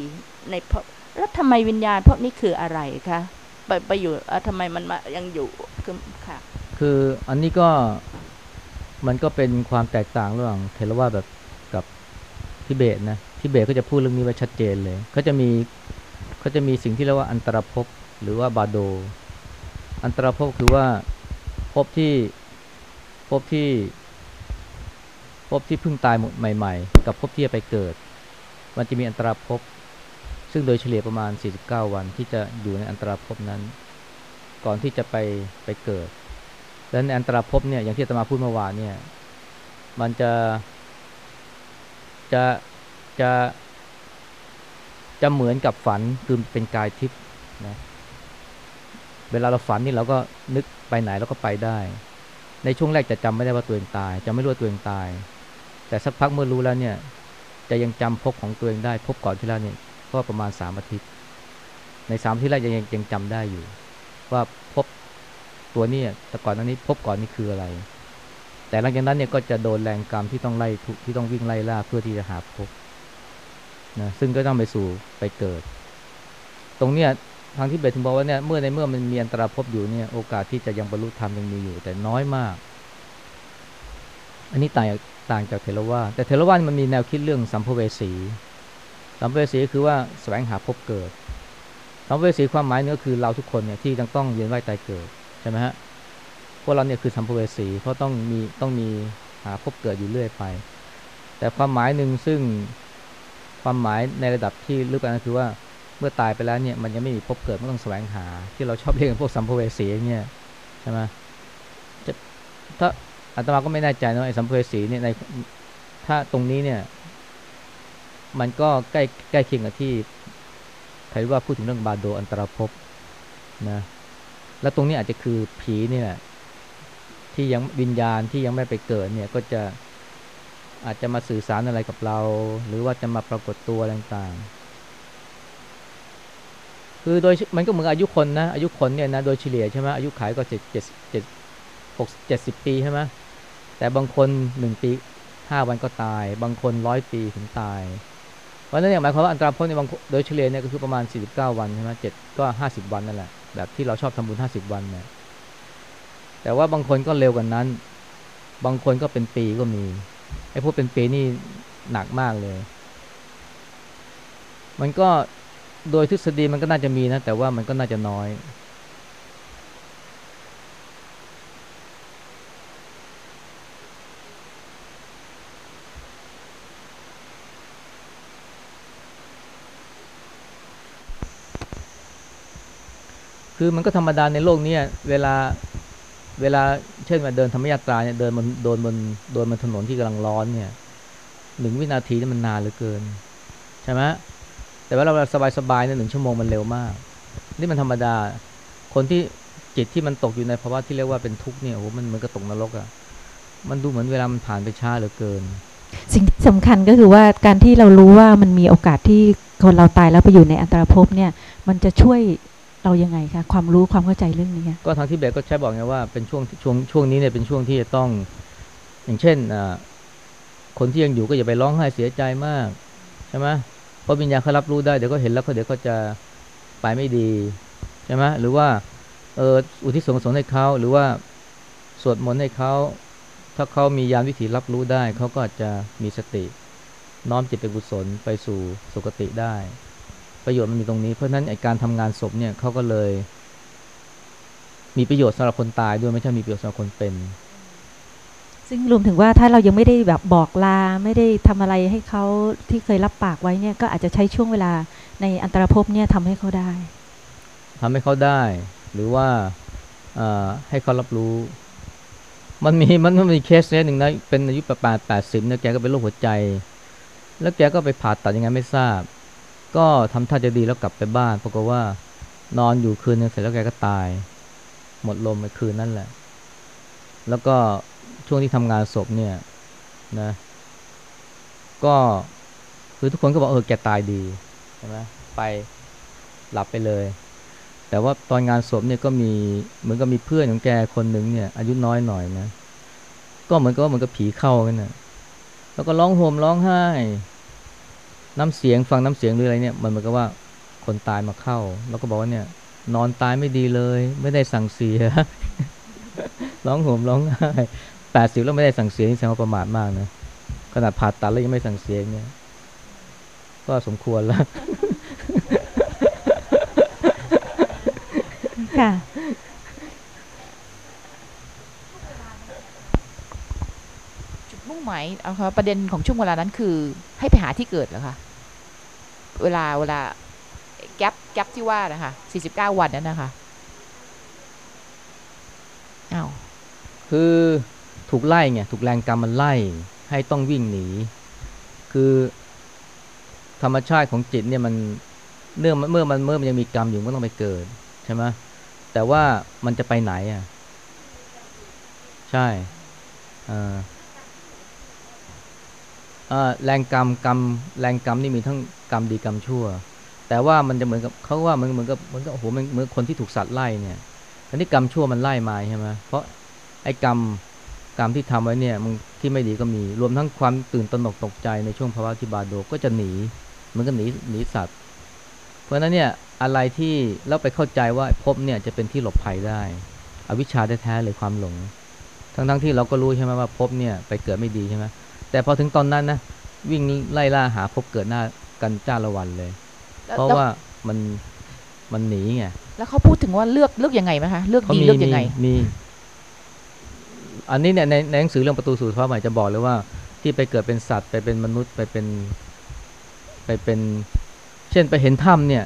ในภพแล้วทำไมวิญญาณพวกนี้คืออะไรคะไปไปอยู่ทำไมมันมายังอยู่คือค่ะคืออันนี้ก็มันก็เป็นความแตกต่างระหว่างเทรวาแบบกับทิเบตนะ ทิเบตก็จะพูดเรื่องนี้ไว้ชัดเจนเลยเขาจะมีเขาจะมีสิ่งที่เรียกว่าอันตรภพหรือว่าบาโด อันตรภพคือว่าภพที่ภพที่ภพที่เพิ่งตายหมดใหม่ ๆ กับภพที่จะไปเกิด มันจะมีอันตรภพซึ่งโดยเฉลี่ยประมาณ 49 วันที่จะอยู่ในอันตรภพนั้น ก่อนที่จะไปไปเกิด และในอันตรภพเนี่ยอย่างที่ตมาพูดเมื่อวานเนี่ยมันจะจะ จะจะเหมือนกับฝันคือเป็นกายทิพย์นะเวลาเราฝันนี่เราก็นึกไปไหนเราก็ไปได้ ในช่วงแรกจะจำไม่ได้ว่าตัวเองตาย จะไม่รู้ว่าตัวเองตาย แต่สักพักเมื่อรู้แล้วเนี่ย จะยังจำพบของตัวเองได้ พบก่อนที่แล้วเนี่ยก็ประมาณสามอาทิตย์ ในสามอาทิตย์แรกยังยังจำได้อยู่ ว่าพบตัวนี้แต่ก่อนนั้นนี้พบก่อนนี่คืออะไร แต่หลังจากนั้นเนี่ยก็จะโดนแรงกรรมที่ต้องไล่ที่ต้องวิ่งไล่ล่าเพื่อที่จะหาพบ นะซึ่งก็ต้องไปสู่ไปเกิด ตรงเนี้ยทางที่เบสถึงบอกว่าเนี่ยเมื่อในเมื่อมันมีอันตราภพอยู่เนี่ยโอกาสที่จะยังบรรลุธรรมยังมีอยู่ แต่น้อยมาก อันนี้ต่างต่างจากเทรวาแต่เทรวามันมีแนวคิดเรื่องสัมภเวสี สัมภเวสีคือว่าแสวงหาพบเกิด สัมภเวสีความหมายเนื้อคือเราทุกคนเนี่ยที่ยังต้องเวียนว่ายตายเกิดใช่ไหมฮะพวกเราเนี่ยคือสัมภเวสีเพราะต้องมีต้องมีหาพบเกิดอยู่เรื่อยไป แต่ความหมายหนึ่งซึ่ง ความหมายในระดับที่ลึกไปก็คือว่าเมื่อตายไปแล้วเนี่ยมันยังไม่มีพบเกิดไม่ต้องแสวงหา ที่เราชอบเรียกกันพวกสัมภเวสีเนี่ยใช่ไหมจะถ้าอาตมาก็ไม่แน่ใจนะไอ้สัมภเวสีเนี่ยในถ้าตรงนี้เนี่ย มันก็ใกล้ใกล้เคียงกับที่ใครว่าพูดถึงเรื่องบาโดอันตรภพนะ แล้วตรงนี้อาจจะคือผีเนี่ยที่ยังวิญญาณที่ยังไม่ไปเกิดเนี่ยก็จะ อาจจะมาสื่อสารอะไรกับเรา หรือว่าจะมาปรากฏตัวต่างๆ คือโดยมันก็เหมือนอายุคนนะ อายุคนเนี่ยนะโดยเฉลี่ยใช่ไหมอายุขายก็เจ็ดเจ็ดเจ็ดหกเจ็ดสิบปีใช่ไหมแต่บางคนหนึ่งปีห้าวันก็ตาย บางคนร้อยปีถึงตายเพราะนั้นเนี่ยหมายความว่าอันตราพ้นในบางโดยเฉลี่ยเนี่ยก็คือประมาณสี่สิบเก้าวันใช่ไหมเจ็ดก็ห้าสิบวันนั่นแหละแบบที่เราชอบทำบุญห้าสิบวันเนี่ยแต่ว่าบางคนก็เร็วกว่านั้น บางคนก็เป็นปีก็มี ไอ้พวกเป็นปีนี่หนักมากเลย มันก็โดยทฤษฎีมันก็น่าจะมีนะ แต่ว่ามันก็น่าจะน้อย คือมันก็ธรรมดาในโลกนี้เวลา เวลาเช่นมาเดินธรรมยาตราเนี่ยเดินบนโดนบนโดนบนถนนที่กำลังร้อนเนี่ยหนึ่งวินาทีนี่มันนานเหลือเกิน ใช่ไหมแต่ว่าเราสบายๆเนี่ยหนึ่งชั่วโมงมันเร็วมาก นี่มันธรรมดา คนที่จิตที่มันตกอยู่ในภาวะที่เรียกว่าเป็นทุกข์เนี่ยโอ้โหมันเหมือนกับตกนรกอะ่ะมันดูเหมือนเวลามันผ่านไปช้าเหลือเกิน สิ่งที่สำคัญก็คือว่าการที่เรารู้ว่ามันมีโอกาสที่คนเราตายแล้วไปอยู่ในอันตรภพเนี่ย มันจะช่วย เรายังไงคะความรู้ความเข้าใจเรื่องนี้ก็ทางที่เบสก็ใช้บอกไงว่าเป็นช่วงช่วงช่วงนี้เนี่ยเป็นช่วงที่จะต้อง อย่างเช่นคนที่ยังอยู่ก็อย่าไปร้องไห้เสียใจมากใช่ไหมเพราะวิญญาณเขารับรู้ได้เดี๋ยวก็เห็นแล้วเขาเดี๋ยวก็จะไปไม่ดีใช่ไหมหรือว่าเอออุทิศส่วนกุศลให้เขาหรือว่าสวดมนต์ให้เขาถ้าเขามียานวิถีรับรู้ได้เขาก็จะมีสติ น้อมจิตเป็นกุศลไปสู่สุคติได้ ประโยชน์มันมีตรงนี้ เพราะฉะนั้นการทำงานศพเนี่ยเขาก็เลย มีประโยชน์สำหรับคนตายด้วยไม่ใช่มีประโยชน์สำหรับคนเป็น ซึ่งรวมถึงว่าถ้าเรายังไม่ได้แบบบอกลาไม่ได้ทำอะไรให้เขาที่เคยรับปากไว้เนี่ยก็อาจจะใช้ช่วงเวลาในอันตรภพเนี่ยทำให้เขาได้ทำให้เขาได้ หรือว่าให้เขารับรู้ มันมีมันมีเคสเนี้ยหนึ่งนะเป็นอายุประมาณแปดสิบเนี่ยแกก็เป็นโรคหัวใจ แล้วแกก็ไปผ่าตัดยังไงไม่ทราบ ก็ทำท่าจะดีแล้วกลับไปบ้านปรากฏว่านอนอยู่คืนนึงเสร็จแล้วแกก็ตาย หมดลมไปคืนนั่นแหละ แล้วก็ช่วงที่ทำงานศพเนี่ยนะ ก็คือทุกคนก็บอกเออแกตายดีใช่ไหมไปหลับไปเลย แต่ว่าตอนงานศพเนี่ยก็มีเหมือนกับมีเพื่อนของแกคนหนึ่งเนี่ย อายุน้อยหน่อยนะก็เหมือนกับว่าเหมือนกับผีเข้ากันนะแล้วก็ร้องโหมร้องไห้ น้ำเสียงฟังน้ำเสียงหรืออะไรเนี่ยมันเหมือนกับว่าคนตายมาเข้า แล้วก็บอกว่าเนี่ย นอนตายไม่ดีเลย ไม่ได้สั่งเสียร้องโหมร้องไห้แปดสิบแล้วไม่ได้สั่งเสียนี่แสดงว่าประมาทมากนะขนาดผ่าตัดแล้วยังไม่สั่งเสียเนี่ย ก็สมควรแล้วค่ะ พ มุ่ง หมายเอาค่ะประเด็นของช่วงเวลานั้นคือให้ไปหาที่เกิดเหรอคะเวลาเวลาแกลบแกลบที่ว่านะคะ49วันนั้นนะคะอ้าวคือถูกไล่ไงถูกแรงกรรมมันไล่ให้ต้องวิ่งหนี คือธรรมชาติของจิตเนี่ยมันเนื่องเมื่อมันเมื่อมันยังมีกรรมอยู่มันก็ต้องไปเกิดใช่ไหมแต่ว่ามันจะไปไหนอะ ใช่อ่าอ่า แรงกรรมกรรมแรงกรรมนี่มีทั้งกรรมดีกรรมชั่ว แต่ว่ามันจะเหมือนกับเขาว่ามันเหมือนกับเหมือนกับโอ้โหมันเหมือนคนที่ถูกสัตว์ไล่เนี่ยอันนี้กรรมชั่วมันไล่มาใช่ไหมเพราะไอ้กรรมกรรมที่ทำไว้เนี่ยมันที่ไม่ดีก็มีรวมทั้งความตื่นตระหนกตกใจในช่วงภาวะที่บาโดก็จะหนีเหมันก็หนีหนีสัตว์ เพราะฉะนั้นเนี่ยอะไรที่เราไปเข้าใจว่าภพเนี่ยจะเป็นที่หลบภัยได้ อวิชชาแท้ๆเลยความหลง ทั้งๆทที่เราก็รู้ใช่ไหมว่าภพเนี่ยไปเกิดไม่ดีใช่ไหม แต่พอถึงตอนนั้นนะวิ่งไล่ล่าหาภพเกิดหน้ากันจ้าละวันเลยแล้วเพราะแล้วว่ามันมันหนีไงแล้วเขาพูดถึงว่าเลือกเลือกยังไงไหมคะเลือกเขาดีมีเลือกยังไงมีมีอันนี้เนี่ยในในหนังสือเรื่องประตูสู่สภาพใหม่จะบอกเลยว่า ที่ไปเกิดเป็นสัตว์ไปเป็นมนุษย์ไปเป็น ไปเป็น เช่นไปเห็นถ้ำเนี่ย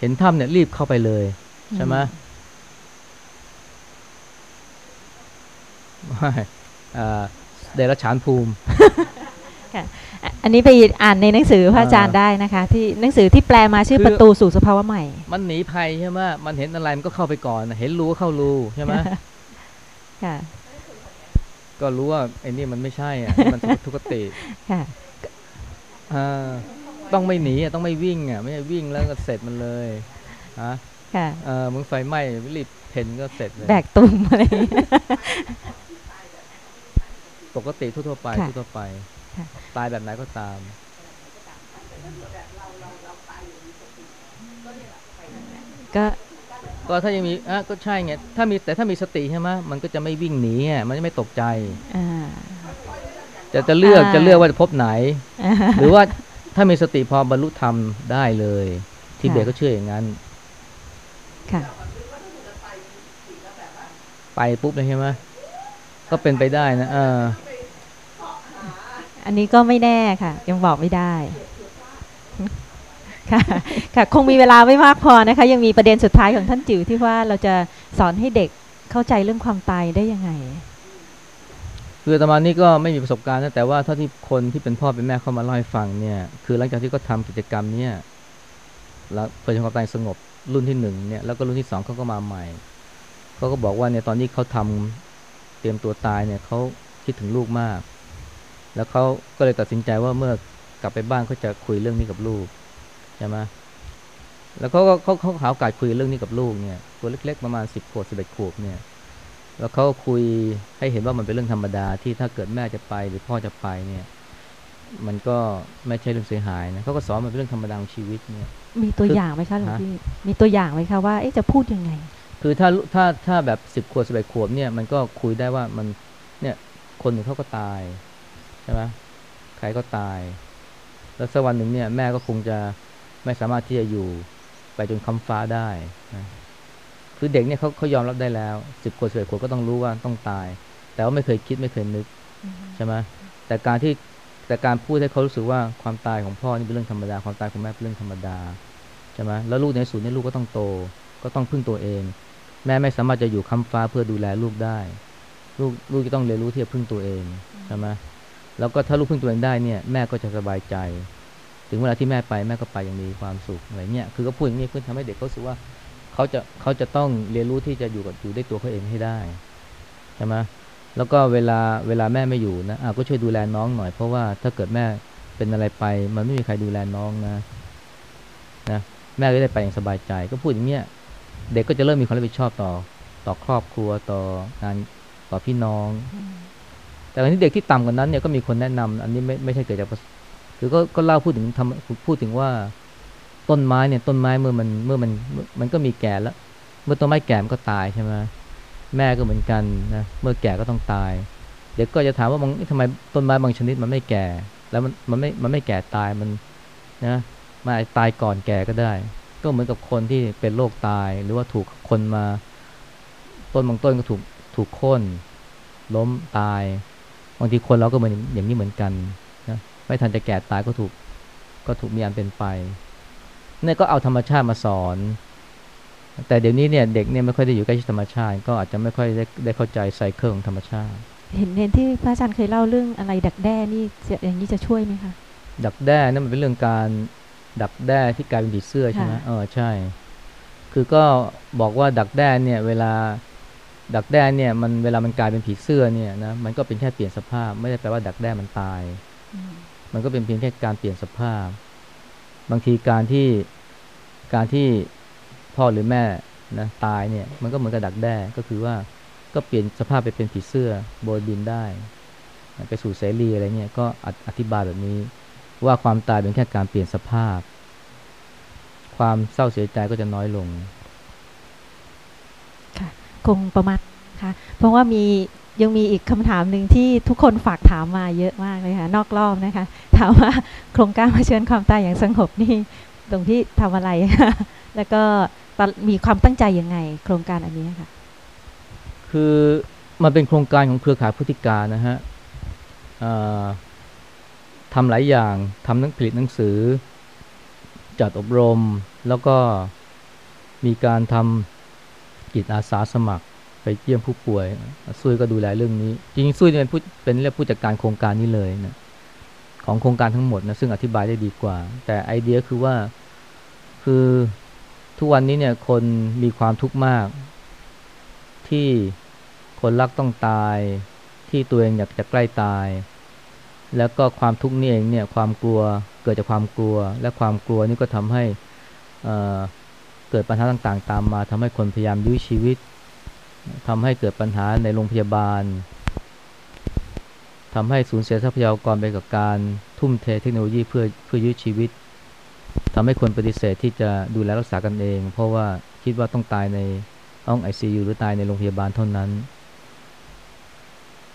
เห็นถ้ำเนี่ยรีบเข้าไปเลยใช่ไหมไม่อ่า เดรัจฉานภูมิค่ะอะอันนี้ไปอ่านในหนังสือพระอาจารย์ได้นะคะ ที่หนังสือที่แปลมาชื่อคือประตูสู่สภาวะใหม่ มันหนีภัยใช่ไหมมันเห็นอะไรมันก็เข้าไปก่อน เห็นรูก็เข้ารูใช่ไหมค่ะก็รู้ว่าไอ้นี่มันไม่ใช่อะมันทุกขติค่ะอ่าต้องไม่หนีอะต้องไม่วิ่งอะไม่ใช่วิ่งแล้วก็เสร็จมันเลยฮะค่ะเออมึงไฟไหม้รีบเพ่นก็เสร็จเลยแบกตุ่มอะไรอย่างเงี้ย ปกติทั่วๆไปค่ะทั่วๆไปค่ะตายแบบไหนก็ตามก็ก็ถ้ายังมีอะก็ใช่ไงถ้ามีแต่ถ้ามีสติใช่ไหมมันก็จะไม่วิ่งหนีอะมันจะไม่ตกใจอ่าจะจะเลือกอ่าจะเลือกว่าจะพบไหนอ่าหรือว่าถ้ามีสติพอบรรลุธรรมได้เลย ที่ค่ะเบสก็เชื่ออย่างนั้น ค่ะ ไปปุ๊บเลยใช่ไหมก็เป็นไปได้นะเออ อันนี้ก็ไม่แน่ค่ะ ยังบอกไม่ได้ค่ะค่ะคงมีเวลาไม่มากพอนะคะ ยังมีประเด็นสุดท้ายของท่านจิ๋วที่ว่าเราจะสอนให้เด็กเข้าใจเรื่องความตายได้ยังไง คือตมานี่ก็ไม่มีประสบการณ์นะแต่ว่าเท่าที่คนที่เป็นพ่อเป็นแม่เข้ามาเล่าให้ฟังเนี่ย คือหลังจากที่เขาทำกิจกรรมเนี่ยแล้วเพื่อความตายสงบรุ่นที่หนึ่งเนี่ยแล้วก็รุ่นที่สองเขาก็มาใหม่เขาก็บอกว่าเนี่ยตอนนี้เขาทำเตรียมตัวตายเนี่ยเขาคิดถึงลูกมาก แล้วเขาก็เลยตัดสินใจว่าเมื่อกลับไปบ้านเขาจะคุยเรื่องนี้กับลูกใช่ไหมแล้วเขาก็เขาเขาหาโอกาสคุยเรื่องนี้กับลูกเนี่ยตัวเล็ก ๆ ประมาณสิบขวบสิบเอ็ดขวบเนี่ยแล้วเขาคุยให้เห็นว่ามันเป็นเรื่องธรรมดาที่ถ้าเกิดแม่จะไปหรือพ่อจะไปเนี่ยมันก็ไม่ใช่เรื่องเสียหายนะเขาก็สอนมันเป็นเรื่องธรรมดาของชีวิตเนี่ย มีตัวคืออย่างไหมคะหลวงฮะพี่มีตัวอย่างไหมคะว่าเอ๊ะจะพูดยังไง คือถ้าถ้าถ้าแบบสิบขวบสิบเอ็ดขวบเนี่ยมันก็คุยได้ว่ามันเนี่ยคนหนึ่งเขาก็ตาย ใช่ไหมใครก็ตาย แล้วสักวันหนึ่งเนี่ย แม่ก็คงจะไม่สามารถที่จะอยู่ไปจนคำฟ้าได้นะคือเด็กเนี่ยเขาเขายอมรับได้แล้วสิบขวบสิบเอ็ดขวบก็ต้องรู้ว่าต้องตาย แต่ว่าไม่เคยคิดไม่เคยนึกใช่ไหมแต่การที่แต่การพูดให้เขารู้สึกว่าความตายของพ่อนี่เป็นเรื่องธรรมดา ความตายของแม่เป็นเรื่องธรรมดาใช่ไหมแล้วลูกในที่สุดเนี่ยลูกก็ต้องโต ก็ต้องพึ่งตัวเอง แม่ไม่สามารถจะอยู่ค้ำฟ้าเพื่อดูแลลูกได้ ลูกลูกจะต้องเรียนรู้ที่จะพึ่งตัวเองใช่ไหม แล้วก็ถ้าลูกพึ่งตัวเองได้เนี่ยแม่ก็จะสบายใจ ถึงเวลาที่แม่ไปแม่ก็ไปอย่างมีความสุขอะไรเงี้ยคือก็พูดอย่างนี้เพื่อทำให้เด็กเขาสึกว่าเขาจะเขาจะต้องเรียนรู้ที่จะอยู่กับอยู่ได้ตัวเขาเองให้ได้ใช่ไหมแล้วก็เวลาเวลาแม่ไม่อยู่นะอะก็ช่วยดูแลน้องหน่อยเพราะว่าถ้าเกิดแม่เป็นอะไรไป มันไม่มีใครดูแลน้องนะนะแม่ก็ได้ไปอย่างสบายใจ ก็พูดอย่างเงี้ยเด็กก็จะเริ่มมีความรับผิดชอบต่อ ต่อครอบครัวต่องานต่อพี่น้อง แต่อันนี้เด็กที่ต่ำกว่านั้นเนี่ยก็มีคนแนะนำอันนี้ไม่ไม่ใช่เกิดจากคือก็ก็เล่าพูดถึงทำพูดถึงว่าต้นไม้เนี่ยต้นไม้เมื่อมันเมื่อมันมันก็มีแก่แล้ว เมื่อต้นไม้แก่มันก็ตายใช่ไหมแม่ก็เหมือนกันนะเมื่อแก่ก็ต้องตาย เด็กก็จะถามว่าบางทำไมต้นไม้บางชนิดมันไม่แก่ แล้วมันมันไม่มันไม่แก่ตายมันนะมันอาตายก่อนแก่ก็ได้ ก็เหมือนกับคนที่เป็นโรคตายหรือว่าถูกคนมา ต้นบางต้นก็ถูกถูกโค่นล้มตาย บางทีคนเราก็เหมือนอย่างนี้เหมือนกันนะไม่ทันจะแก่ตายก็ถูกก็ถูกมีอันเป็นไปนี่ก็เอาธรรมชาติมาสอน แต่เดี๋ยวนี้เนี่ยเด็กเนี่ยไม่ค่อยได้อยู่ใกล้ชิดธรรมชาติ ก็อาจจะไม่ค่อยได้ได้เข้าใจไซเคิลของธรรมชาติ เห็นเห็นที่พระอาจารย์เคยเล่าเรื่องอะไร ดักแด้นี่จะอย่างนี้จะช่วยไหมคะดักแด้นั่นมันเป็นเรื่องการดักแด้ที่กลายเป็นผีเสื้อใช่ไหมค่ะเออใช่ คือก็บอกว่าดักแด้เนี่ยเวลา ดักแด้เนี่ยมันเวลามันกลายเป็นผีเสื้อเนี่ยนะมันก็เป็นแค่เปลี่ยนสภาพ ไม่ได้แปลว่าดักแด้มันตาย มันก็เป็นเพียงแค่การเปลี่ยนสภาพ บางทีการที่การที่พ่อหรือแม่นะตายเนี่ยมันก็เหมือนกับดักแด้ก็คือว่าก็เปลี่ยนสภาพไปเป็นผีเสื้อโบยบินได้ ไปสู่เสรีอะไรเนี่ยก็อธิบายแบบนี้ ว่าความตายเป็นแค่การเปลี่ยนสภาพ ความเศร้าเสียใจก็จะน้อยลง คงประมาณค่ะเพราะว่ามียังมีอีกคำถามหนึ่งที่ทุกคนฝากถามมาเยอะมากเลยค่ะนอกรอบนะคะ ถามว่าโครงการเผชิญความตายอย่างสงบนี่ตรงที่ทำอะไร แล้วก็มีความตั้งใจยังไง โครงการอันนี้ค่ะ คือมันเป็นโครงการของเครือข่ายพุทธิการนะฮะทำหลายอย่างทำหนังผลิตหนังสือ จัดอบรม แล้วก็มีการทำ กิจอาสาสมัคร ไปเยี่ยมผู้ป่วยซุยก็ดูแลเรื่องนี้ จริงๆซุยเนี่ยเป็นผู้เป็นเรียกผู้จัดการโครงการนี้เลยนะของโครงการทั้งหมดนะซึ่งอธิบายได้ดีกว่า แต่ไอเดียคือว่าคือทุกวันนี้เนี่ยคนมีความทุกข์มาก ที่คนรักต้องตาย ที่ตัวเองอยากจะใกล้ตาย แล้วก็ความทุกข์นี่เองเนี่ยความกลัวเกิดจากความกลัว และความกลัวนี่ก็ทำให้อ่อ เกิดปัญหาต่างๆ ตามมาทำให้คนพยายามยื้อชีวิตทำให้เกิดปัญหาในโรงพยาบาลทำให้สูญเสียทรัพยากรไปกับการทุ่มเทเทคโนโลยีเพื่อเพื่อยื้อชีวิตทำให้คนปฏิเสธที่จะดูแลรักษากันเอง เพราะว่าคิดว่าต้องตายในห้อง ICU หรือตายในโรงพยาบาลเท่านั้น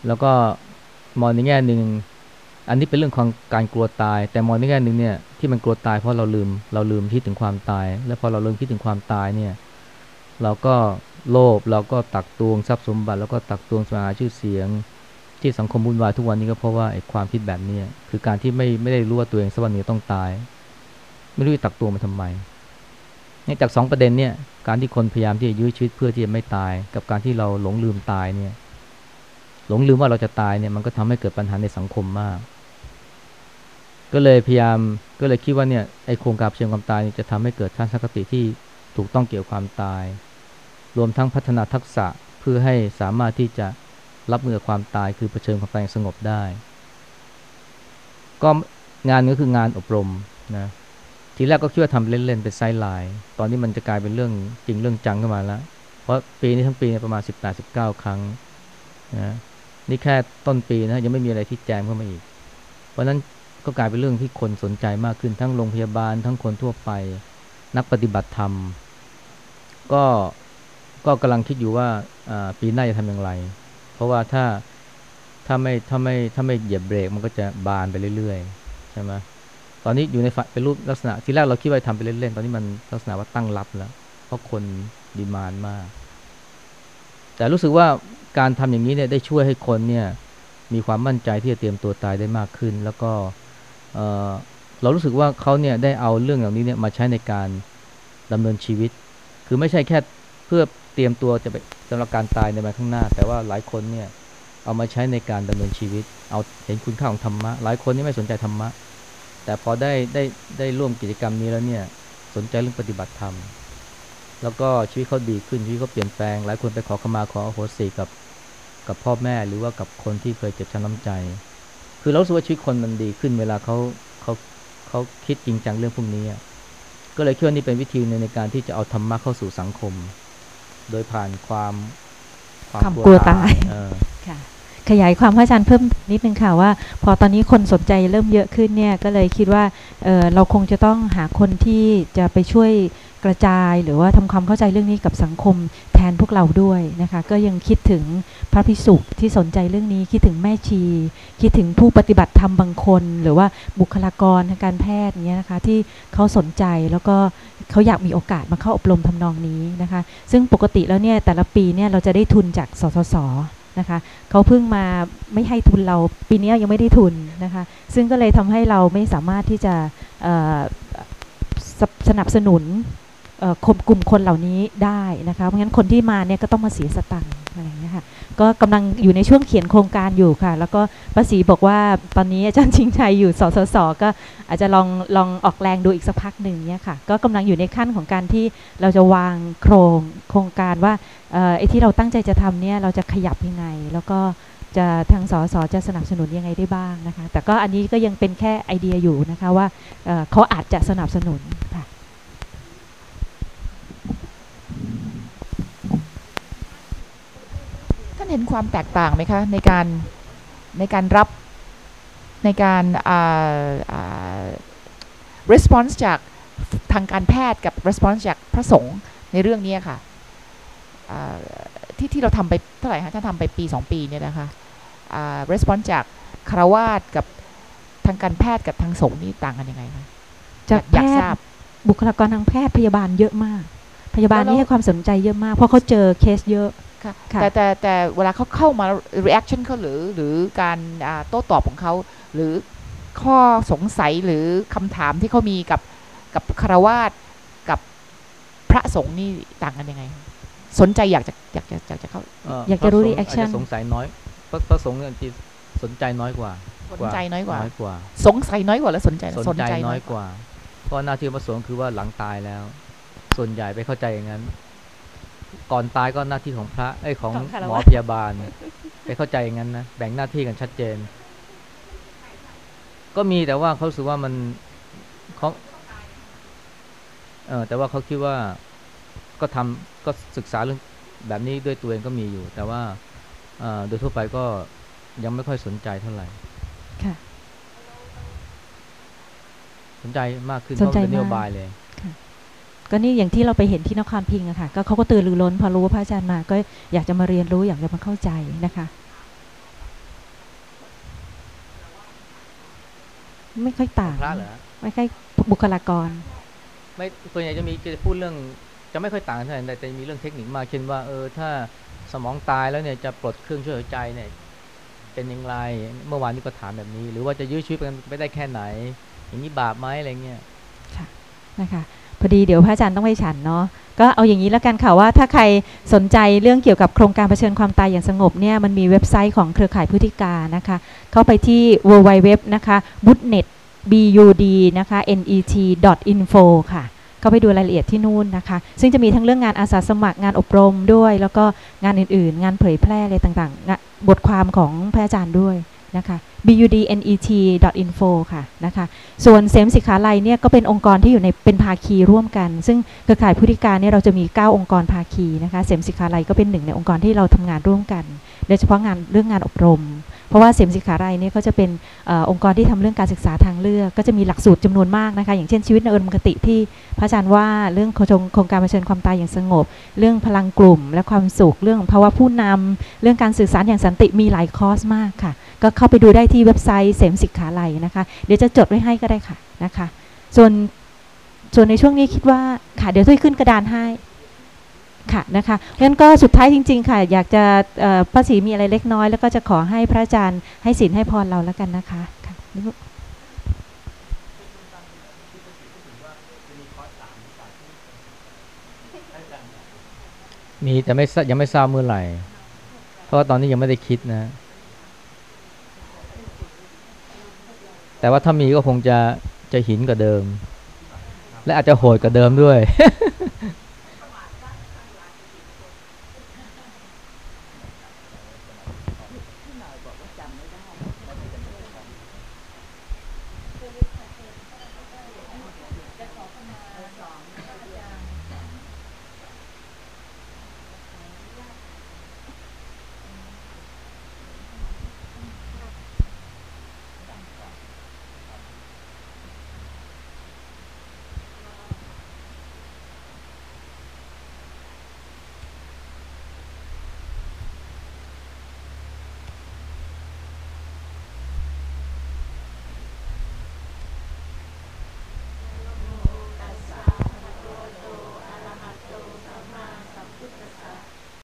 แล้วก็มองในแง่หนึ่ง อันนี้เป็นเรื่องของการกลัวตาย แต่มองในแง่หนึ่งเนี่ยที่มันกลัวตายเพราะเราลืม เราลืมคิดถึงความตาย และพอเราลืมคิดถึงความตายเนี่ยเราก็โลภเราก็ตักตวงทรัพย์สมบัติ แล้วก็ตักตวงสมาชื่อเสียง ที่สังคมวุ่นวายทุกวันนี้ก็เพราะว่าไอ้ความคิดแบบนี้คือการที่ไม่ไม่ได้รู้ว่าตัวเองสักวันนึ่งต้องตาย ไม่รู้จะตักตวงมาทำไมเนี่ยจากสองประเด็นเนี่ยการที่คนพยายามที่จะยื้อชีวิตเพื่อที่จะไม่ตาย กับการที่เราหลงลืมตายเนี่ยหลงลืมว่าเราจะตายเนี่ยมันก็ทำให้เกิดปัญหาในสังคมมาก ก็เลยพยายามก็เลยคิดว่าเนี่ยไอโครงการเชิงความตายจะทำให้เกิดทัศนคติที่ถูกต้องเกี่ยวความตาย รวมทั้งพัฒนาทักษะเพื่อให้สามารถที่จะรับมือกับความตายคือเผชิญความตายสงบได้ ก็งานนี้ก็คืองานอบรมนะทีแรกก็คิดว่าทำเล่นๆเป็นไซด์ไลน์ตอนนี้มันจะกลายเป็นเรื่องจริงเรื่องจังขึ้นมาแล้วเพราะปีนี้ทั้งปีประมาณ 18-19 ครั้งนะนี่แค่ต้นปีนะยังไม่มีอะไรที่แจมเข้ามาอีก เพราะนั้น ก็กลายเป็นเรื่องที่คนสนใจมากขึ้นทั้งโรงพยาบาล ทั้งคนทั่วไป นักปฏิบัติธรรม ก็ก็กำลังคิดอยู่ว่าปีหน้าจะทำอย่างไร เพราะว่าถ้าถ้าไม่ถ้าไม่ถ้าไม่เหยียบเบรกมันก็จะบานไปเรื่อยๆใช่ไหมตอนนี้อยู่ในฝันเป็นรูปลักษณะที่แรกเราคิดว่าทำไปเล่นๆตอนนี้มันลักษณะว่าตั้งรับแล้ว เพราะคนดีมานมาก แต่รู้สึกว่าการทำอย่างนี้เนี่ยได้ช่วยให้คนเนี่ยมีความมั่นใจที่จะเตรียมตัวตายได้มากขึ้น แล้วก็ เเรารู้สึกว่าเขาเนี่ยได้เอาเรื่องเหล่านี้เนี่ยมาใช้ในการดำเนินชีวิต คือไม่ใช่แค่เพื่อเตรียมตัวจะไปสำหรับการตายในวันข้างหน้า แต่ว่าหลายคนเนี่ยเอามาใช้ในการดำเนินชีวิต เอาเห็นคุณค่าของธรรมะ หลายคนนี่ไม่สนใจธรรมะ แต่พอได้ได้ได้ร่วมกิจกรรมนี้แล้วเนี่ยสนใจเรื่องปฏิบัติธรรม แล้วก็ชีวิตเขาดีขึ้นชีวิตเขาเปลี่ยนแปลง หลายคนไปขอขมาขออโหสิกับกับพ่อแม่หรือว่ากับคนที่เคยเจ็บช้ำน้ำใจ คือเรารู้สึกว่าชีวิตคนมันดีขึ้นเวลาเขาเขาเขาคิดจริงจังเรื่องพวกนี้อะก็เลยคิดว่านี่เป็นวิธีหนึงในการที่จะเอาธรรมะเข้าสู่สังคม โดยผ่านความความกลัวตายเออค่ะ ขยายความพระอาจารย์เพิ่มนิดนึงค่ะว่า พอตอนนี้คนสนใจเริ่มเยอะขึ้นเนี่ยก็เลยคิดว่าเเราคงจะต้องหาคนที่จะไปช่วยกระจายหรือว่าทำความเข้าใจเรื่องนี้กับสังคมแทนพวกเราด้วยนะคะ ก็ยังคิดถึงพระพิสุที่สนใจเรื่องนี้คิดถึงแม่ชี คิดถึงผู้ปฏิบัติธรรมบางคน หรือว่าบุคลากรทางการแพทย์เนี้ยนะคะที่เขาสนใจแล้วก็เขาอยากมีโอกาสมาเข้าอบรมทำนองนี้นะคะ ซึ่งปกติแล้วเนี่ยแต่ละปีเนี่ยเราจะได้ทุนจากสสส นะคะเขาเพิ่งมาไม่ให้ทุนเราปีนี้ยังไม่ได้ทุนนะคะซึ่งก็เลยทำให้เราไม่สามารถที่จะสสนับสนุนกลุ่มคนเหล่านี้ได้นะคะเพราะงั้นคนที่มาเนี่ยก็ต้องมาเสียสตังค์อะไรอย่างเงี้ยค่ะ ก็กำลังอยู่ในช่วงเขียนโครงการอยู่ค่ะ แล้วก็ป้าศรีบอกว่าตอนนี้อาจารย์ชิงชัยอยู่สสสก็อาจจะลองลองออกแรงดูอีกสักพักหนึ่งเนี่ยค่ะ ก็กำลังอยู่ในขั้นของการที่เราจะวางโครงโครงการว่าไอ้ที่เราตั้งใจจะทำเนี่ยเราจะขยับยังไง แล้วก็จะทางสสจะสนับสนุนยังไงได้บ้างนะคะ แต่ก็อันนี้ก็ยังเป็นแค่ไอเดียอยู่นะคะว่าเขาอาจจะสนับสนุนค่ะท่าน เห็นความแตกต่างไหมคะในการในการรับในการอ่า response จากทางการแพทย์กับ response จากพระสงฆ์ในเรื่องนี้ค่ะที่ที่เราทำไปเท่าไหร่คะถ้าทำไปปีสองปีเนี่ยนะคะ response จากคารวาสกับทางการแพทย์กับทางสงฆ์นี่ต่างกันยังไงคะจากแพทย์บุคลากรทางแพทย์พยาบาลเยอะมาก พยาบาลนี่ให้ความสนใจเยอะมาก เพราะเขาเจอเคสเยอะค่ะ แต่แต่แต่เวลาเขาเข้ามา reaction เขาหรือหรือการโต้ตอบของเขา หรือข้อสงสัยหรือคำถามที่เขามีกับกับฆราวาสกับพระสงฆ์นี่ต่างกันยังไง สนใจอยากจะอยากจะอยากจะเข้าอยากจะรู้ reaction สงสัยน้อยพระพระสงฆ์เนี่ยจีสนใจน้อยกว่า สนใจน้อยกว่าน้อยกว่า สงสัยน้อยกว่าแล้วสนใจสนใจน้อยกว่า เพราะหน้าที่พระสงฆ์คือว่าหลังตายแล้ว ส่วนใหญ่ไปเข้าใจอย่างนั้น ก่อนตายก็หน้าที่ของพระไอ้ของหมอพยาบาลไปเข้าใจอย่างนั้นนะแบ่งหน้าที่กันชัดเจน ก็มีแต่ว่าเขาสึกว่ามันเขาเออแต่ว่าเขาคิดว่าก็ทำก็ศึกษาเรื่องแบบนี้ด้วยตัวเองก็มีอยู่ แต่ว่าโดยทั่วไปก็ยังไม่ค่อยสนใจเท่าไหร่ค่ะสนใจมากขึ้นเพราะเป็นนโยบายเลย ก็นี่อย่างที่เราไปเห็นที่นครพิงอะค่ะ ก็เขาก็ตื่นรือร้น พอรู้ว่าพระอาจารย์มา ก็อยากจะมาเรียนรู้อยากจะมาเข้าใจนะคะ ไม่ค่อยต่างไม่ค่อยบุคลากร ไม่ส่วนใหญ่จะมีจะพูดเรื่อง จะไม่ค่อยต่างเท่าไหร่แต่จะมีเรื่องเทคนิคมากเช่นว่าเออถ้าสมองตายแล้วเนี่ยจะปลดเครื่องช่วยหายใจเนี่ยเป็นอย่างไรเมื่อวานนี้ก็ถามแบบนี้ หรือว่าจะยื้อชีวิตไปได้แค่ไหน อย่างนี้บาปไหมอะไรเงี้ยค่ะนะคะ พอดีเดี๋ยวพระอาจารย์ต้องไปฉันเนาะก็เอาอย่างนี้แล้วกันค่ะว่าถ้าใครสนใจเรื่องเกี่ยวกับโครงการเผชิญความตายอย่างสงบเนี่ยมันมีเว็บไซต์ของเครือข่ายพฤติการนะคะ เข้าไปที่ www นะคะ budnet bud นะคะ net info ค่ะเข้าไปดูรายละเอียดที่นู่นนะคะ ซึ่งจะมีทั้งเรื่องงานอาสาสมัครงานอบรมด้วย แล้วก็งานอื่นๆ งานเผยแพร่อะไรต่างๆ บทความของพระอาจารย์ด้วยนะคะ budnet.info ค่ะนะคะส่วนเสมสิขาลัยเนี่ยก็เป็นองค์กรที่อยู่ในเป็นภาคีร่วมกัน ซึ่งเครือข่ายผู้ธิการเนี่ยเราจะมี 9 องค์กรภาคีนะคะเสมสิขาลัยก็เป็นหนึ่งในองค์กรที่เราทำงานร่วมกันโดยเฉพาะงานเรื่องงานอบรม เพราะว่าเสมสิขาไรเนี่ยเขาจะเป็นอองค์กรที่ทำเรื่องการศึกษาทางเลือก ก็จะมีหลักสูตรจำนวนมากนะคะ อย่างเช่นชีวิตในอุดมคติที่พระอาจารย์ว่าเรื่องโครงการเผชิญความตายอย่างสงบ เรื่องพลังกลุ่ม และความสุข เรื่องภาวะผู้นำเรื่องการสื่อสารอย่างสันติมีหลายคอร์สมากค่ะ ก็เข้าไปดูได้ที่เว็บไซต์เสมสิกขาไลนะคะ เดี๋ยวจะจดไว้ให้ก็ได้ค่ะนะคะ ส่วนส่วนในช่วงนี้คิดว่าค่ะเดี๋ยวช่วยขึ้นกระดานให้ค่ะนะคะงั้นก็สุดท้ายจริง ๆ ค่ะ อยากจะพระศรีมีอะไรเล็กน้อย แล้วก็จะขอให้พระอาจารย์ให้ศีลให้พรเราแล้วกันนะคะค่ะมีแต่ไม่ยังไม่ทราบเมื่อไหร่ เพราะว่าตอนนี้ยังไม่ได้คิดนะ แต่ว่าถ้ามีก็คงจะจะหินกว่าเดิม และอาจจะโหดกว่าเดิมด้วย